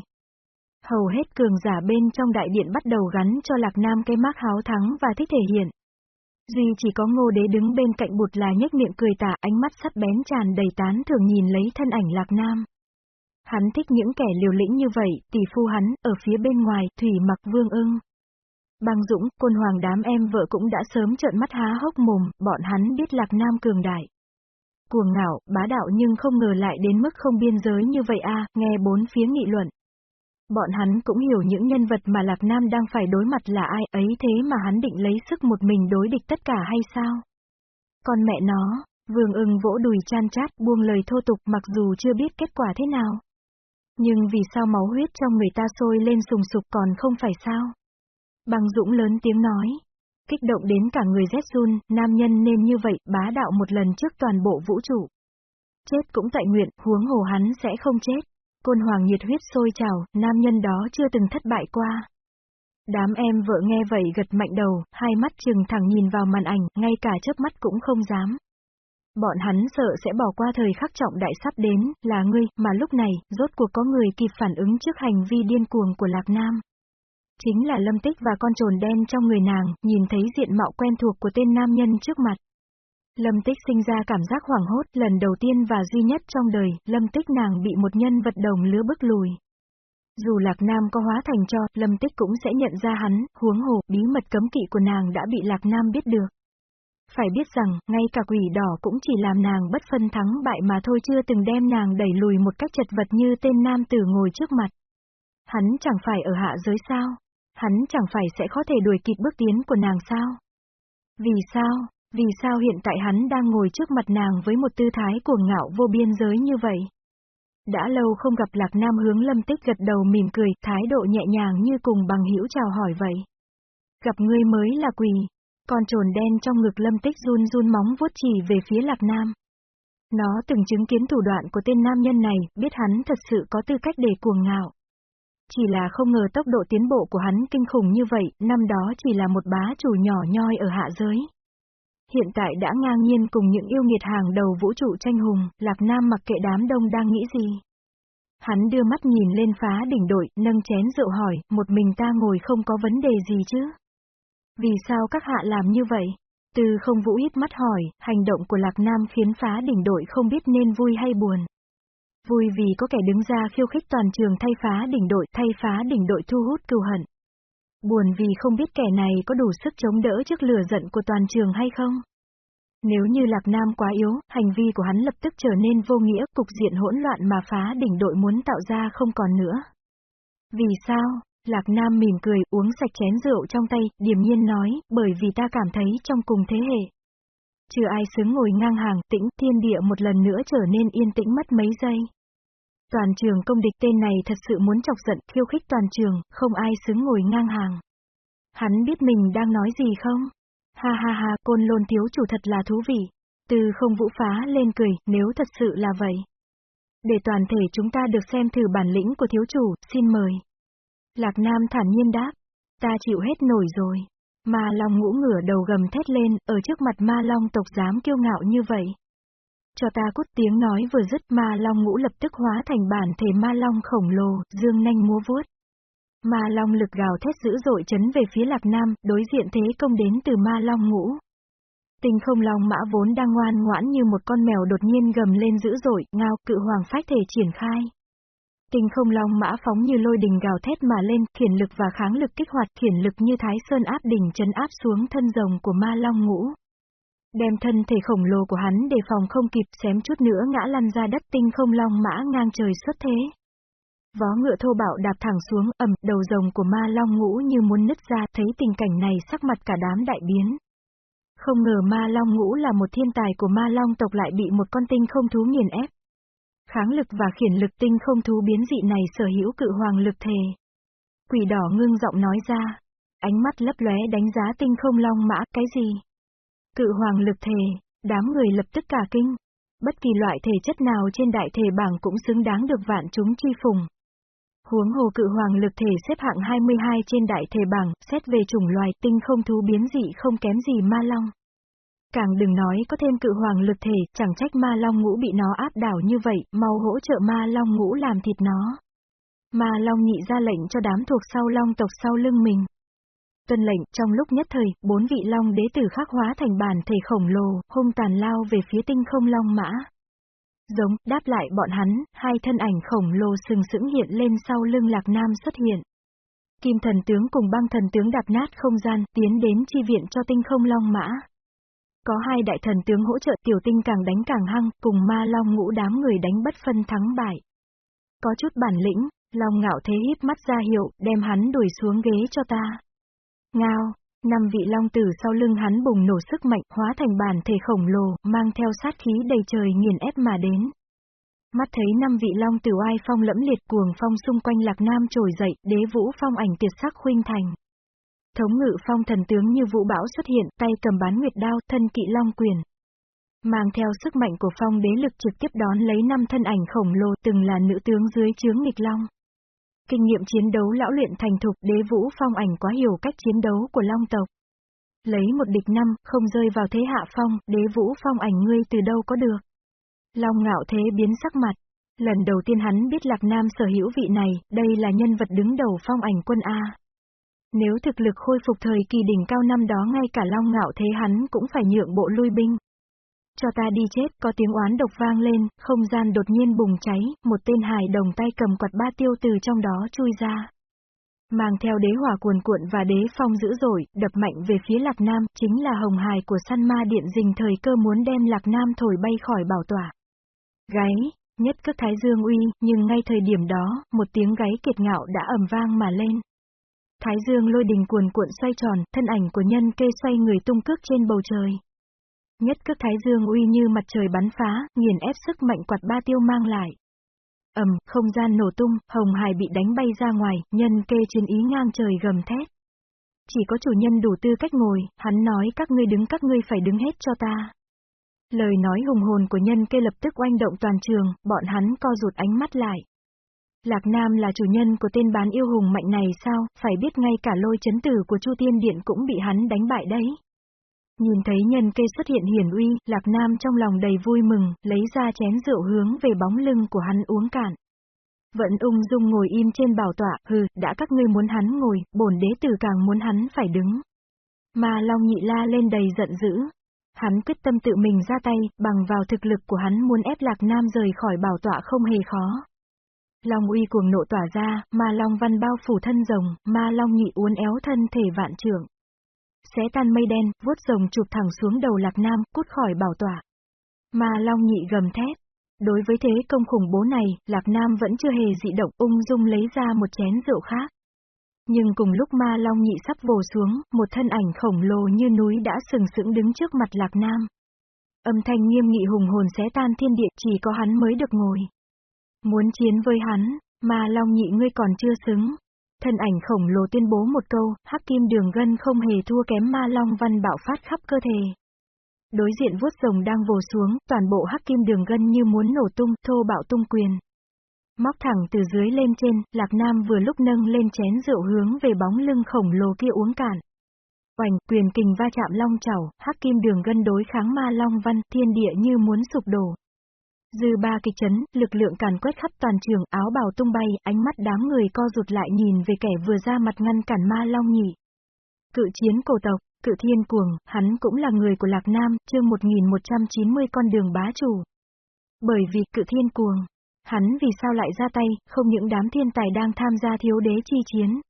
Hầu hết cường giả bên trong đại điện bắt đầu gắn cho Lạc Nam cái mác háo thắng và thích thể hiện. Duy chỉ có ngô đế đứng bên cạnh bụt là nhếch miệng cười tả ánh mắt sắt bén tràn đầy tán thường nhìn lấy thân ảnh Lạc Nam. Hắn thích những kẻ liều lĩnh như vậy, tỷ phu hắn, ở phía bên ngoài, thủy mặc vương ưng. Băng Dũng, côn hoàng đám em vợ cũng đã sớm trợn mắt há hốc mồm, bọn hắn biết Lạc Nam cường đại. Cuồng ngạo, bá đạo nhưng không ngờ lại đến mức không biên giới như vậy a nghe bốn phía nghị luận. Bọn hắn cũng hiểu những nhân vật mà Lạc Nam đang phải đối mặt là ai ấy thế mà hắn định lấy sức một mình đối địch tất cả hay sao? Con mẹ nó, vương ưng vỗ đùi chan chát buông lời thô tục mặc dù chưa biết kết quả thế nào. Nhưng vì sao máu huyết trong người ta sôi lên sùng sục còn không phải sao? Băng dũng lớn tiếng nói. Kích động đến cả người rét run, nam nhân nên như vậy, bá đạo một lần trước toàn bộ vũ trụ. Chết cũng tại nguyện, huống hồ hắn sẽ không chết. Côn hoàng nhiệt huyết sôi trào, nam nhân đó chưa từng thất bại qua. Đám em vợ nghe vậy gật mạnh đầu, hai mắt trừng thẳng nhìn vào màn ảnh, ngay cả chớp mắt cũng không dám. Bọn hắn sợ sẽ bỏ qua thời khắc trọng đại sắp đến, là ngươi, mà lúc này, rốt cuộc có người kịp phản ứng trước hành vi điên cuồng của Lạc Nam. Chính là Lâm Tích và con trồn đen trong người nàng, nhìn thấy diện mạo quen thuộc của tên nam nhân trước mặt. Lâm Tích sinh ra cảm giác hoảng hốt lần đầu tiên và duy nhất trong đời, Lâm Tích nàng bị một nhân vật đồng lứa bức lùi. Dù Lạc Nam có hóa thành cho, Lâm Tích cũng sẽ nhận ra hắn, huống hồ, bí mật cấm kỵ của nàng đã bị Lạc Nam biết được. Phải biết rằng, ngay cả quỷ đỏ cũng chỉ làm nàng bất phân thắng bại mà thôi chưa từng đem nàng đẩy lùi một cách chật vật như tên nam tử ngồi trước mặt. Hắn chẳng phải ở hạ giới sao? Hắn chẳng phải sẽ có thể đuổi kịp bước tiến của nàng sao? Vì sao? Vì sao hiện tại hắn đang ngồi trước mặt nàng với một tư thái cuồng ngạo vô biên giới như vậy? Đã lâu không gặp Lạc Nam hướng lâm tích gật đầu mỉm cười, thái độ nhẹ nhàng như cùng bằng hữu chào hỏi vậy. Gặp ngươi mới là quỳ. Con trồn đen trong ngực lâm tích run run móng vuốt chỉ về phía Lạc Nam. Nó từng chứng kiến thủ đoạn của tên nam nhân này, biết hắn thật sự có tư cách để cuồng ngạo. Chỉ là không ngờ tốc độ tiến bộ của hắn kinh khủng như vậy, năm đó chỉ là một bá chủ nhỏ nhoi ở hạ giới. Hiện tại đã ngang nhiên cùng những yêu nghiệt hàng đầu vũ trụ tranh hùng, Lạc Nam mặc kệ đám đông đang nghĩ gì. Hắn đưa mắt nhìn lên phá đỉnh đội, nâng chén rượu hỏi, một mình ta ngồi không có vấn đề gì chứ? Vì sao các hạ làm như vậy? Từ không vũ hít mắt hỏi, hành động của Lạc Nam khiến phá đỉnh đội không biết nên vui hay buồn. Vui vì có kẻ đứng ra khiêu khích toàn trường thay phá đỉnh đội, thay phá đỉnh đội thu hút cừu hận. Buồn vì không biết kẻ này có đủ sức chống đỡ trước lửa giận của toàn trường hay không. Nếu như Lạc Nam quá yếu, hành vi của hắn lập tức trở nên vô nghĩa, cục diện hỗn loạn mà phá đỉnh đội muốn tạo ra không còn nữa. Vì sao? Lạc Nam mỉm cười, uống sạch chén rượu trong tay, điềm nhiên nói, bởi vì ta cảm thấy trong cùng thế hệ. Chưa ai xứng ngồi ngang hàng, tĩnh, thiên địa một lần nữa trở nên yên tĩnh mất mấy giây. Toàn trường công địch tên này thật sự muốn chọc giận khiêu khích toàn trường, không ai xứng ngồi ngang hàng. Hắn biết mình đang nói gì không? Ha ha ha, côn lôn thiếu chủ thật là thú vị. Từ không vũ phá lên cười, nếu thật sự là vậy. Để toàn thể chúng ta được xem thử bản lĩnh của thiếu chủ, xin mời. Lạc Nam thản nhiên đáp, ta chịu hết nổi rồi. Ma Long ngũ ngửa đầu gầm thét lên, ở trước mặt Ma Long tộc dám kiêu ngạo như vậy. Cho ta cút tiếng nói vừa dứt Ma Long ngũ lập tức hóa thành bản thể Ma Long khổng lồ, dương nanh múa vuốt. Ma Long lực gào thét dữ dội chấn về phía Lạc Nam, đối diện thế công đến từ Ma Long ngũ. Tinh không long mã vốn đang ngoan ngoãn như một con mèo đột nhiên gầm lên dữ dội, ngao cự hoàng phách thể triển khai. Tinh không long mã phóng như lôi đình gào thét mà lên, khiển lực và kháng lực kích hoạt khiển lực như thái sơn áp đỉnh chấn áp xuống thân rồng của ma long ngũ. Đem thân thể khổng lồ của hắn đề phòng không kịp xém chút nữa ngã lăn ra đất tinh không long mã ngang trời xuất thế. Vó ngựa thô bạo đạp thẳng xuống, ầm, đầu rồng của ma long ngũ như muốn nứt ra, thấy tình cảnh này sắc mặt cả đám đại biến. Không ngờ ma long ngũ là một thiên tài của ma long tộc lại bị một con tinh không thú nghiền ép. Kháng lực và khiển lực tinh không thú biến dị này sở hữu cự hoàng lực thề. Quỷ đỏ ngưng giọng nói ra. Ánh mắt lấp lóe đánh giá tinh không long mã, cái gì? Cự hoàng lực Thể, đám người lập tức cả kinh. Bất kỳ loại thể chất nào trên đại thể bảng cũng xứng đáng được vạn chúng chi phùng. Huống hồ cự hoàng lực thể xếp hạng 22 trên đại thể bảng, xét về chủng loài tinh không thú biến dị không kém gì ma long. Càng đừng nói có thêm cự hoàng lực thể, chẳng trách ma long ngũ bị nó áp đảo như vậy, mau hỗ trợ ma long ngũ làm thịt nó. Ma long nhị ra lệnh cho đám thuộc sau long tộc sau lưng mình. Tuân lệnh, trong lúc nhất thời, bốn vị long đế tử khắc hóa thành bản thể khổng lồ, hung tàn lao về phía tinh không long mã. Giống, đáp lại bọn hắn, hai thân ảnh khổng lồ sừng sững hiện lên sau lưng Lạc Nam xuất hiện. Kim thần tướng cùng băng thần tướng đạp nát không gian, tiến đến chi viện cho tinh không long mã. Có hai đại thần tướng hỗ trợ tiểu tinh càng đánh càng hăng, cùng ma long ngũ đám người đánh bất phân thắng bại. Có chút bản lĩnh, long ngạo thế hít mắt ra hiệu, đem hắn đuổi xuống ghế cho ta. Ngao, năm vị long tử sau lưng hắn bùng nổ sức mạnh hóa thành bản thể khổng lồ, mang theo sát khí đầy trời nghiền ép mà đến. Mắt thấy năm vị long tử ai phong lẫm liệt cuồng phong xung quanh lạc nam trồi dậy, đế vũ phong ảnh tiệt sắc khuynh thành. Thống ngự phong thần tướng như vũ bão xuất hiện, tay cầm bán nguyệt đao, thân kỵ long quyền. Mang theo sức mạnh của phong đế lực trực tiếp đón lấy năm thân ảnh khổng lồ từng là nữ tướng dưới chướng nghịch long. Kinh nghiệm chiến đấu lão luyện thành thục đế vũ phong ảnh quá hiểu cách chiến đấu của long tộc. Lấy một địch năm, không rơi vào thế hạ phong, đế vũ phong ảnh ngươi từ đâu có được. Long ngạo thế biến sắc mặt. Lần đầu tiên hắn biết Lạc Nam sở hữu vị này, đây là nhân vật đứng đầu phong ảnh quân A. Nếu thực lực khôi phục thời kỳ đỉnh cao năm đó ngay cả long ngạo thế hắn cũng phải nhượng bộ lui binh. Cho ta đi chết, có tiếng oán độc vang lên, không gian đột nhiên bùng cháy, một tên hài đồng tay cầm quạt ba tiêu từ trong đó chui ra. Mang theo đế hỏa cuồn cuộn và đế phong dữ dội, đập mạnh về phía Lạc Nam, chính là hồng hài của săn ma điện dình thời cơ muốn đem Lạc Nam thổi bay khỏi bảo tỏa. Gáy, nhất cước thái dương uy, nhưng ngay thời điểm đó, một tiếng gáy kiệt ngạo đã ầm vang mà lên. Thái dương lôi đình cuồn cuộn xoay tròn, thân ảnh của nhân kê xoay người tung cước trên bầu trời. Nhất cước thái dương uy như mặt trời bắn phá, nghiền ép sức mạnh quạt ba tiêu mang lại. ầm, không gian nổ tung, hồng hải bị đánh bay ra ngoài, nhân kê chiến ý ngang trời gầm thét. Chỉ có chủ nhân đủ tư cách ngồi, hắn nói các ngươi đứng các ngươi phải đứng hết cho ta. Lời nói hùng hồn của nhân kê lập tức oanh động toàn trường, bọn hắn co rụt ánh mắt lại. Lạc Nam là chủ nhân của tên bán yêu hùng mạnh này sao, phải biết ngay cả lôi chấn tử của Chu Tiên Điện cũng bị hắn đánh bại đấy. Nhìn thấy nhân kê xuất hiện hiển uy, Lạc Nam trong lòng đầy vui mừng, lấy ra chén rượu hướng về bóng lưng của hắn uống cạn. Vẫn ung dung ngồi im trên bảo tọa, hừ, đã các ngươi muốn hắn ngồi, bổn đế tử càng muốn hắn phải đứng. Mà Long Nhị La lên đầy giận dữ. Hắn quyết tâm tự mình ra tay, bằng vào thực lực của hắn muốn ép Lạc Nam rời khỏi bảo tọa không hề khó. Long uy cuồng nộ tỏa ra, ma long văn bao phủ thân rồng, ma long nhị uốn éo thân thể vạn trưởng. Xé tan mây đen, vuốt rồng chụp thẳng xuống đầu lạc nam, cút khỏi bảo tỏa. Ma long nhị gầm thét. Đối với thế công khủng bố này, lạc nam vẫn chưa hề dị động ung dung lấy ra một chén rượu khác. Nhưng cùng lúc ma long nhị sắp vồ xuống, một thân ảnh khổng lồ như núi đã sừng sững đứng trước mặt lạc nam. Âm thanh nghiêm nghị hùng hồn xé tan thiên địa chỉ có hắn mới được ngồi. Muốn chiến với hắn, ma Long nhị ngươi còn chưa xứng. Thân ảnh khổng lồ tuyên bố một câu, hắc kim đường gân không hề thua kém ma long văn bạo phát khắp cơ thể. Đối diện vuốt rồng đang vồ xuống, toàn bộ hắc kim đường gân như muốn nổ tung, thô bạo tung quyền. Móc thẳng từ dưới lên trên, Lạc Nam vừa lúc nâng lên chén rượu hướng về bóng lưng khổng lồ kia uống cạn. Oành, quyền kình va chạm long chảo, hắc kim đường gân đối kháng ma long văn, thiên địa như muốn sụp đổ. Dư ba kịch chấn, lực lượng càn quét khắp toàn trường, áo bào tung bay, ánh mắt đám người co rụt lại nhìn về kẻ vừa ra mặt ngăn cản ma long nhị. Cự chiến cổ tộc, cự thiên cuồng, hắn cũng là người của Lạc Nam, chương 1190 con đường bá chủ. Bởi vì cự thiên cuồng, hắn vì sao lại ra tay, không những đám thiên tài đang tham gia thiếu đế chi chiến.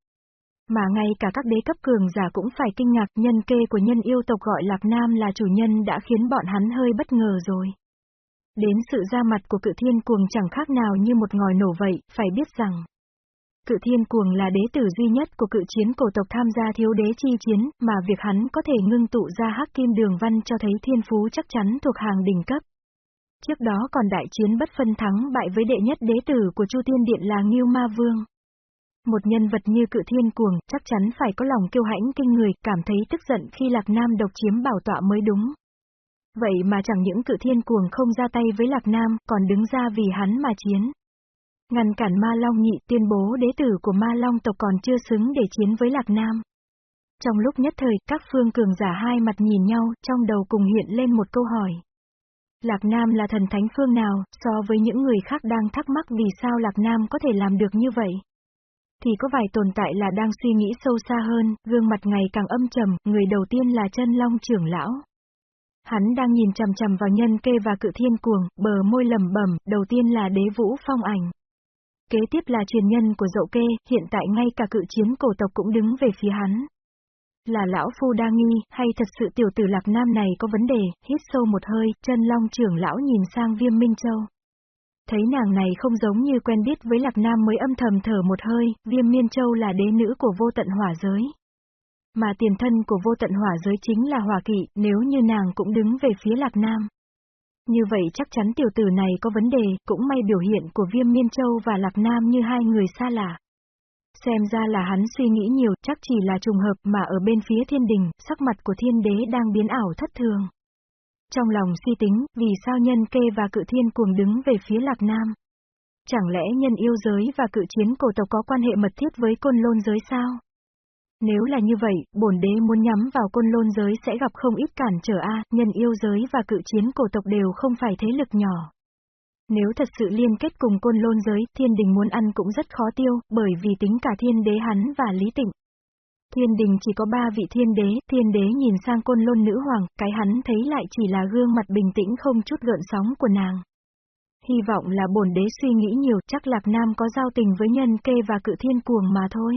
Mà ngay cả các đế cấp cường giả cũng phải kinh ngạc nhân kê của nhân yêu tộc gọi Lạc Nam là chủ nhân đã khiến bọn hắn hơi bất ngờ rồi. Đến sự ra mặt của cự thiên cuồng chẳng khác nào như một ngòi nổ vậy, phải biết rằng. Cự thiên cuồng là đế tử duy nhất của cự chiến cổ tộc tham gia thiếu đế chi chiến, mà việc hắn có thể ngưng tụ ra hắc kim đường văn cho thấy thiên phú chắc chắn thuộc hàng đỉnh cấp. Trước đó còn đại chiến bất phân thắng bại với đệ nhất đế tử của Chu Tiên Điện là Ngưu Ma Vương. Một nhân vật như cự thiên cuồng, chắc chắn phải có lòng kiêu hãnh kinh người, cảm thấy tức giận khi Lạc Nam độc chiếm bảo tọa mới đúng. Vậy mà chẳng những cự thiên cuồng không ra tay với Lạc Nam, còn đứng ra vì hắn mà chiến. Ngăn cản Ma Long nhị tuyên bố đế tử của Ma Long tộc còn chưa xứng để chiến với Lạc Nam. Trong lúc nhất thời, các phương cường giả hai mặt nhìn nhau, trong đầu cùng hiện lên một câu hỏi. Lạc Nam là thần thánh phương nào, so với những người khác đang thắc mắc vì sao Lạc Nam có thể làm được như vậy? Thì có vài tồn tại là đang suy nghĩ sâu xa hơn, gương mặt ngày càng âm trầm, người đầu tiên là chân long trưởng lão. Hắn đang nhìn chằm chằm vào nhân kê và cự thiên cuồng, bờ môi lầm bẩm, đầu tiên là đế vũ phong ảnh. Kế tiếp là truyền nhân của dậu kê, hiện tại ngay cả cự chiến cổ tộc cũng đứng về phía hắn. Là lão phu đa nghi, hay thật sự tiểu tử lạc nam này có vấn đề, hít sâu một hơi, chân long trưởng lão nhìn sang viêm minh châu. Thấy nàng này không giống như quen biết với lạc nam mới âm thầm thở một hơi, viêm miên châu là đế nữ của vô tận hỏa giới. Mà tiền thân của vô tận hỏa giới chính là hỏa kỵ, nếu như nàng cũng đứng về phía lạc nam. Như vậy chắc chắn tiểu tử này có vấn đề, cũng may biểu hiện của viêm miên châu và lạc nam như hai người xa lạ. Xem ra là hắn suy nghĩ nhiều, chắc chỉ là trùng hợp mà ở bên phía thiên đình, sắc mặt của thiên đế đang biến ảo thất thường. Trong lòng suy tính, vì sao nhân kê và cự thiên cuồng đứng về phía lạc nam? Chẳng lẽ nhân yêu giới và cự chiến cổ tộc có quan hệ mật thiết với côn lôn giới sao? Nếu là như vậy, bổn đế muốn nhắm vào côn lôn giới sẽ gặp không ít cản trở a, nhân yêu giới và cự chiến cổ tộc đều không phải thế lực nhỏ. Nếu thật sự liên kết cùng côn lôn giới, thiên đình muốn ăn cũng rất khó tiêu, bởi vì tính cả thiên đế hắn và lý tịnh. Thiên đình chỉ có ba vị thiên đế, thiên đế nhìn sang côn lôn nữ hoàng, cái hắn thấy lại chỉ là gương mặt bình tĩnh không chút gợn sóng của nàng. Hy vọng là bổn đế suy nghĩ nhiều, chắc Lạc Nam có giao tình với nhân kê và cự thiên cuồng mà thôi.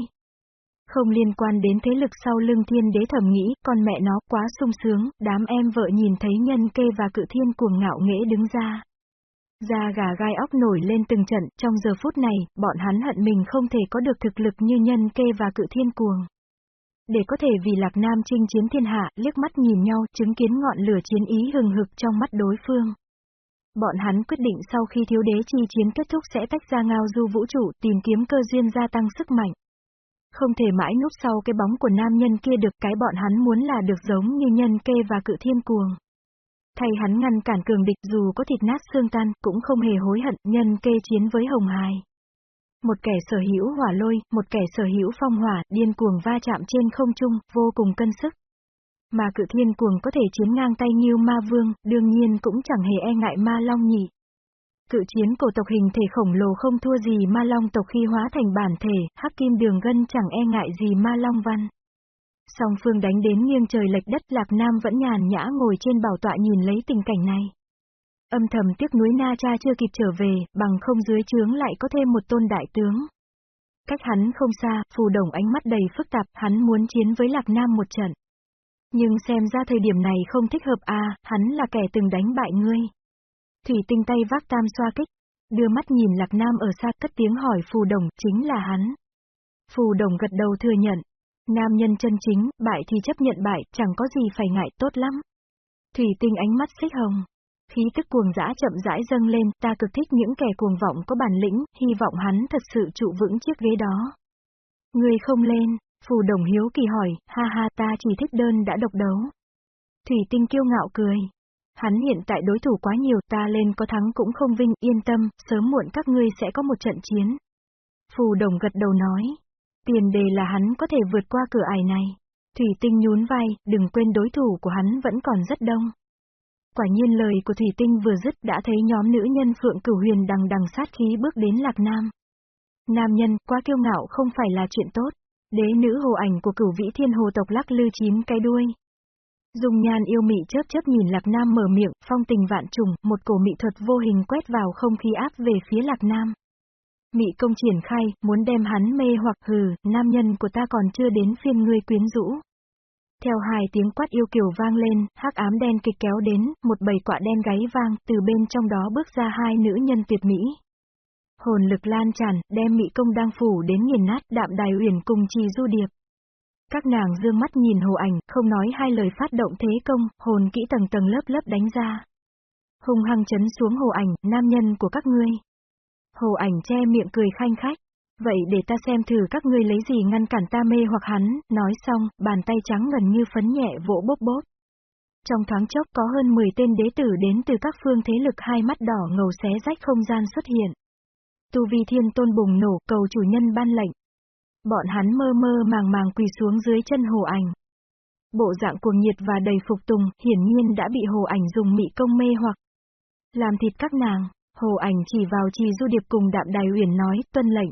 Không liên quan đến thế lực sau lưng thiên đế thẩm nghĩ, con mẹ nó quá sung sướng, đám em vợ nhìn thấy nhân kê và cự thiên cuồng ngạo nghễ đứng ra. Da gà gai óc nổi lên từng trận, trong giờ phút này, bọn hắn hận mình không thể có được thực lực như nhân kê và cự thiên cuồng. Để có thể vì Lạc Nam chinh chiến thiên hạ, liếc mắt nhìn nhau, chứng kiến ngọn lửa chiến ý hừng hực trong mắt đối phương. Bọn hắn quyết định sau khi thiếu đế chi chiến kết thúc sẽ tách ra ngao du vũ trụ tìm kiếm cơ duyên gia tăng sức mạnh. Không thể mãi núp sau cái bóng của nam nhân kia được cái bọn hắn muốn là được giống như nhân kê và cự thiên cuồng. Thay hắn ngăn cản cường địch dù có thịt nát xương tan, cũng không hề hối hận, nhân kê chiến với hồng hài. Một kẻ sở hữu hỏa lôi, một kẻ sở hữu phong hỏa, điên cuồng va chạm trên không trung, vô cùng cân sức. Mà cự thiên cuồng có thể chiến ngang tay như Ma Vương, đương nhiên cũng chẳng hề e ngại Ma Long nhị. Cự chiến cổ tộc hình thể khổng lồ không thua gì ma long tộc khi hóa thành bản thể, hắc kim đường gân chẳng e ngại gì ma long văn. Song phương đánh đến nghiêng trời lệch đất Lạc Nam vẫn nhàn nhã ngồi trên bảo tọa nhìn lấy tình cảnh này. Âm thầm tiếc núi Na Cha chưa kịp trở về, bằng không dưới trướng lại có thêm một tôn đại tướng. Cách hắn không xa, phù đồng ánh mắt đầy phức tạp, hắn muốn chiến với Lạc Nam một trận. Nhưng xem ra thời điểm này không thích hợp à, hắn là kẻ từng đánh bại ngươi. Thủy tinh tay vác tam xoa kích, đưa mắt nhìn Lạc Nam ở xa cất tiếng hỏi phù đồng, chính là hắn. Phù đồng gật đầu thừa nhận. Nam nhân chân chính, bại thì chấp nhận bại, chẳng có gì phải ngại tốt lắm. Thủy tinh ánh mắt xích hồng. Khí tức cuồng dã chậm rãi dâng lên, ta cực thích những kẻ cuồng vọng có bản lĩnh, hy vọng hắn thật sự trụ vững chiếc ghế đó. Người không lên, phù đồng hiếu kỳ hỏi, ha ha ta chỉ thích đơn đã độc đấu. Thủy tinh kiêu ngạo cười. Hắn hiện tại đối thủ quá nhiều ta lên có thắng cũng không vinh, yên tâm, sớm muộn các ngươi sẽ có một trận chiến. Phù đồng gật đầu nói. Tiền đề là hắn có thể vượt qua cửa ải này. Thủy tinh nhún vai, đừng quên đối thủ của hắn vẫn còn rất đông. Quả nhiên lời của Thủy tinh vừa dứt đã thấy nhóm nữ nhân Phượng Cửu Huyền đằng đằng sát khí bước đến Lạc Nam. Nam nhân, quá kiêu ngạo không phải là chuyện tốt. Đế nữ hồ ảnh của cửu vĩ thiên hồ tộc lắc lư chín cái đuôi. Dùng nhan yêu mị chớp chớp nhìn Lạc Nam mở miệng, phong tình vạn trùng, một cổ mị thuật vô hình quét vào không khí áp về phía Lạc Nam. Mị công triển khai, muốn đem hắn mê hoặc hừ, nam nhân của ta còn chưa đến phiên ngươi quyến rũ. Theo hai tiếng quát yêu kiều vang lên, hắc ám đen kịch kéo đến, một bầy quạ đen gáy vang, từ bên trong đó bước ra hai nữ nhân tuyệt mỹ. Hồn lực lan tràn, đem mị công đang phủ đến nghiền nát, đạm đài uyển cùng trì du điệp. Các nàng dương mắt nhìn hồ ảnh, không nói hai lời phát động thế công, hồn kỹ tầng tầng lớp lớp đánh ra. Hùng hăng chấn xuống hồ ảnh, nam nhân của các ngươi. Hồ ảnh che miệng cười khanh khách. Vậy để ta xem thử các ngươi lấy gì ngăn cản ta mê hoặc hắn, nói xong, bàn tay trắng gần như phấn nhẹ vỗ bốp bốp. Trong thoáng chốc có hơn 10 tên đế tử đến từ các phương thế lực hai mắt đỏ ngầu xé rách không gian xuất hiện. Tu vi thiên tôn bùng nổ cầu chủ nhân ban lệnh. Bọn hắn mơ mơ màng màng quỳ xuống dưới chân hồ ảnh. Bộ dạng cuồng nhiệt và đầy phục tùng, hiển nhiên đã bị hồ ảnh dùng mị công mê hoặc. Làm thịt các nàng, hồ ảnh chỉ vào trì du điệp cùng đạm đài uyển nói, tuân lệnh.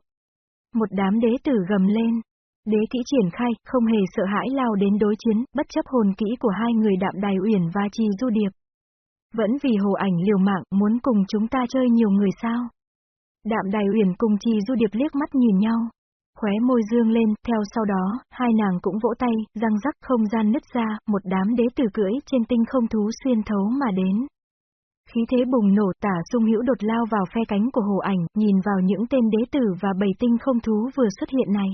Một đám đế tử gầm lên. Đế kỹ triển khai, không hề sợ hãi lao đến đối chiến, bất chấp hồn kỹ của hai người đạm đài uyển và trì du điệp. Vẫn vì hồ ảnh liều mạng muốn cùng chúng ta chơi nhiều người sao? Đạm đài uyển cùng trì du điệp liếc mắt nhìn nhau. Khóe môi dương lên, theo sau đó, hai nàng cũng vỗ tay, răng rắc không gian nứt ra, một đám đế tử cưỡi trên tinh không thú xuyên thấu mà đến. Khí thế bùng nổ tả sung hữu đột lao vào phe cánh của hồ ảnh, nhìn vào những tên đế tử và bầy tinh không thú vừa xuất hiện này.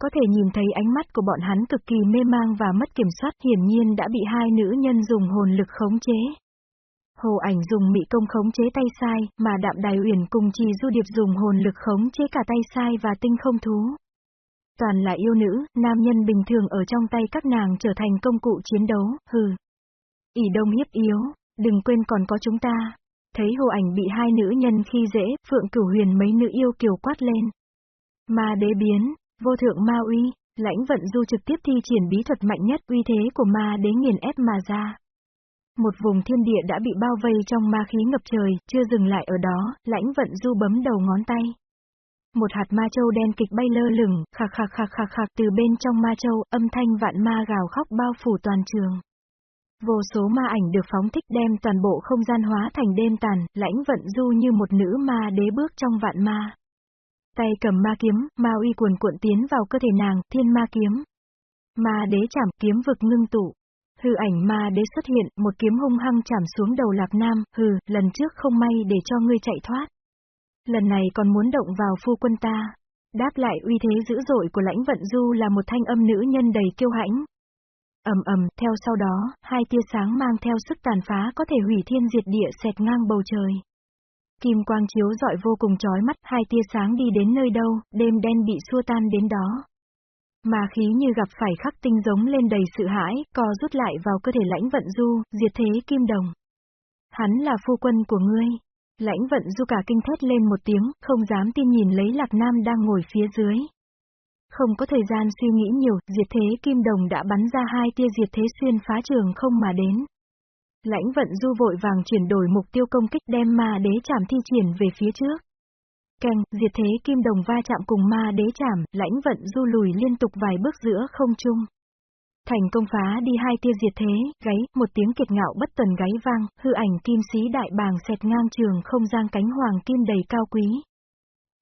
Có thể nhìn thấy ánh mắt của bọn hắn cực kỳ mê mang và mất kiểm soát hiển nhiên đã bị hai nữ nhân dùng hồn lực khống chế. Hồ ảnh dùng mị công khống chế tay sai, mà đạm đài uyển cùng trì du điệp dùng hồn lực khống chế cả tay sai và tinh không thú. Toàn là yêu nữ, nam nhân bình thường ở trong tay các nàng trở thành công cụ chiến đấu, hừ. ỉ đông hiếp yếu, đừng quên còn có chúng ta. Thấy hồ ảnh bị hai nữ nhân khi dễ, phượng cửu huyền mấy nữ yêu kiều quát lên. Ma đế biến, vô thượng ma uy, lãnh vận du trực tiếp thi triển bí thuật mạnh nhất uy thế của ma đế nghiền ép mà ra. Một vùng thiên địa đã bị bao vây trong ma khí ngập trời, chưa dừng lại ở đó, lãnh vận du bấm đầu ngón tay. Một hạt ma châu đen kịch bay lơ lửng, khạc khạc khạc khạc khạc từ bên trong ma châu, âm thanh vạn ma gào khóc bao phủ toàn trường. Vô số ma ảnh được phóng thích đem toàn bộ không gian hóa thành đêm tàn, lãnh vận du như một nữ ma đế bước trong vạn ma. Tay cầm ma kiếm, ma uy cuồn cuộn tiến vào cơ thể nàng, thiên ma kiếm. Ma đế chảm kiếm vực ngưng tụ. Hư ảnh ma đế xuất hiện, một kiếm hung hăng chạm xuống đầu lạc nam, hừ, lần trước không may để cho ngươi chạy thoát. Lần này còn muốn động vào phu quân ta. Đáp lại uy thế dữ dội của lãnh vận du là một thanh âm nữ nhân đầy kiêu hãnh. ầm ầm, theo sau đó, hai tia sáng mang theo sức tàn phá có thể hủy thiên diệt địa xẹt ngang bầu trời. Kim quang chiếu dọi vô cùng chói mắt, hai tia sáng đi đến nơi đâu, đêm đen bị xua tan đến đó. Mà khí như gặp phải khắc tinh giống lên đầy sự hãi, co rút lại vào cơ thể lãnh vận du, diệt thế kim đồng. Hắn là phu quân của ngươi. Lãnh vận du cả kinh thét lên một tiếng, không dám tin nhìn lấy lạc nam đang ngồi phía dưới. Không có thời gian suy nghĩ nhiều, diệt thế kim đồng đã bắn ra hai tia diệt thế xuyên phá trường không mà đến. Lãnh vận du vội vàng chuyển đổi mục tiêu công kích đem ma đế chảm thi triển về phía trước. Keng, diệt thế kim đồng va chạm cùng ma đế chảm, lãnh vận du lùi liên tục vài bước giữa không trung. Thành công phá đi hai tia diệt thế, gáy, một tiếng kiệt ngạo bất tuần gáy vang, hư ảnh kim sĩ đại bàng xẹt ngang trường không gian cánh hoàng kim đầy cao quý.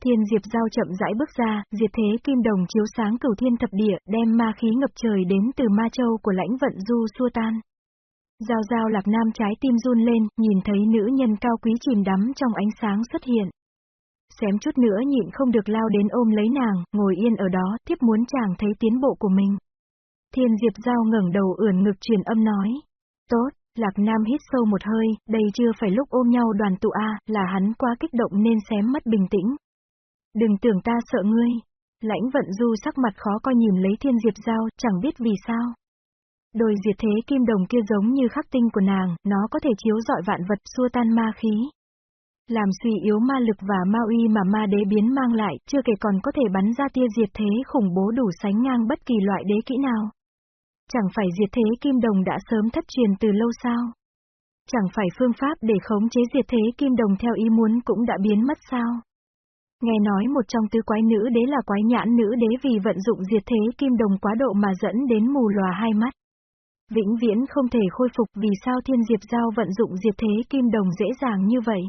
Thiên diệp giao chậm rãi bước ra, diệt thế kim đồng chiếu sáng cửu thiên thập địa, đem ma khí ngập trời đến từ ma châu của lãnh vận du xua tan. Giao giao lạc nam trái tim run lên, nhìn thấy nữ nhân cao quý chìm đắm trong ánh sáng xuất hiện xém chút nữa nhịn không được lao đến ôm lấy nàng, ngồi yên ở đó, thiếp muốn chàng thấy tiến bộ của mình. Thiên Diệp Giao ngẩng đầu ưỡn ngực truyền âm nói. Tốt, Lạc Nam hít sâu một hơi, đây chưa phải lúc ôm nhau đoàn tụ A, là hắn quá kích động nên xém mất bình tĩnh. Đừng tưởng ta sợ ngươi. Lãnh vận du sắc mặt khó coi nhìn lấy thiên diệp giao, chẳng biết vì sao. Đôi diệt thế kim đồng kia giống như khắc tinh của nàng, nó có thể chiếu dọi vạn vật xua tan ma khí. Làm suy yếu ma lực và ma uy mà ma đế biến mang lại, chưa kể còn có thể bắn ra tia diệt thế khủng bố đủ sánh ngang bất kỳ loại đế kỹ nào. Chẳng phải diệt thế kim đồng đã sớm thất truyền từ lâu sao? Chẳng phải phương pháp để khống chế diệt thế kim đồng theo ý muốn cũng đã biến mất sao? Nghe nói một trong tứ quái nữ đế là quái nhãn nữ đế vì vận dụng diệt thế kim đồng quá độ mà dẫn đến mù lòa hai mắt. Vĩnh viễn không thể khôi phục vì sao thiên diệp giao vận dụng diệt thế kim đồng dễ dàng như vậy.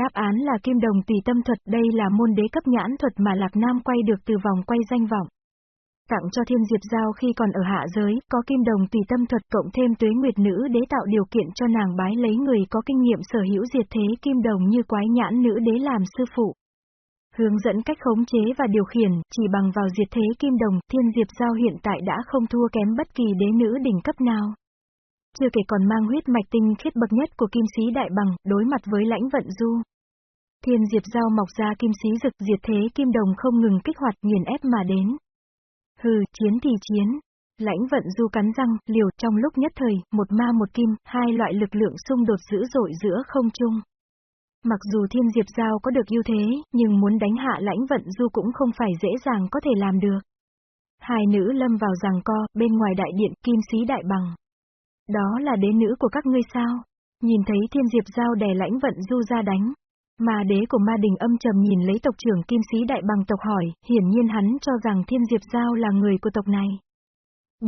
Đáp án là kim đồng tùy tâm thuật đây là môn đế cấp nhãn thuật mà Lạc Nam quay được từ vòng quay danh vọng. Tặng cho thiên diệp giao khi còn ở hạ giới, có kim đồng tùy tâm thuật cộng thêm tuế nguyệt nữ đế tạo điều kiện cho nàng bái lấy người có kinh nghiệm sở hữu diệt thế kim đồng như quái nhãn nữ đế làm sư phụ. Hướng dẫn cách khống chế và điều khiển, chỉ bằng vào diệt thế kim đồng, thiên diệp giao hiện tại đã không thua kém bất kỳ đế nữ đỉnh cấp nào. Chưa kể còn mang huyết mạch tinh khiết bậc nhất của kim sĩ đại bằng, đối mặt với lãnh vận du. Thiên diệp giao mọc ra kim sĩ rực diệt thế kim đồng không ngừng kích hoạt nghiền ép mà đến. Hừ, chiến thì chiến. Lãnh vận du cắn răng, liều trong lúc nhất thời, một ma một kim, hai loại lực lượng xung đột dữ dội giữa không trung. Mặc dù thiên diệp giao có được ưu thế, nhưng muốn đánh hạ lãnh vận du cũng không phải dễ dàng có thể làm được. Hai nữ lâm vào giằng co, bên ngoài đại điện, kim sĩ đại bằng. Đó là đế nữ của các ngươi sao? Nhìn thấy thiên diệp giao đè lãnh vận du ra đánh. Mà đế của ma đình âm trầm nhìn lấy tộc trưởng kim sĩ đại bằng tộc hỏi, hiển nhiên hắn cho rằng thiên diệp giao là người của tộc này.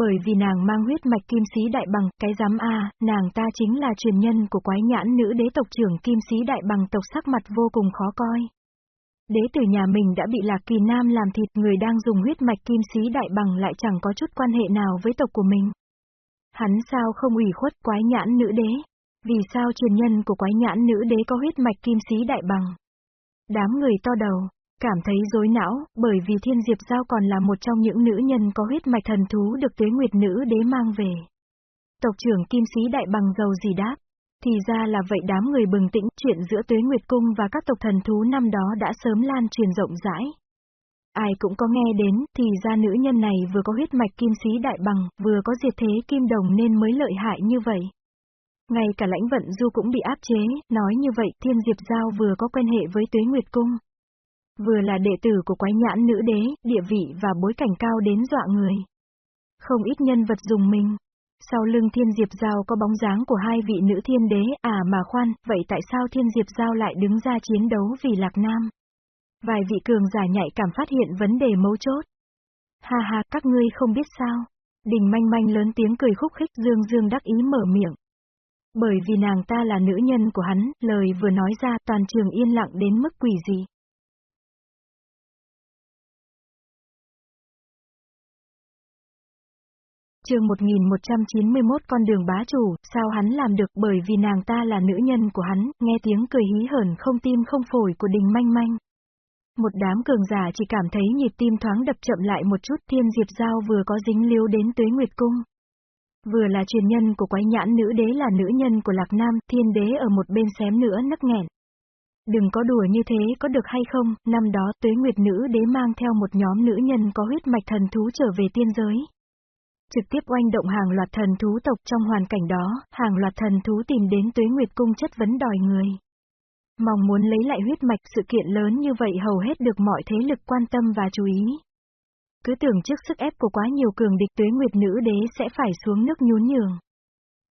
Bởi vì nàng mang huyết mạch kim sĩ đại bằng, cái giám a, nàng ta chính là truyền nhân của quái nhãn nữ đế tộc trưởng kim sĩ đại bằng tộc sắc mặt vô cùng khó coi. Đế tử nhà mình đã bị lạc kỳ nam làm thịt người đang dùng huyết mạch kim sĩ đại bằng lại chẳng có chút quan hệ nào với tộc của mình. Hắn sao không ủy khuất quái nhãn nữ đế? Vì sao truyền nhân của quái nhãn nữ đế có huyết mạch kim sĩ đại bằng? Đám người to đầu, cảm thấy rối não, bởi vì thiên diệp giao còn là một trong những nữ nhân có huyết mạch thần thú được tuế nguyệt nữ đế mang về. Tộc trưởng kim sĩ đại bằng giàu gì đáp? Thì ra là vậy đám người bừng tĩnh, chuyện giữa tuế nguyệt cung và các tộc thần thú năm đó đã sớm lan truyền rộng rãi. Ai cũng có nghe đến, thì ra nữ nhân này vừa có huyết mạch kim sĩ đại bằng, vừa có diệt thế kim đồng nên mới lợi hại như vậy. Ngay cả lãnh vận du cũng bị áp chế, nói như vậy thiên diệp giao vừa có quen hệ với tuế nguyệt cung. Vừa là đệ tử của quái nhãn nữ đế, địa vị và bối cảnh cao đến dọa người. Không ít nhân vật dùng mình. Sau lưng thiên diệp giao có bóng dáng của hai vị nữ thiên đế, à mà khoan, vậy tại sao thiên diệp giao lại đứng ra chiến đấu vì lạc nam? Vài vị cường giả nhạy cảm phát hiện vấn đề mấu chốt. Ha ha, các ngươi không biết sao. Đình manh manh lớn tiếng cười khúc khích dương dương đắc ý mở miệng. Bởi vì nàng ta là nữ nhân của hắn, lời vừa nói ra toàn trường yên lặng đến mức quỷ gì. chương 1191 con đường bá chủ, sao hắn làm được bởi vì nàng ta là nữ nhân của hắn, nghe tiếng cười hí hởn không tim không phổi của đình manh manh. Một đám cường giả chỉ cảm thấy nhịp tim thoáng đập chậm lại một chút thiên diệp giao vừa có dính liếu đến tuế nguyệt cung. Vừa là truyền nhân của quái nhãn nữ đế là nữ nhân của lạc nam, thiên đế ở một bên xém nữa nấc nghẹn. Đừng có đùa như thế có được hay không, năm đó tuế nguyệt nữ đế mang theo một nhóm nữ nhân có huyết mạch thần thú trở về tiên giới. Trực tiếp oanh động hàng loạt thần thú tộc trong hoàn cảnh đó, hàng loạt thần thú tìm đến tuế nguyệt cung chất vấn đòi người. Mong muốn lấy lại huyết mạch sự kiện lớn như vậy hầu hết được mọi thế lực quan tâm và chú ý. Cứ tưởng trước sức ép của quá nhiều cường địch tuế nguyệt nữ đế sẽ phải xuống nước nhún nhường.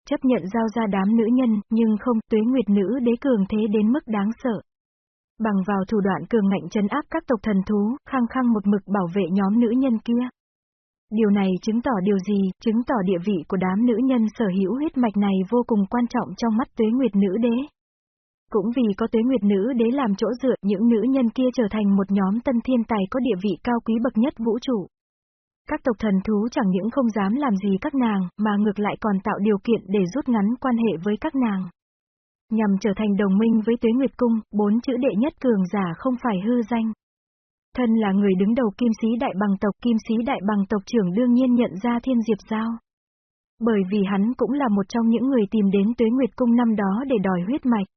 Chấp nhận giao ra đám nữ nhân, nhưng không, tuế nguyệt nữ đế cường thế đến mức đáng sợ. Bằng vào thủ đoạn cường ngạnh chấn áp các tộc thần thú, khăng khăng một mực bảo vệ nhóm nữ nhân kia. Điều này chứng tỏ điều gì, chứng tỏ địa vị của đám nữ nhân sở hữu huyết mạch này vô cùng quan trọng trong mắt tuế nguyệt nữ đế. Cũng vì có tuế nguyệt nữ đế làm chỗ dựa, những nữ nhân kia trở thành một nhóm tân thiên tài có địa vị cao quý bậc nhất vũ trụ. Các tộc thần thú chẳng những không dám làm gì các nàng, mà ngược lại còn tạo điều kiện để rút ngắn quan hệ với các nàng. Nhằm trở thành đồng minh với tuế nguyệt cung, bốn chữ đệ nhất cường giả không phải hư danh. Thân là người đứng đầu kim sĩ đại bằng tộc kim sĩ đại bằng tộc trưởng đương nhiên nhận ra thiên diệp giao. Bởi vì hắn cũng là một trong những người tìm đến tuế nguyệt cung năm đó để đòi huyết mạch.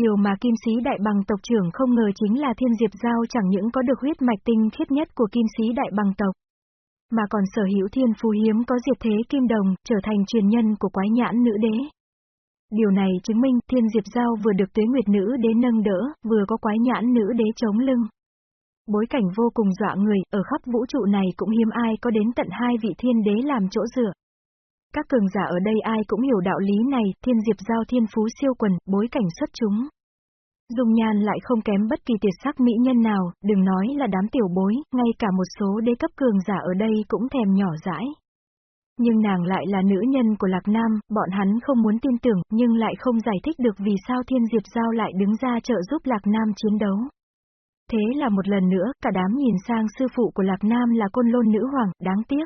Điều mà kim sĩ đại bằng tộc trưởng không ngờ chính là thiên diệp giao chẳng những có được huyết mạch tinh khiết nhất của kim sĩ đại bằng tộc, mà còn sở hữu thiên phú hiếm có diệt thế kim đồng, trở thành truyền nhân của quái nhãn nữ đế. Điều này chứng minh thiên diệp giao vừa được tuế nguyệt nữ đế nâng đỡ, vừa có quái nhãn nữ đế chống lưng. Bối cảnh vô cùng dọa người, ở khắp vũ trụ này cũng hiếm ai có đến tận hai vị thiên đế làm chỗ dựa. Các cường giả ở đây ai cũng hiểu đạo lý này, thiên diệp giao thiên phú siêu quần, bối cảnh xuất chúng. Dung nhan lại không kém bất kỳ tiệt sắc mỹ nhân nào, đừng nói là đám tiểu bối, ngay cả một số đế cấp cường giả ở đây cũng thèm nhỏ dãi. Nhưng nàng lại là nữ nhân của Lạc Nam, bọn hắn không muốn tin tưởng, nhưng lại không giải thích được vì sao Thiên Diệp Giao lại đứng ra trợ giúp Lạc Nam chiến đấu. Thế là một lần nữa, cả đám nhìn sang sư phụ của Lạc Nam là côn lôn nữ hoàng, đáng tiếc.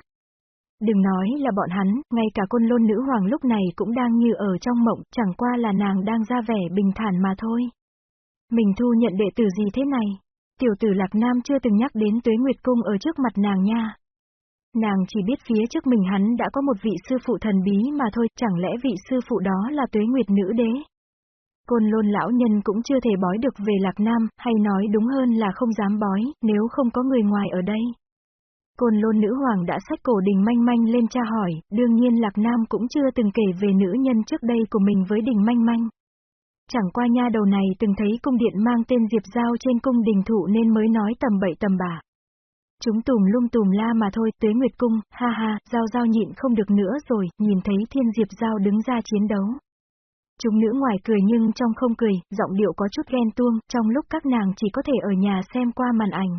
Đừng nói là bọn hắn, ngay cả côn lôn nữ hoàng lúc này cũng đang như ở trong mộng, chẳng qua là nàng đang ra vẻ bình thản mà thôi. Mình thu nhận đệ tử gì thế này? Tiểu tử Lạc Nam chưa từng nhắc đến tuế nguyệt cung ở trước mặt nàng nha. Nàng chỉ biết phía trước mình hắn đã có một vị sư phụ thần bí mà thôi, chẳng lẽ vị sư phụ đó là tuế nguyệt nữ đế? Côn lôn lão nhân cũng chưa thể bói được về Lạc Nam, hay nói đúng hơn là không dám bói, nếu không có người ngoài ở đây. Côn lôn nữ hoàng đã sách cổ đình manh manh lên tra hỏi, đương nhiên Lạc Nam cũng chưa từng kể về nữ nhân trước đây của mình với đình manh manh. Chẳng qua nha đầu này từng thấy cung điện mang tên Diệp Giao trên cung đình thụ nên mới nói tầm bậy tầm bạ. Chúng tùm lung tùm la mà thôi, tuế nguyệt cung, ha ha, Giao Giao nhịn không được nữa rồi, nhìn thấy thiên Diệp Giao đứng ra chiến đấu. Chúng nữ ngoài cười nhưng trong không cười, giọng điệu có chút ghen tuông, trong lúc các nàng chỉ có thể ở nhà xem qua màn ảnh.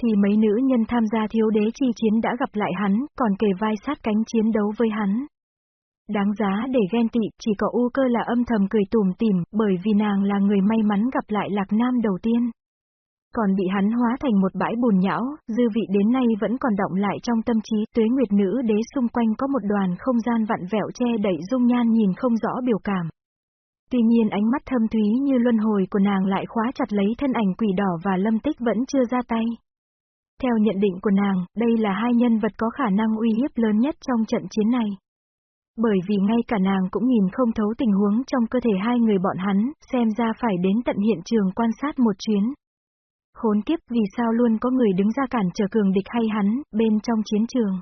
Thì mấy nữ nhân tham gia thiếu đế chi chiến đã gặp lại hắn, còn kề vai sát cánh chiến đấu với hắn. Đáng giá để ghen tị, chỉ có u cơ là âm thầm cười tùm tìm, bởi vì nàng là người may mắn gặp lại Lạc Nam đầu tiên. Còn bị hắn hóa thành một bãi bùn nhão, dư vị đến nay vẫn còn động lại trong tâm trí, tuế nguyệt nữ đế xung quanh có một đoàn không gian vặn vẹo che đẩy dung nhan nhìn không rõ biểu cảm. Tuy nhiên ánh mắt thâm thúy như luân hồi của nàng lại khóa chặt lấy thân ảnh quỷ đỏ và lâm tích vẫn chưa ra tay. Theo nhận định của nàng, đây là hai nhân vật có khả năng uy hiếp lớn nhất trong trận chiến này. Bởi vì ngay cả nàng cũng nhìn không thấu tình huống trong cơ thể hai người bọn hắn, xem ra phải đến tận hiện trường quan sát một chuyến. Khốn kiếp vì sao luôn có người đứng ra cản trở cường địch hay hắn, bên trong chiến trường.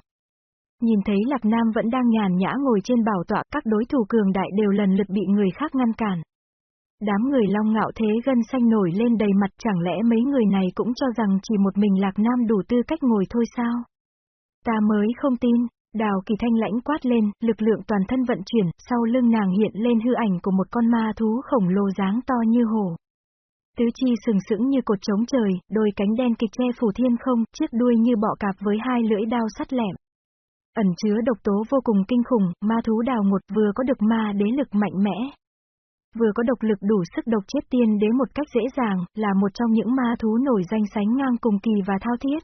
Nhìn thấy Lạc Nam vẫn đang nhàn nhã ngồi trên bảo tọa, các đối thủ cường đại đều lần lượt bị người khác ngăn cản. Đám người long ngạo thế gân xanh nổi lên đầy mặt chẳng lẽ mấy người này cũng cho rằng chỉ một mình Lạc Nam đủ tư cách ngồi thôi sao? Ta mới không tin, Đào kỳ thanh lãnh quát lên, lực lượng toàn thân vận chuyển, sau lưng nàng hiện lên hư ảnh của một con ma thú khổng lồ dáng to như hổ. Tứ chi sừng sững như cột trống trời, đôi cánh đen kịch che phủ thiên không, chiếc đuôi như bọ cạp với hai lưỡi đao sắt lẹm. Ẩn chứa độc tố vô cùng kinh khủng, ma thú đào ngột vừa có được ma đế lực mạnh mẽ. Vừa có độc lực đủ sức độc chết tiên đế một cách dễ dàng, là một trong những ma thú nổi danh sánh ngang cùng kỳ và thao thiết.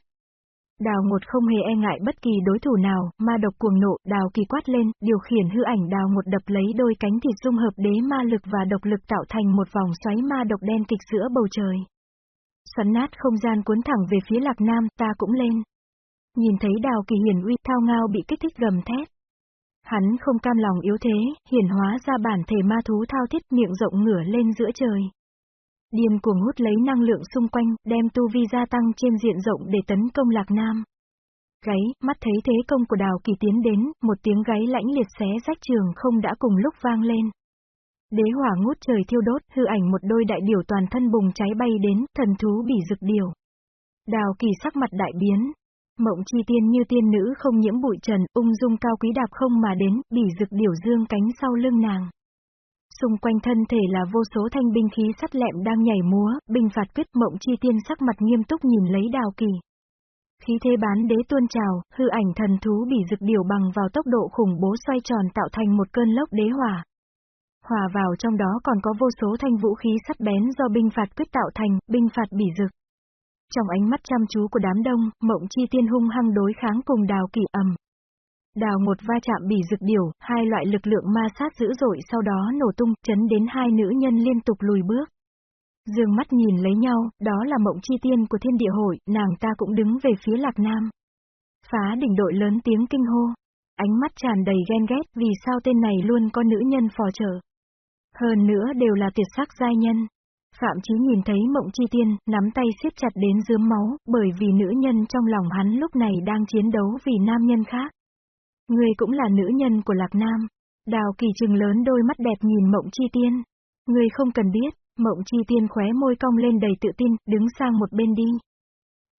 Đào ngột không hề e ngại bất kỳ đối thủ nào, ma độc cuồng nộ, đào kỳ quát lên, điều khiển hư ảnh đào ngột đập lấy đôi cánh thịt dung hợp đế ma lực và độc lực tạo thành một vòng xoáy ma độc đen kịch giữa bầu trời. Xoắn nát không gian cuốn thẳng về phía lạc nam, ta cũng lên. Nhìn thấy đào kỳ hiển uy thao ngao bị kích thích gầm thét. Hắn không cam lòng yếu thế, hiển hóa ra bản thể ma thú thao thiết miệng rộng ngửa lên giữa trời. Điên cuồng hút lấy năng lượng xung quanh, đem tu vi gia tăng trên diện rộng để tấn công Lạc Nam. Gáy, mắt thấy thế công của đào kỳ tiến đến, một tiếng gáy lãnh liệt xé rách trường không đã cùng lúc vang lên. Đế hỏa ngút trời thiêu đốt, hư ảnh một đôi đại điểu toàn thân bùng cháy bay đến, thần thú bỉ rực điểu. Đào kỳ sắc mặt đại biến. Mộng chi tiên như tiên nữ không nhiễm bụi trần, ung dung cao quý đạp không mà đến, bỉ rực điểu dương cánh sau lưng nàng. Xung quanh thân thể là vô số thanh binh khí sắt lẹm đang nhảy múa, binh phạt quyết mộng chi tiên sắc mặt nghiêm túc nhìn lấy đào kỳ. Khí thế bán đế tuôn trào, hư ảnh thần thú bị rực điều bằng vào tốc độ khủng bố xoay tròn tạo thành một cơn lốc đế hỏa. Hòa vào trong đó còn có vô số thanh vũ khí sắt bén do binh phạt quyết tạo thành, binh phạt bỉ rực. Trong ánh mắt chăm chú của đám đông, mộng chi tiên hung hăng đối kháng cùng đào Kỷ ầm. Đào một va chạm bỉ rực điểu, hai loại lực lượng ma sát dữ dội sau đó nổ tung, chấn đến hai nữ nhân liên tục lùi bước. Dương mắt nhìn lấy nhau, đó là mộng chi tiên của thiên địa hội, nàng ta cũng đứng về phía lạc nam. Phá đỉnh đội lớn tiếng kinh hô. ánh mắt tràn đầy ghen ghét vì sao tên này luôn có nữ nhân phò trợ. Hơn nữa đều là tuyệt sắc giai nhân. Phạm Chí nhìn thấy mộng chi tiên, nắm tay siết chặt đến dướm máu, bởi vì nữ nhân trong lòng hắn lúc này đang chiến đấu vì nam nhân khác. Người cũng là nữ nhân của Lạc Nam. Đào kỳ trừng lớn đôi mắt đẹp nhìn mộng chi tiên. Người không cần biết, mộng chi tiên khóe môi cong lên đầy tự tin, đứng sang một bên đi.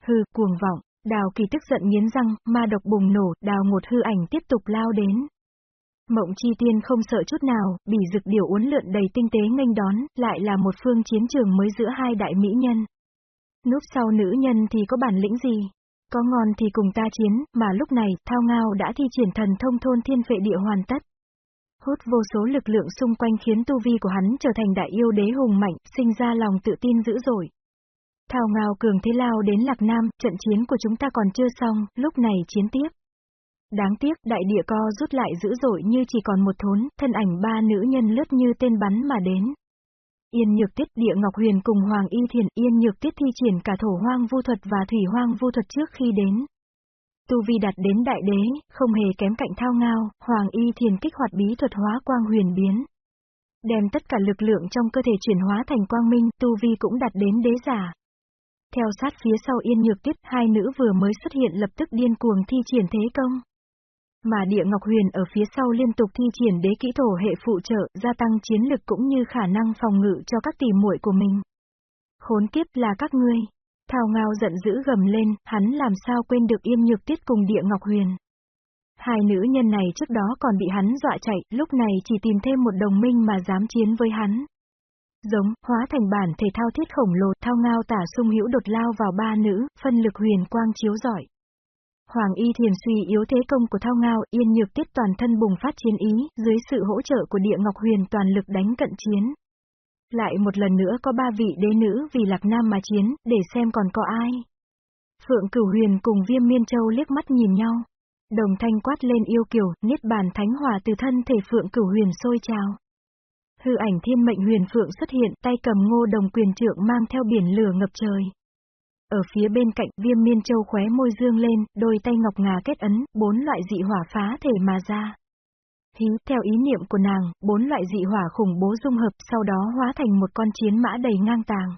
Hừ, cuồng vọng, đào kỳ tức giận nghiến răng, ma độc bùng nổ, đào một hư ảnh tiếp tục lao đến. Mộng chi tiên không sợ chút nào, bỉ dực điều uốn lượn đầy tinh tế nghênh đón, lại là một phương chiến trường mới giữa hai đại mỹ nhân. Núp sau nữ nhân thì có bản lĩnh gì? Có ngon thì cùng ta chiến, mà lúc này, thao ngao đã thi triển thần thông thôn thiên phệ địa hoàn tất. Hút vô số lực lượng xung quanh khiến tu vi của hắn trở thành đại yêu đế hùng mạnh, sinh ra lòng tự tin dữ dội. Thao ngao cường thế lao đến Lạc Nam, trận chiến của chúng ta còn chưa xong, lúc này chiến tiếp. Đáng tiếc, đại địa co rút lại dữ dội như chỉ còn một thốn, thân ảnh ba nữ nhân lướt như tên bắn mà đến. Yên Nhược Tiết Địa Ngọc Huyền cùng Hoàng Y Thiền Yên Nhược Tiết thi triển cả thổ hoang vu thuật và thủy hoang vu thuật trước khi đến. Tu vi đạt đến đại đế, không hề kém cạnh thao ngao, Hoàng Y Thiền kích hoạt bí thuật hóa quang huyền biến. Đem tất cả lực lượng trong cơ thể chuyển hóa thành quang minh, tu vi cũng đạt đến đế giả. Theo sát phía sau Yên Nhược Tiết, hai nữ vừa mới xuất hiện lập tức điên cuồng thi triển thế công. Mà địa Ngọc Huyền ở phía sau liên tục thi triển đế kỹ thổ hệ phụ trợ, gia tăng chiến lực cũng như khả năng phòng ngự cho các tỷ muội của mình. Khốn kiếp là các ngươi. Thao ngao giận dữ gầm lên, hắn làm sao quên được yên nhược tiết cùng địa Ngọc Huyền. Hai nữ nhân này trước đó còn bị hắn dọa chạy, lúc này chỉ tìm thêm một đồng minh mà dám chiến với hắn. Giống, hóa thành bản thể thao thiết khổng lồ, thao ngao tả sung hữu đột lao vào ba nữ, phân lực huyền quang chiếu giỏi. Hoàng Y Thiền suy yếu thế công của Thao Ngao, Yên Nhược Tiết toàn thân bùng phát chiến ý, dưới sự hỗ trợ của Địa Ngọc Huyền toàn lực đánh cận chiến. Lại một lần nữa có ba vị đế nữ vì Lạc Nam mà chiến, để xem còn có ai. Phượng Cửu Huyền cùng Viêm Miên Châu liếc mắt nhìn nhau. Đồng thanh quát lên yêu kiều, niết bàn thánh hòa từ thân thể Phượng Cửu Huyền sôi trào. Hư ảnh thiên mệnh huyền Phượng xuất hiện, tay cầm ngô đồng quyền trượng mang theo biển lửa ngập trời. Ở phía bên cạnh viêm miên châu khóe môi dương lên, đôi tay ngọc ngà kết ấn, bốn loại dị hỏa phá thể mà ra. Hí, theo ý niệm của nàng, bốn loại dị hỏa khủng bố dung hợp sau đó hóa thành một con chiến mã đầy ngang tàng.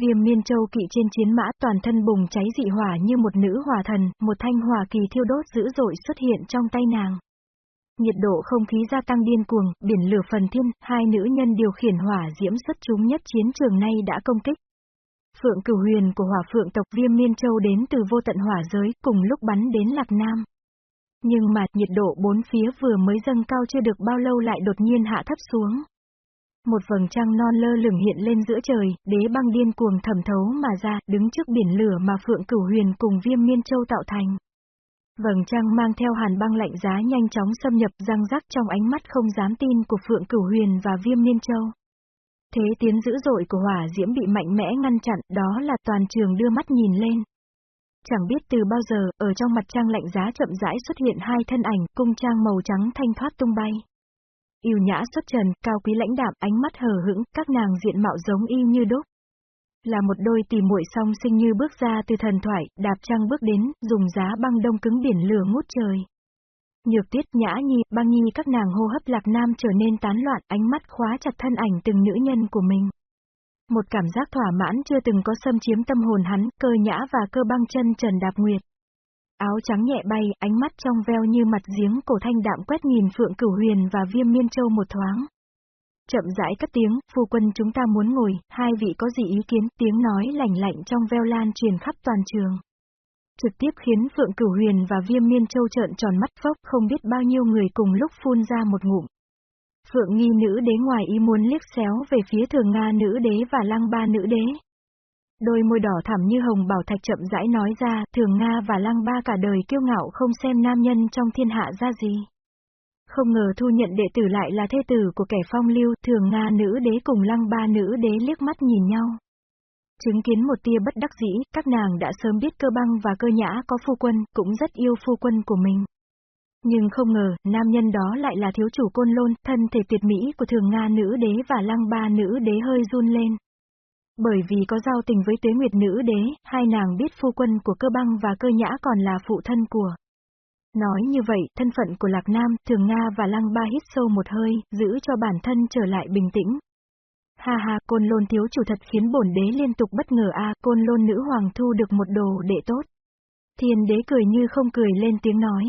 Viêm miên châu kỵ trên chiến mã toàn thân bùng cháy dị hỏa như một nữ hỏa thần, một thanh hỏa kỳ thiêu đốt dữ dội xuất hiện trong tay nàng. Nhiệt độ không khí gia tăng điên cuồng, biển lửa phần thiên, hai nữ nhân điều khiển hỏa diễm xuất chúng nhất chiến trường nay đã công kích. Phượng cửu huyền của hỏa phượng tộc viêm miên châu đến từ vô tận hỏa giới, cùng lúc bắn đến Lạc Nam. Nhưng mà, nhiệt độ bốn phía vừa mới dâng cao chưa được bao lâu lại đột nhiên hạ thấp xuống. Một vầng trăng non lơ lửng hiện lên giữa trời, đế băng điên cuồng thẩm thấu mà ra, đứng trước biển lửa mà Phượng Cửu Huyền cùng Viêm Miên Châu tạo thành. Vầng trăng mang theo hàn băng lạnh giá nhanh chóng xâm nhập răng rắc trong ánh mắt không dám tin của Phượng Cửu Huyền và Viêm Miên Châu. Thế tiến dữ dội của hỏa diễm bị mạnh mẽ ngăn chặn, đó là toàn trường đưa mắt nhìn lên. Chẳng biết từ bao giờ, ở trong mặt trăng lạnh giá chậm rãi xuất hiện hai thân ảnh, cung trang màu trắng thanh thoát tung bay. Yêu nhã xuất trần, cao quý lãnh đạm, ánh mắt hờ hững, các nàng diện mạo giống y như đúc. Là một đôi tỷ muội song sinh như bước ra từ thần thoại, đạp trăng bước đến, dùng giá băng đông cứng biển lửa ngút trời. Nhược tiết nhã nhi, băng nhi các nàng hô hấp lạc nam trở nên tán loạn, ánh mắt khóa chặt thân ảnh từng nữ nhân của mình. Một cảm giác thỏa mãn chưa từng có xâm chiếm tâm hồn hắn, cơ nhã và cơ băng chân trần đạp nguyệt. Áo trắng nhẹ bay, ánh mắt trong veo như mặt giếng cổ thanh đạm quét nhìn Phượng Cửu Huyền và Viêm Miên Châu một thoáng. Chậm rãi cất tiếng, phu quân chúng ta muốn ngồi, hai vị có gì ý kiến, tiếng nói lạnh lạnh trong veo lan truyền khắp toàn trường trực tiếp khiến Phượng Cửu Huyền và Viêm Miên Châu trợn tròn mắt phốc không biết bao nhiêu người cùng lúc phun ra một ngụm. Phượng nghi nữ đế ngoài ý muốn liếc xéo về phía thường Nga nữ đế và lăng ba nữ đế. Đôi môi đỏ thẳm như hồng bảo thạch chậm rãi nói ra, thường Nga và lăng ba cả đời kiêu ngạo không xem nam nhân trong thiên hạ ra gì. Không ngờ thu nhận đệ tử lại là thê tử của kẻ phong lưu, thường Nga nữ đế cùng lăng ba nữ đế liếc mắt nhìn nhau. Chứng kiến một tia bất đắc dĩ, các nàng đã sớm biết cơ băng và cơ nhã có phu quân, cũng rất yêu phu quân của mình. Nhưng không ngờ, nam nhân đó lại là thiếu chủ côn lôn, thân thể tuyệt mỹ của thường Nga nữ đế và lăng ba nữ đế hơi run lên. Bởi vì có giao tình với tuế nguyệt nữ đế, hai nàng biết phu quân của cơ băng và cơ nhã còn là phụ thân của Nói như vậy, thân phận của Lạc Nam, Thường Nga và Lăng Ba hít sâu một hơi, giữ cho bản thân trở lại bình tĩnh. Ha ha, côn lôn thiếu chủ thật khiến bổn đế liên tục bất ngờ a côn lôn nữ hoàng thu được một đồ đệ tốt. Thiên đế cười như không cười lên tiếng nói.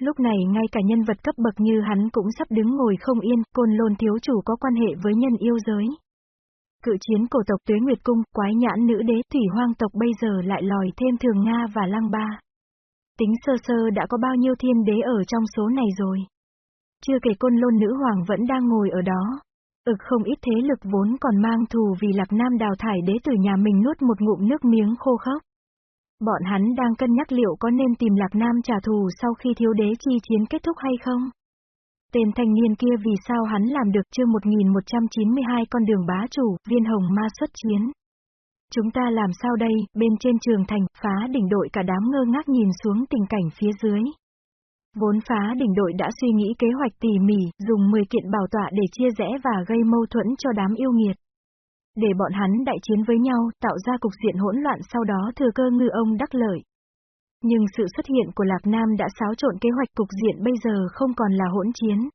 Lúc này ngay cả nhân vật cấp bậc như hắn cũng sắp đứng ngồi không yên, côn lôn thiếu chủ có quan hệ với nhân yêu giới. Cự chiến cổ tộc tuế nguyệt cung, quái nhãn nữ đế thủy hoang tộc bây giờ lại lòi thêm thường Nga và lăng ba. Tính sơ sơ đã có bao nhiêu thiên đế ở trong số này rồi. Chưa kể côn lôn nữ hoàng vẫn đang ngồi ở đó. Ực không ít thế lực vốn còn mang thù vì Lạc Nam đào thải đế tử nhà mình nuốt một ngụm nước miếng khô khốc. Bọn hắn đang cân nhắc liệu có nên tìm Lạc Nam trả thù sau khi thiếu đế chi chiến kết thúc hay không? Tên thanh niên kia vì sao hắn làm được chưa 1192 con đường bá chủ, viên hồng ma xuất chiến. Chúng ta làm sao đây, bên trên trường thành, phá đỉnh đội cả đám ngơ ngác nhìn xuống tình cảnh phía dưới. Vốn phá đỉnh đội đã suy nghĩ kế hoạch tỉ mỉ, dùng 10 kiện bảo tọa để chia rẽ và gây mâu thuẫn cho đám yêu nghiệt. Để bọn hắn đại chiến với nhau, tạo ra cục diện hỗn loạn sau đó thừa cơ ngư ông đắc lợi. Nhưng sự xuất hiện của Lạc Nam đã xáo trộn kế hoạch cục diện bây giờ không còn là hỗn chiến.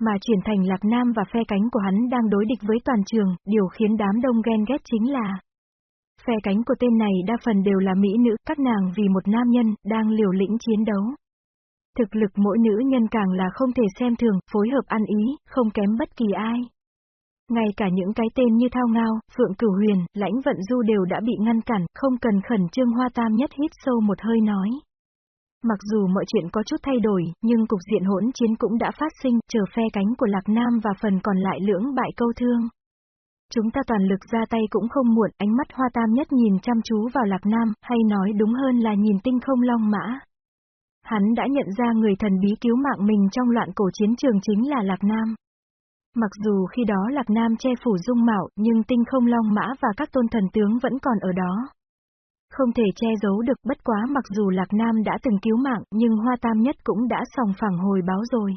Mà chuyển thành Lạc Nam và phe cánh của hắn đang đối địch với toàn trường, điều khiến đám đông ghen ghét chính là Phe cánh của tên này đa phần đều là mỹ nữ, các nàng vì một nam nhân, đang liều lĩnh chiến đấu. Thực lực mỗi nữ nhân càng là không thể xem thường, phối hợp ăn ý, không kém bất kỳ ai. Ngay cả những cái tên như Thao Ngao, Phượng Cửu Huyền, Lãnh Vận Du đều đã bị ngăn cản, không cần khẩn trương hoa tam nhất hít sâu một hơi nói. Mặc dù mọi chuyện có chút thay đổi, nhưng cục diện hỗn chiến cũng đã phát sinh, chờ phe cánh của Lạc Nam và phần còn lại lưỡng bại câu thương. Chúng ta toàn lực ra tay cũng không muộn, ánh mắt hoa tam nhất nhìn chăm chú vào Lạc Nam, hay nói đúng hơn là nhìn tinh không long mã. Hắn đã nhận ra người thần bí cứu mạng mình trong loạn cổ chiến trường chính là Lạc Nam. Mặc dù khi đó Lạc Nam che phủ dung mạo, nhưng tinh không long mã và các tôn thần tướng vẫn còn ở đó. Không thể che giấu được bất quá mặc dù Lạc Nam đã từng cứu mạng, nhưng Hoa Tam Nhất cũng đã sòng phẳng hồi báo rồi.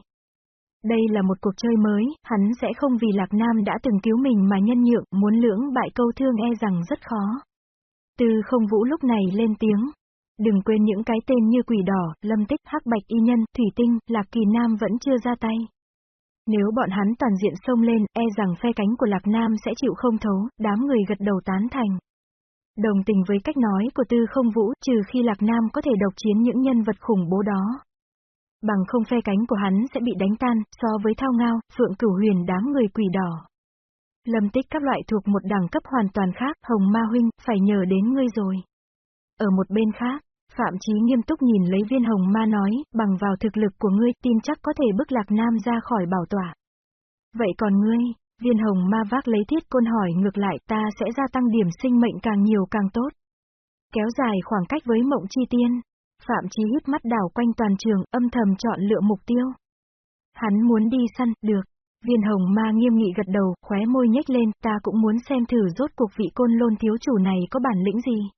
Đây là một cuộc chơi mới, hắn sẽ không vì Lạc Nam đã từng cứu mình mà nhân nhượng, muốn lưỡng bại câu thương e rằng rất khó. Tư không vũ lúc này lên tiếng. Đừng quên những cái tên như quỷ đỏ, lâm tích, hắc bạch y nhân, thủy tinh, lạc kỳ nam vẫn chưa ra tay. Nếu bọn hắn toàn diện xông lên, e rằng phe cánh của Lạc Nam sẽ chịu không thấu, đám người gật đầu tán thành. Đồng tình với cách nói của Tư Không Vũ, trừ khi Lạc Nam có thể độc chiến những nhân vật khủng bố đó. Bằng không phe cánh của hắn sẽ bị đánh tan, so với thao ngao, phượng cửu huyền đám người quỷ đỏ. Lâm tích các loại thuộc một đẳng cấp hoàn toàn khác, hồng ma huynh, phải nhờ đến ngươi rồi. Ở một bên khác, Phạm Chí nghiêm túc nhìn lấy viên hồng ma nói, bằng vào thực lực của ngươi tin chắc có thể bức lạc nam ra khỏi bảo tỏa. Vậy còn ngươi, viên hồng ma vác lấy thiết côn hỏi ngược lại ta sẽ gia tăng điểm sinh mệnh càng nhiều càng tốt. Kéo dài khoảng cách với mộng chi tiên. Phạm Chí hít mắt đảo quanh toàn trường, âm thầm chọn lựa mục tiêu. Hắn muốn đi săn, được. Viên hồng ma nghiêm nghị gật đầu, khóe môi nhếch lên, ta cũng muốn xem thử rốt cuộc vị côn lôn thiếu chủ này có bản lĩnh gì.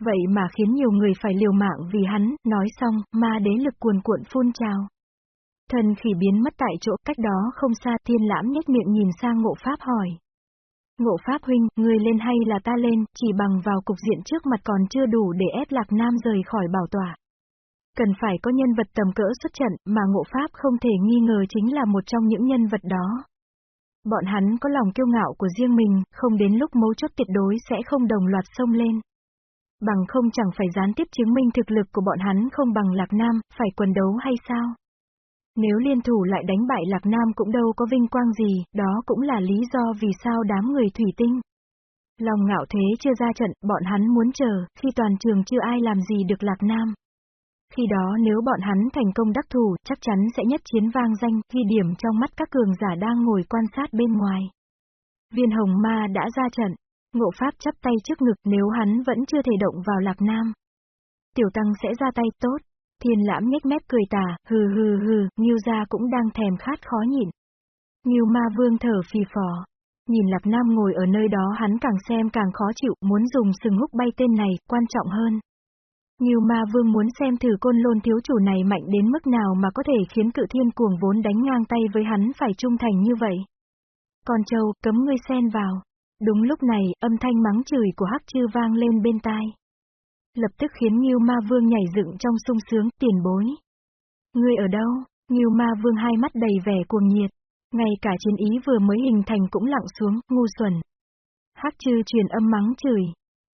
Vậy mà khiến nhiều người phải liều mạng vì hắn, nói xong, ma đế lực cuồn cuộn phun trào. Thần khỉ biến mất tại chỗ, cách đó không xa, thiên lãm nhếch miệng nhìn sang ngộ pháp hỏi. Ngộ pháp huynh, người lên hay là ta lên, chỉ bằng vào cục diện trước mặt còn chưa đủ để ép lạc nam rời khỏi bảo tỏa. Cần phải có nhân vật tầm cỡ xuất trận, mà ngộ pháp không thể nghi ngờ chính là một trong những nhân vật đó. Bọn hắn có lòng kiêu ngạo của riêng mình, không đến lúc mấu chốt tuyệt đối sẽ không đồng loạt xông lên. Bằng không chẳng phải gián tiếp chứng minh thực lực của bọn hắn không bằng Lạc Nam, phải quần đấu hay sao? Nếu liên thủ lại đánh bại Lạc Nam cũng đâu có vinh quang gì, đó cũng là lý do vì sao đám người thủy tinh. Lòng ngạo thế chưa ra trận, bọn hắn muốn chờ, khi toàn trường chưa ai làm gì được Lạc Nam. Khi đó nếu bọn hắn thành công đắc thủ, chắc chắn sẽ nhất chiến vang danh, ghi điểm trong mắt các cường giả đang ngồi quan sát bên ngoài. Viên hồng ma đã ra trận, ngộ pháp chắp tay trước ngực nếu hắn vẫn chưa thể động vào Lạc Nam. Tiểu Tăng sẽ ra tay tốt. Thiên lãm nhếch mép cười tà, hừ hừ hừ, nhiêu gia cũng đang thèm khát khó nhịn. Nghiêu ma vương thở phì phò. Nhìn Lạc Nam ngồi ở nơi đó hắn càng xem càng khó chịu, muốn dùng sừng húc bay tên này, quan trọng hơn. Nghiêu ma vương muốn xem thử côn lôn thiếu chủ này mạnh đến mức nào mà có thể khiến cự thiên cuồng vốn đánh ngang tay với hắn phải trung thành như vậy. Con châu, cấm ngươi xen vào. Đúng lúc này, âm thanh mắng chửi của Hắc Chư vang lên bên tai lập tức khiến Ngưu Ma Vương nhảy dựng trong sung sướng, tiền bối. Ngươi ở đâu? Ngưu ma vương hai mắt đầy vẻ cuồng nhiệt. Ngay cả chiến ý vừa mới hình thành cũng lặng xuống, ngu xuẩn. Hắc chư truyền âm mắng chửi.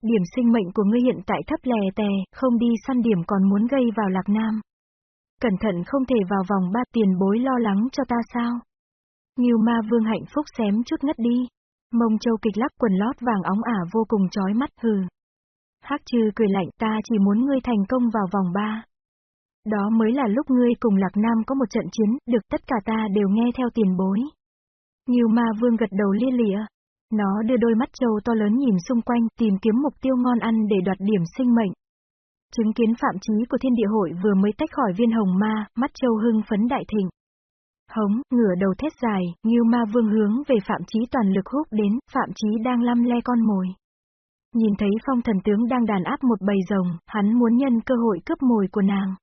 Điểm sinh mệnh của ngươi hiện tại thấp lè tè, không đi săn điểm còn muốn gây vào lạc nam. Cẩn thận không thể vào vòng ba tiền bối lo lắng cho ta sao? Ngưu ma vương hạnh phúc xém chút ngất đi. Mông châu kịch lắc quần lót vàng óng ả vô cùng chói mắt hừ. Hắc trừ cười lạnh ta chỉ muốn ngươi thành công vào vòng ba. Đó mới là lúc ngươi cùng Lạc Nam có một trận chiến, được tất cả ta đều nghe theo tiền bối. Nhiều ma vương gật đầu lia lịa. Nó đưa đôi mắt trâu to lớn nhìn xung quanh, tìm kiếm mục tiêu ngon ăn để đoạt điểm sinh mệnh. Chứng kiến phạm chí của thiên địa hội vừa mới tách khỏi viên hồng ma, mắt châu hưng phấn đại thịnh. Hống, ngửa đầu thét dài, như Ma Vương hướng về Phạm Chí toàn lực hút đến, Phạm Chí đang lăm le con mồi. Nhìn thấy phong thần tướng đang đàn áp một bầy rồng, hắn muốn nhân cơ hội cướp mồi của nàng.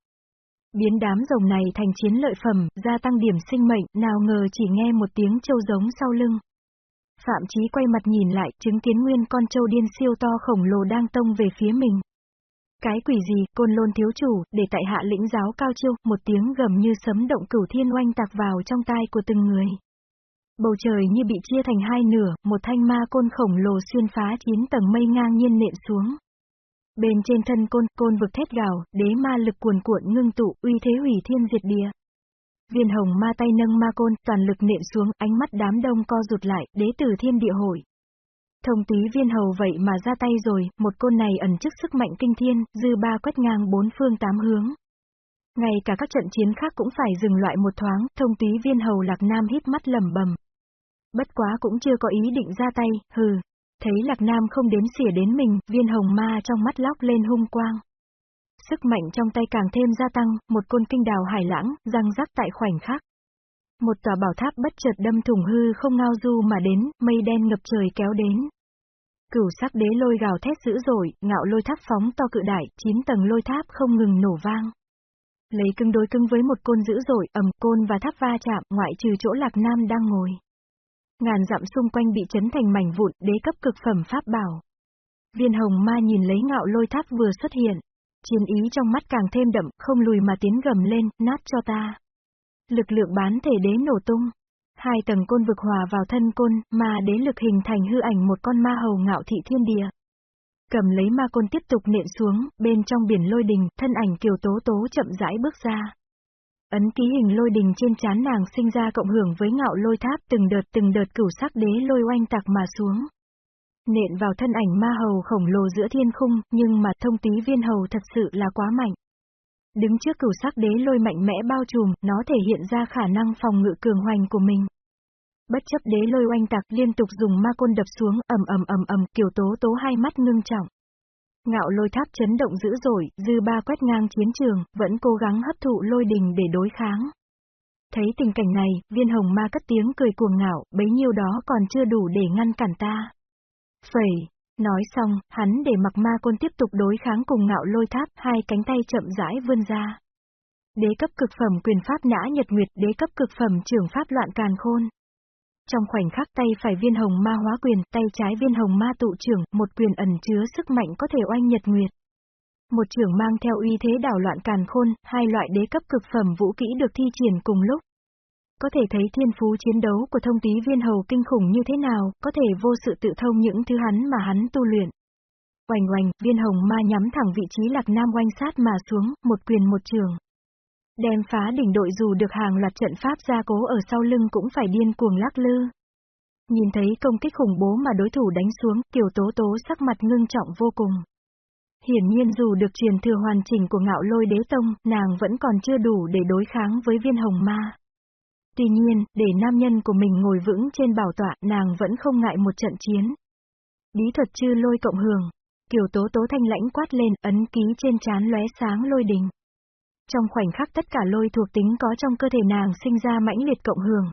Biến đám rồng này thành chiến lợi phẩm, gia tăng điểm sinh mệnh, nào ngờ chỉ nghe một tiếng châu giống sau lưng. Phạm Chí quay mặt nhìn lại, chứng kiến nguyên con trâu điên siêu to khổng lồ đang tông về phía mình. Cái quỷ gì, côn lôn thiếu chủ, để tại hạ lĩnh giáo cao chiêu, một tiếng gầm như sấm động cửu thiên oanh tạc vào trong tai của từng người. Bầu trời như bị chia thành hai nửa, một thanh ma côn khổng lồ xuyên phá chín tầng mây ngang nhiên nện xuống. Bên trên thân côn, côn vực thét gào, đế ma lực cuồn cuộn ngưng tụ, uy thế hủy thiên diệt địa. Viên hồng ma tay nâng ma côn, toàn lực nện xuống, ánh mắt đám đông co rụt lại, đế tử thiên địa hội. Thông túy viên hầu vậy mà ra tay rồi, một côn này ẩn chức sức mạnh kinh thiên, dư ba quét ngang bốn phương tám hướng. Ngay cả các trận chiến khác cũng phải dừng loại một thoáng, thông túy viên hầu lạc nam hít mắt lầm bầm. Bất quá cũng chưa có ý định ra tay, hừ. Thấy lạc nam không đếm xỉa đến mình, viên hồng ma trong mắt lóc lên hung quang. Sức mạnh trong tay càng thêm gia tăng, một côn kinh đào hải lãng, răng rắc tại khoảnh khắc. Một tòa bảo tháp bất chợt đâm thủng hư không ngao du mà đến, mây đen ngập trời kéo đến. Cửu sắc đế lôi gào thét dữ dội, ngạo lôi tháp phóng to cự đại, chín tầng lôi tháp không ngừng nổ vang. Lấy cưng đối cưng với một côn dữ dội, ầm côn và tháp va chạm, ngoại trừ chỗ Lạc Nam đang ngồi. Ngàn dặm xung quanh bị chấn thành mảnh vụn, đế cấp cực phẩm pháp bảo. Viên hồng ma nhìn lấy ngạo lôi tháp vừa xuất hiện. Chiến ý trong mắt càng thêm đậm, không lùi mà tiến gầm lên, nát cho ta. Lực lượng bán thể đế nổ tung. Hai tầng côn vực hòa vào thân côn, mà đế lực hình thành hư ảnh một con ma hầu ngạo thị thiên địa. Cầm lấy ma côn tiếp tục nện xuống, bên trong biển lôi đình, thân ảnh kiều tố tố chậm rãi bước ra. Ấn ký hình lôi đình trên chán nàng sinh ra cộng hưởng với ngạo lôi tháp từng đợt từng đợt cửu sắc đế lôi oanh tạc mà xuống. Nện vào thân ảnh ma hầu khổng lồ giữa thiên khung, nhưng mà thông tí viên hầu thật sự là quá mạnh. Đứng trước cửu sắc đế lôi mạnh mẽ bao trùm, nó thể hiện ra khả năng phòng ngự cường hoành của mình. Bất chấp đế lôi oanh tạc liên tục dùng ma côn đập xuống, ầm ầm ầm ầm, kiểu tố tố hai mắt ngưng trọng. Ngạo lôi tháp chấn động dữ dội, dư ba quét ngang chiến trường, vẫn cố gắng hấp thụ lôi đình để đối kháng. Thấy tình cảnh này, viên hồng ma cất tiếng cười cuồng ngạo, bấy nhiêu đó còn chưa đủ để ngăn cản ta. Phẩy, Nói xong, hắn để mặc ma côn tiếp tục đối kháng cùng ngạo lôi tháp, hai cánh tay chậm rãi vươn ra. Đế cấp cực phẩm quyền pháp nã nhật nguyệt, đế cấp cực phẩm trưởng pháp loạn càn khôn. Trong khoảnh khắc tay phải viên hồng ma hóa quyền, tay trái viên hồng ma tụ trưởng, một quyền ẩn chứa sức mạnh có thể oanh nhật nguyệt. Một trưởng mang theo uy thế đảo loạn càn khôn, hai loại đế cấp cực phẩm vũ kỹ được thi triển cùng lúc. Có thể thấy thiên phú chiến đấu của thông tí viên hầu kinh khủng như thế nào, có thể vô sự tự thông những thứ hắn mà hắn tu luyện. Oành oành, viên hồng ma nhắm thẳng vị trí lạc nam oanh sát mà xuống, một quyền một trường. Đem phá đỉnh đội dù được hàng loạt trận pháp gia cố ở sau lưng cũng phải điên cuồng lắc lư. Nhìn thấy công kích khủng bố mà đối thủ đánh xuống, tiểu tố tố sắc mặt ngưng trọng vô cùng. Hiển nhiên dù được truyền thừa hoàn chỉnh của ngạo lôi đế tông, nàng vẫn còn chưa đủ để đối kháng với viên hồng ma. Tuy nhiên, để nam nhân của mình ngồi vững trên bảo tọa, nàng vẫn không ngại một trận chiến. Bí thuật chư lôi cộng hưởng. Kiều tố tố thanh lãnh quát lên, ấn ký trên trán lóe sáng lôi đình. Trong khoảnh khắc tất cả lôi thuộc tính có trong cơ thể nàng sinh ra mãnh liệt cộng hưởng.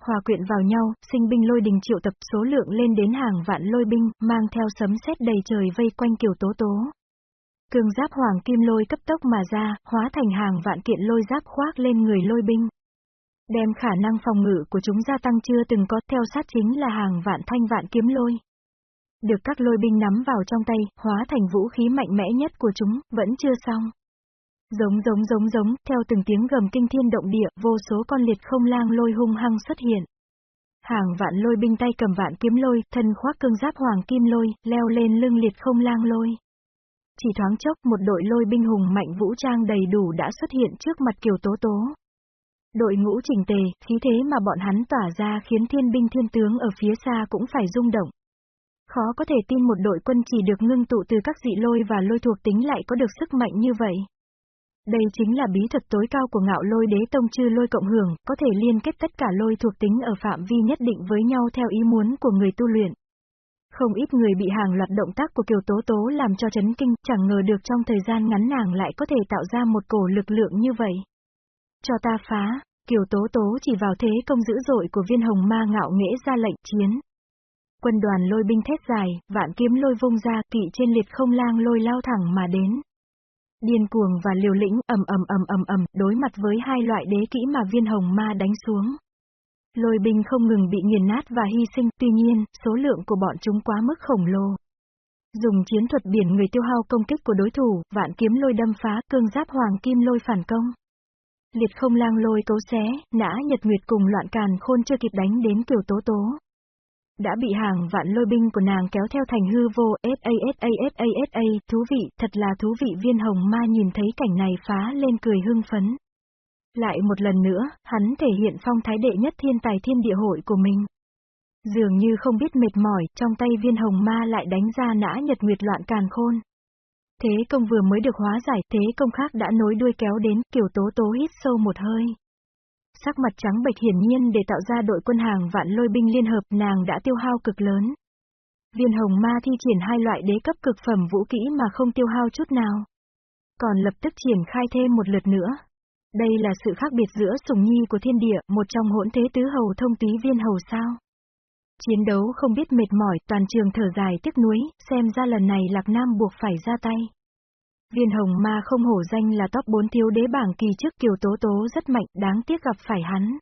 Hòa quyện vào nhau, sinh binh lôi đình triệu tập số lượng lên đến hàng vạn lôi binh, mang theo sấm sét đầy trời vây quanh kiều tố tố. Cường giáp hoàng kim lôi cấp tốc mà ra, hóa thành hàng vạn kiện lôi giáp khoác lên người lôi binh. Đem khả năng phòng ngự của chúng gia tăng chưa từng có, theo sát chính là hàng vạn thanh vạn kiếm lôi. Được các lôi binh nắm vào trong tay, hóa thành vũ khí mạnh mẽ nhất của chúng, vẫn chưa xong. Giống giống giống giống, theo từng tiếng gầm kinh thiên động địa, vô số con liệt không lang lôi hung hăng xuất hiện. Hàng vạn lôi binh tay cầm vạn kiếm lôi, thân khoác cương giáp hoàng kim lôi, leo lên lưng liệt không lang lôi. Chỉ thoáng chốc một đội lôi binh hùng mạnh vũ trang đầy đủ đã xuất hiện trước mặt Kiều Tố Tố. Đội ngũ trình tề, khí thế mà bọn hắn tỏa ra khiến thiên binh thiên tướng ở phía xa cũng phải rung động. Khó có thể tin một đội quân chỉ được ngưng tụ từ các dị lôi và lôi thuộc tính lại có được sức mạnh như vậy. Đây chính là bí thuật tối cao của ngạo lôi đế tông chư lôi cộng hưởng, có thể liên kết tất cả lôi thuộc tính ở phạm vi nhất định với nhau theo ý muốn của người tu luyện. Không ít người bị hàng loạt động tác của Kiều Tố Tố làm cho chấn kinh, chẳng ngờ được trong thời gian ngắn nàng lại có thể tạo ra một cổ lực lượng như vậy. Cho ta phá, Kiều Tố Tố chỉ vào thế công dữ dội của viên hồng ma ngạo nghễ ra lệnh chiến. Quân đoàn lôi binh thét dài, vạn kiếm lôi vung ra, kỵ trên liệt không lang lôi lao thẳng mà đến. Điên cuồng và liều lĩnh ầm ầm ầm ầm ầm đối mặt với hai loại đế kỹ mà viên hồng ma đánh xuống. Lôi binh không ngừng bị nghiền nát và hy sinh, tuy nhiên, số lượng của bọn chúng quá mức khổng lồ. Dùng chiến thuật biển người tiêu hao công kích của đối thủ, vạn kiếm lôi đâm phá, cương giáp hoàng kim lôi phản công. Liệt không lang lôi cấu xé, nã nhật nguyệt cùng loạn càn khôn chưa kịp đánh đến kiểu tố tố. Đã bị hàng vạn lôi binh của nàng kéo theo thành hư vô, s a s a s a thú vị, thật là thú vị viên hồng ma nhìn thấy cảnh này phá lên cười hưng phấn. Lại một lần nữa, hắn thể hiện phong thái đệ nhất thiên tài thiên địa hội của mình. Dường như không biết mệt mỏi, trong tay viên hồng ma lại đánh ra nã nhật nguyệt loạn càn khôn. Thế công vừa mới được hóa giải, thế công khác đã nối đuôi kéo đến, kiểu tố tố hít sâu một hơi. Sắc mặt trắng bệch hiển nhiên để tạo ra đội quân hàng vạn lôi binh liên hợp nàng đã tiêu hao cực lớn. Viên hồng ma thi triển hai loại đế cấp cực phẩm vũ kỹ mà không tiêu hao chút nào. Còn lập tức triển khai thêm một lượt nữa. Đây là sự khác biệt giữa sùng nhi của thiên địa, một trong hỗn thế tứ hầu thông túy viên hầu sao. Chiến đấu không biết mệt mỏi, toàn trường thở dài tiếc nuối, xem ra lần này Lạc Nam buộc phải ra tay. Viên hồng ma không hổ danh là top 4 thiếu đế bảng kỳ trước kiều tố tố rất mạnh, đáng tiếc gặp phải hắn.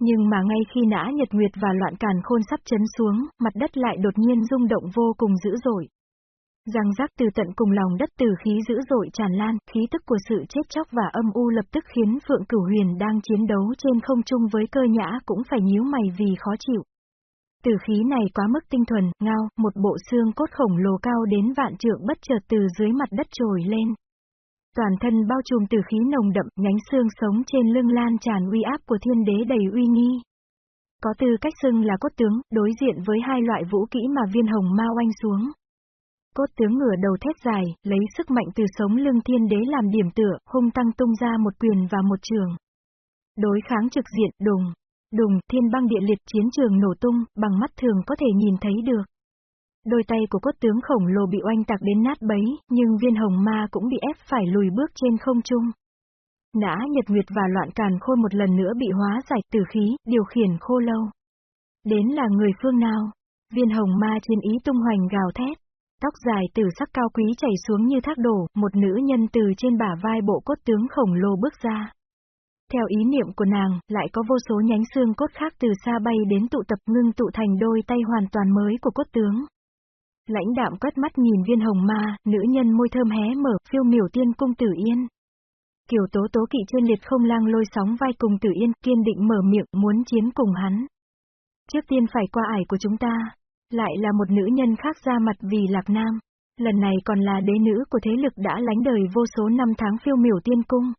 Nhưng mà ngay khi nã nhật nguyệt và loạn càn khôn sắp chấn xuống, mặt đất lại đột nhiên rung động vô cùng dữ dội. Răng rác từ tận cùng lòng đất từ khí dữ dội tràn lan, khí tức của sự chết chóc và âm u lập tức khiến Phượng Cửu Huyền đang chiến đấu trên không trung với cơ nhã cũng phải nhíu mày vì khó chịu. Tử khí này quá mức tinh thuần, ngao, một bộ xương cốt khổng lồ cao đến vạn trượng bất chợt từ dưới mặt đất trồi lên. Toàn thân bao trùm tử khí nồng đậm, nhánh xương sống trên lưng lan tràn uy áp của thiên đế đầy uy nghi. Có tư cách xưng là cốt tướng, đối diện với hai loại vũ kỹ mà viên hồng ma oanh xuống. Cốt tướng ngửa đầu thét dài, lấy sức mạnh từ sống lưng thiên đế làm điểm tựa, hung tăng tung ra một quyền và một trường. Đối kháng trực diện, đùng, đùng, thiên băng địa liệt chiến trường nổ tung, bằng mắt thường có thể nhìn thấy được. Đôi tay của cốt tướng khổng lồ bị oanh tạc đến nát bấy, nhưng viên hồng ma cũng bị ép phải lùi bước trên không trung. Nã nhật nguyệt và loạn càn khôi một lần nữa bị hóa giải tử khí, điều khiển khô lâu. Đến là người phương nào? Viên hồng ma trên ý tung hoành gào thét. Tóc dài từ sắc cao quý chảy xuống như thác đổ, một nữ nhân từ trên bả vai bộ cốt tướng khổng lồ bước ra. Theo ý niệm của nàng, lại có vô số nhánh xương cốt khác từ xa bay đến tụ tập ngưng tụ thành đôi tay hoàn toàn mới của cốt tướng. Lãnh đạm quét mắt nhìn viên hồng ma, nữ nhân môi thơm hé mở, phiêu miểu tiên cung tử yên. Kiều tố tố kỵ trên liệt không lang lôi sóng vai cùng tử yên, kiên định mở miệng, muốn chiến cùng hắn. Trước tiên phải qua ải của chúng ta. Lại là một nữ nhân khác ra mặt vì Lạc Nam. Lần này còn là đế nữ của thế lực đã lánh đời vô số năm tháng phiêu miểu tiên cung.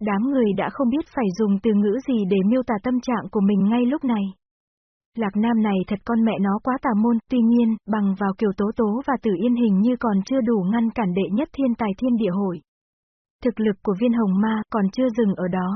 Đám người đã không biết phải dùng từ ngữ gì để miêu tả tâm trạng của mình ngay lúc này. Lạc Nam này thật con mẹ nó quá tà môn, tuy nhiên, bằng vào kiều tố tố và tử yên hình như còn chưa đủ ngăn cản đệ nhất thiên tài thiên địa hội. Thực lực của viên hồng ma còn chưa dừng ở đó.